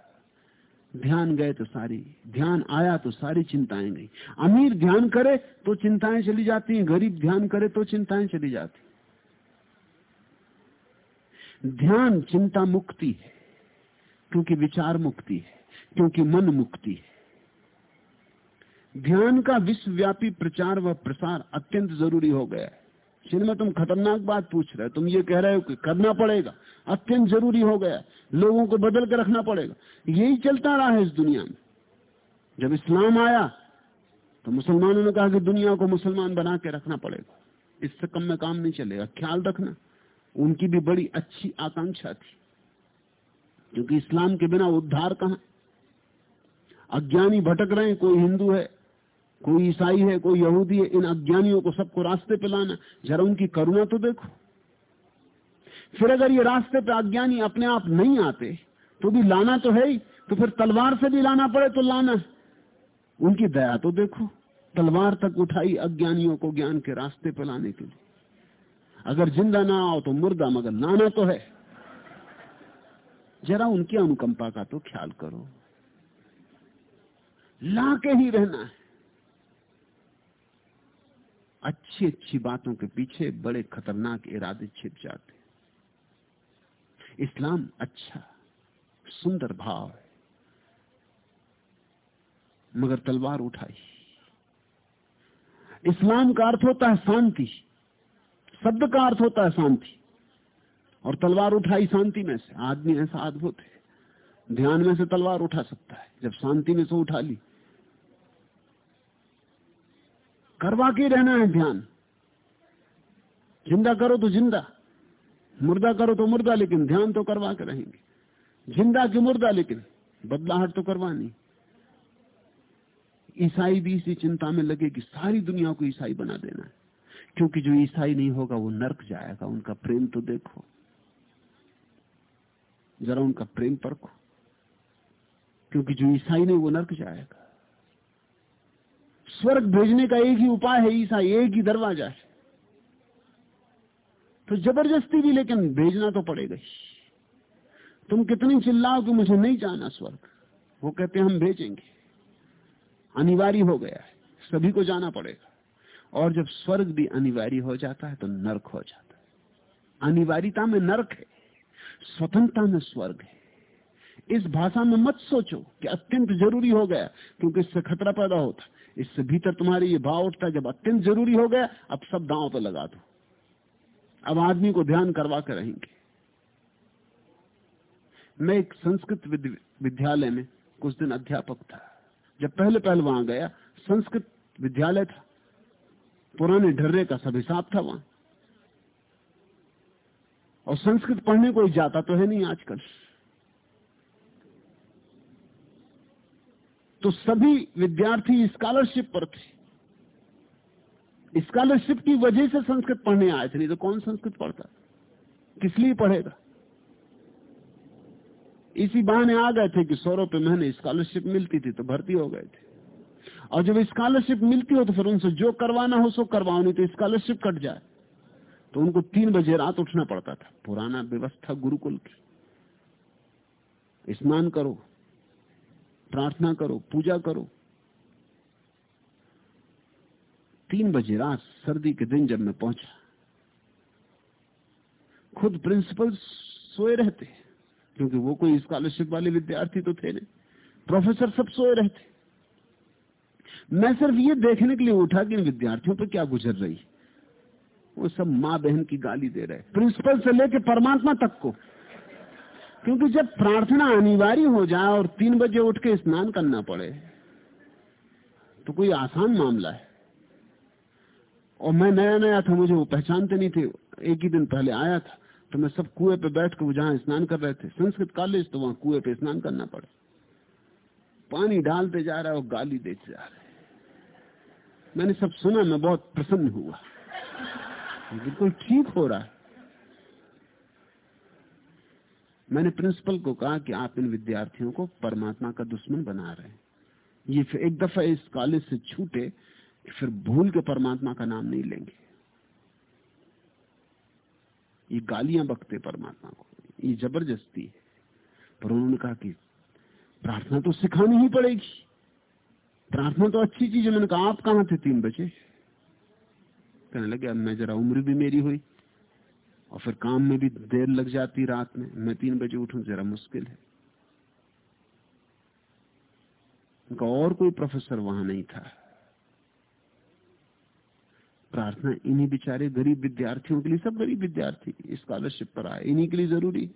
S2: ध्यान गए तो सारी, ध्यान आया तो सारी चिंताएँ गई। अमीर ध्यान करे तो चिंताएँ चली जाती हैं, गरीब ध्यान करे तो चिंताएँ चली जाती ध्यान चिंता मुक्ति है, क्योंकि विचार मुक्ति है, क्योंकि मन मुक्ति है। ध्यान का विश्वव्यापी प्रचार व प्रसार अत्यंत ज़रूरी हो गया है। में तुम खतरनाक बात पूछ रहे हो, तुम ये कह रहे हो कि करना पड़ेगा, अत्यंत ज़रूरी हो गया लोगों को बदल कर रखना पड़ेगा। यही चलता रहा है इस दुनिया में। जब इस्लाम आया तो मुसलमानों ने कहा कि दुनिया को मुसलमान बना के रखना पड़ेगा। इससे कम में काम नहीं चलेगा। ख्याल रखना, उनकी भी बड़ी अच्छी आकांक्षा थी। क्योंकि इस्लाम के बिना उद्धार कहा? अज्ञानी भटक रहे हैं, कोई हिंदू है कोई ईसाई है, कोई यहूदी है, इन अज्ञानियों को सबको रास्ते पे लाना। जरा उनकी करुणा तो देखो। फिर अगर ये रास्ते पे अज्ञानी अपने आप नहीं आते तो भी लाना तो है ही तो फिर तलवार से भी लाना पड़े तो लाना। उनकी दया तो देखो। तलवार तक उठाई अज्ञानियों को ज्ञान के रास्ते पे लाने के लिए। अगर ज़िंदा ना आओ तो मुर्दा, मगर लाना तो है। जरा उनकी अनुकंपा का तो ख्याल करो। ला के ही रहना है। अच्छी अच्छी बातों के पीछे बड़े खतरनाक इरादे छिप जाते इस्लाम अच्छा सुंदर भाव है। मगर तलवार उठाई। इस्लाम का अर्थ होता है शांति। शब्द का अर्थ होता है शांति। और तलवार उठाई शांति में से। आदमी ऐसा अद्भुत है। ध्यान में से तलवार उठा सकता है। जब शांति में से उठा ली करवा के रहना है ध्यान। ज़िंदा करो तो ज़िंदा, मुर्दा करो तो मुर्दा, लेकिन ध्यान तो करवा के रहेंगे। ज़िंदा की मुर्दा, लेकिन बदलाहट तो करवानी। ईसाई भी इसी चिंता में लगे कि सारी दुनिया को ईसाई बना देना है। क्योंकि जो ईसाई नहीं होगा, वो नरक जाएगा। उनका प्रेम तो देखो। जरा उनका प्रेम परखो। क्योंकि जो ईसाई नहीं, वो नरक जाएगा। स्वर्ग भेजने का एक ही उपाय है ईसा, एक ही दरवाज़ा है। तो ज़बरदस्ती भी, लेकिन भेजना तो पड़ेगा ही। तुम कितनी चिल्लाओ कि मुझे नहीं जाना स्वर्ग। वो कहते हम भेजेंगे। अनिवार्य हो गया है। सभी को जाना पड़ेगा। और जब स्वर्ग भी अनिवार्य हो जाता है तो नरक हो जाता है। अनिवार्यता में नरक है। स्वतंत्रता में स्वर्ग है। इस भाषा में मत सोचो कि अत्यंत ज़रूरी हो गया, क्योंकि इससे खतरा पैदा होता इससे भीतर तुम्हारे ये भाव उठता जब अत्यंत ज़रूरी हो गया, अब सब दांव पर लगा दो। अब आदमी को ध्यान करवा कर रहेंगे। मैं एक संस्कृत विद्यालय में कुछ दिन अध्यापक था। जब पहले पहले वहाँ गया, संस्कृत विद्यालय था। पुराने ढर्रे का सब हिसाब था वहाँ। और संस्कृत पढ़ने कोई जाता तो है नहीं आजकल। तो सभी विद्यार्थी स्कॉलरशिप पर थे। स्कॉलरशिप की वजह से संस्कृत पढ़ने आए थे, नहीं तो कौन संस्कृत पढ़ता? किस लिए पढ़ेगा? इसी बहाने आ गए थे कि सौ रुपए महीने स्कॉलरशिप मिलती थी तो भर्ती हो गए थे। और जब स्कॉलरशिप मिलती हो तो फिर उनसे जो करवाना हो सो करवाओ, नहीं तो स्कॉलरशिप कट जाए। तो उनको तीन बजे रात उठना पड़ता था। पुराना व्यवस्था गुरुकुल की। स्नान करो। प्रार्थना करो, पूजा करो। तीन बजे रात सर्दी के दिन जब मैं पहुँचा, खुद प्रिंसिपल सोए रहते, क्योंकि वो कोई स्कॉलरशिप वाले विद्यार्थी तो थे नहीं। प्रोफेसर सब सोए रहते। मैं सिर्फ़ ये देखने के लिए उठा कि विद्यार्थियों पर क्या गुजर रही। वो सब माँ बहन की गाली दे रहे। प्रिंसिपल से लेके परमात्मा तक को क्योंकि जब प्रार्थना अनिवार्य हो जाए और तीन बजे उठ के स्नान करना पड़े तो कोई आसान मामला है। और मैं नया नया था, मुझे वो पहचानते नहीं थे। एक ही दिन पहले आया था तो मैं सब कुएँ पे बैठ के जहाँ स्नान कर रहे थे, संस्कृत कॉलेज तो वहाँ कुएँ पे स्नान करना पड़े। पानी डालते जा रहा है और गाली देते जा रहे मैंने सब सुना, मैं बहुत प्रसन्न हुआ। बिल्कुल ठीक हो रहा है। मैंने प्रिंसिपल को कहा कि आप इन विद्यार्थियों को परमात्मा का दुश्मन बना रहे हैं। ये फिर एक दफ़ा इस कॉलेज से छूटे, फिर भूल के परमात्मा का नाम नहीं लेंगे। ये गालियाँ बकते परमात्मा को। ये ज़बरदस्ती है। पर उन्होंने कहा कि प्रार्थना तो सिखानी ही पड़ेगी। प्रार्थना तो अच्छी चीज़ है। मैंने कहा, आप कहाँ थे तीन बजे? कहने लगे, अब मैं जरा उम्र भी मेरी हुई। और फिर काम में भी देर लग जाती रात में। मैं तीन बजे उठूं, जरा मुश्किल है। उनका और कोई प्रोफेसर वहाँ नहीं था। प्रार्थना इन्हीं बेचारे गरीब विद्यार्थियों के लिए, सब गरीब विद्यार्थी स्कॉलरशिप पर आए। इन्हीं के लिए ज़रूरी।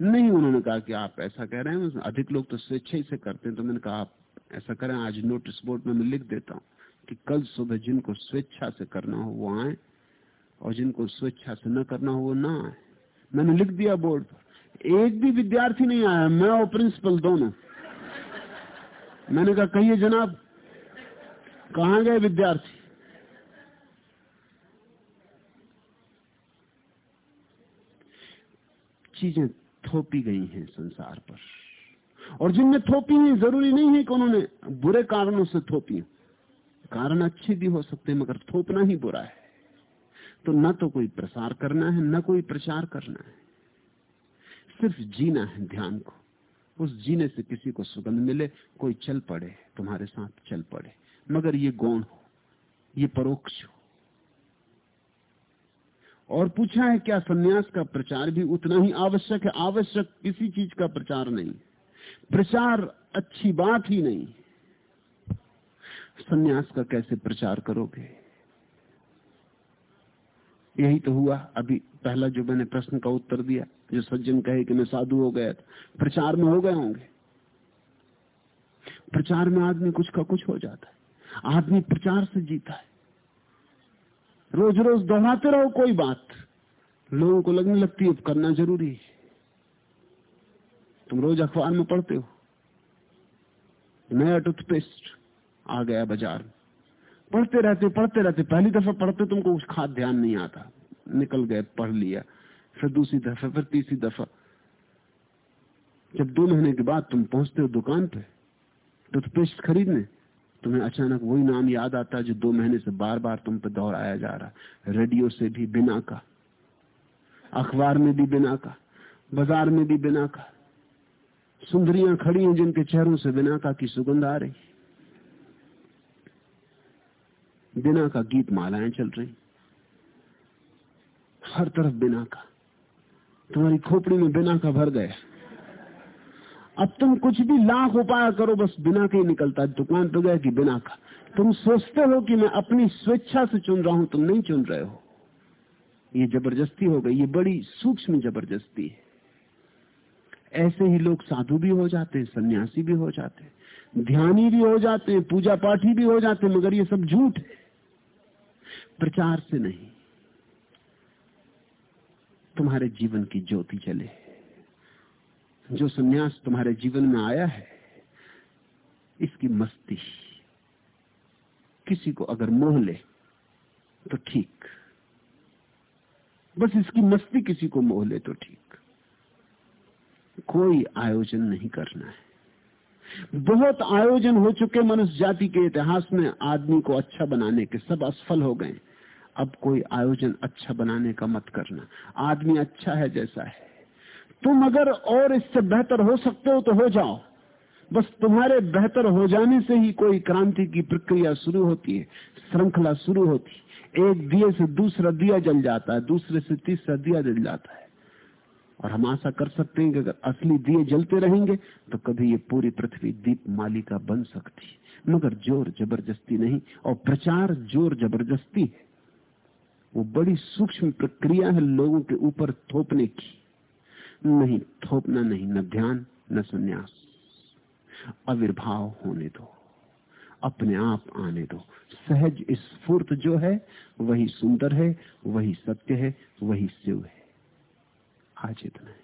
S2: नहीं, उन्होंने कहा कि आप ऐसा कह रहे हैं, अधिक लोग तो स्वेच्छा ही से करते हैं। तो मैंने कहा, आप ऐसा करें, आज नोटिस बोर्ड में मैं लिख देता हूँ। कि कल सुबह जिनको स्वेच्छा से करना हो वो आए, और जिनको स्वेच्छा से न करना हो वो ना आए। मैंने लिख दिया बोर्ड एक भी विद्यार्थी नहीं आया, मैं और प्रिंसिपल दोनों। मैंने कहा, कहिए जनाब, कहा गए विद्यार्थी? चीज़ें थोपी गई हैं संसार पर, और जिनने थोपी हैं ज़रूरी नहीं है कि उन्होंने बुरे कारणों से थोपी कारण अच्छे भी हो सकते हैं, मगर थोपना ही बुरा है। तो न तो कोई प्रसार करना है, न कोई प्रचार करना है। सिर्फ़ जीना है ध्यान को। उस जीने से किसी को सुगंध मिले, कोई चल पड़े, तुम्हारे साथ चल पड़े। मगर ये गौण हो, ये परोक्ष हो। और पूछा है, क्या सन्यास का प्रचार भी उतना ही आवश्यक है? आवश्यक किसी चीज़ का प्रचार नहीं। प्रचार अच्छी बात ही नहीं। सन्यास का कैसे प्रचार करोगे? यही तो हुआ। अभी पहला जो मैंने प्रश्न का उत्तर दिया, जो सज्जन कहे कि मैं साधु हो गया था प्रचार में हो गए होंगे। प्रचार में आदमी कुछ का कुछ हो जाता है। आदमी प्रचार से जीता है। रोज रोज दोहराते रहो, कोई बात। लोगों को लगने लगती है करना ज़रूरी है। तुम रोज अखबार में पढ़ते हो। नया टूथपेस्ट आ गया बाज़ार। पढ़ते रहते पढ़ते रहते, पहली दफ़ा पढ़ते तुमको कुछ खास ध्यान नहीं आता। निकल गए, पढ़ लिया, फिर दूसरी दफ़ा, फिर तीसरी दफ़ा। जब दो महीने के बाद तुम पहुँचते हो दुकान पे टूथपेस्ट खरीदने, तुम्हें अचानक वही नाम याद आता है जो दो महीने से बार बार तुम पे दोहराया जा रहा रेडियो से भी बिना का, अखबार में भी बिना का, बाज़ार में भी बिना का। सुंदरियाँ खड़ी हैं जिनके चेहरों से बिना का की सुगंध आ रही बिना का गीत मालाएँ चल रही। हर तरफ़ बिना का। तुम्हारी खोपड़ी में बिना का भर गया अब तुम कुछ भी लाख उपाय करो, बस बिना के ही निकलता दुकान पे गया कि बिना का। तुम सोचते हो कि मैं अपनी स्वेच्छा से चुन रहा हूँ, तुम नहीं चुन रहे हो। ये ज़बरदस्ती हो गई। ये बड़ी सूक्ष्म ज़बरदस्ती है। ऐसे ही लोग साधु भी हो जाते हैं, सन्यासी भी हो जाते हैं, ध्यानी भी हो जाते हैं, पूजा पाठी भी हो जाते हैं, मगर ये सब झूठ है। प्रचार से नहीं। तुम्हारे जीवन की ज्योति चले। जो सन्यास तुम्हारे जीवन में आया है, इसकी मस्ती किसी को अगर मोह ले तो ठीक। बस इसकी मस्ती किसी को मोह ले तो ठीक। कोई आयोजन नहीं करना है। बहुत आयोजन हो चुके मनुष्य जाति के इतिहास में आदमी को अच्छा बनाने के सब असफल हो गए। अब कोई आयोजन अच्छा बनाने का मत करना। आदमी अच्छा है जैसा है। तुम अगर और इससे बेहतर हो सकते हो तो हो जाओ। बस तुम्हारे बेहतर हो जाने से ही कोई क्रांति की प्रक्रिया शुरू होती है, श्रृंखला शुरू होती है। एक दिए से दूसरा दिया जल जाता है, दूसरे से तीसरा दिया जल जाता है। और हम आशा कर सकते हैं कि अगर असली दिए जलते रहेंगे तो कभी ये पूरी पृथ्वी दीप मालिका बन सकती है। मगर ज़ोर ज़बरदस्ती नहीं, और प्रचार ज़ोर ज़बरदस्ती है। वो बड़ी सूक्ष्म प्रक्रिया है लोगों के ऊपर थोपने की। नहीं, थोपना नहीं, न ध्यान, न संन्यास। अविर्भाव होने दो। अपने आप आने दो। सहज स्फूर्त जो है, वही सुंदर है, वही सत्य है, वही शिव है। आज इतना है।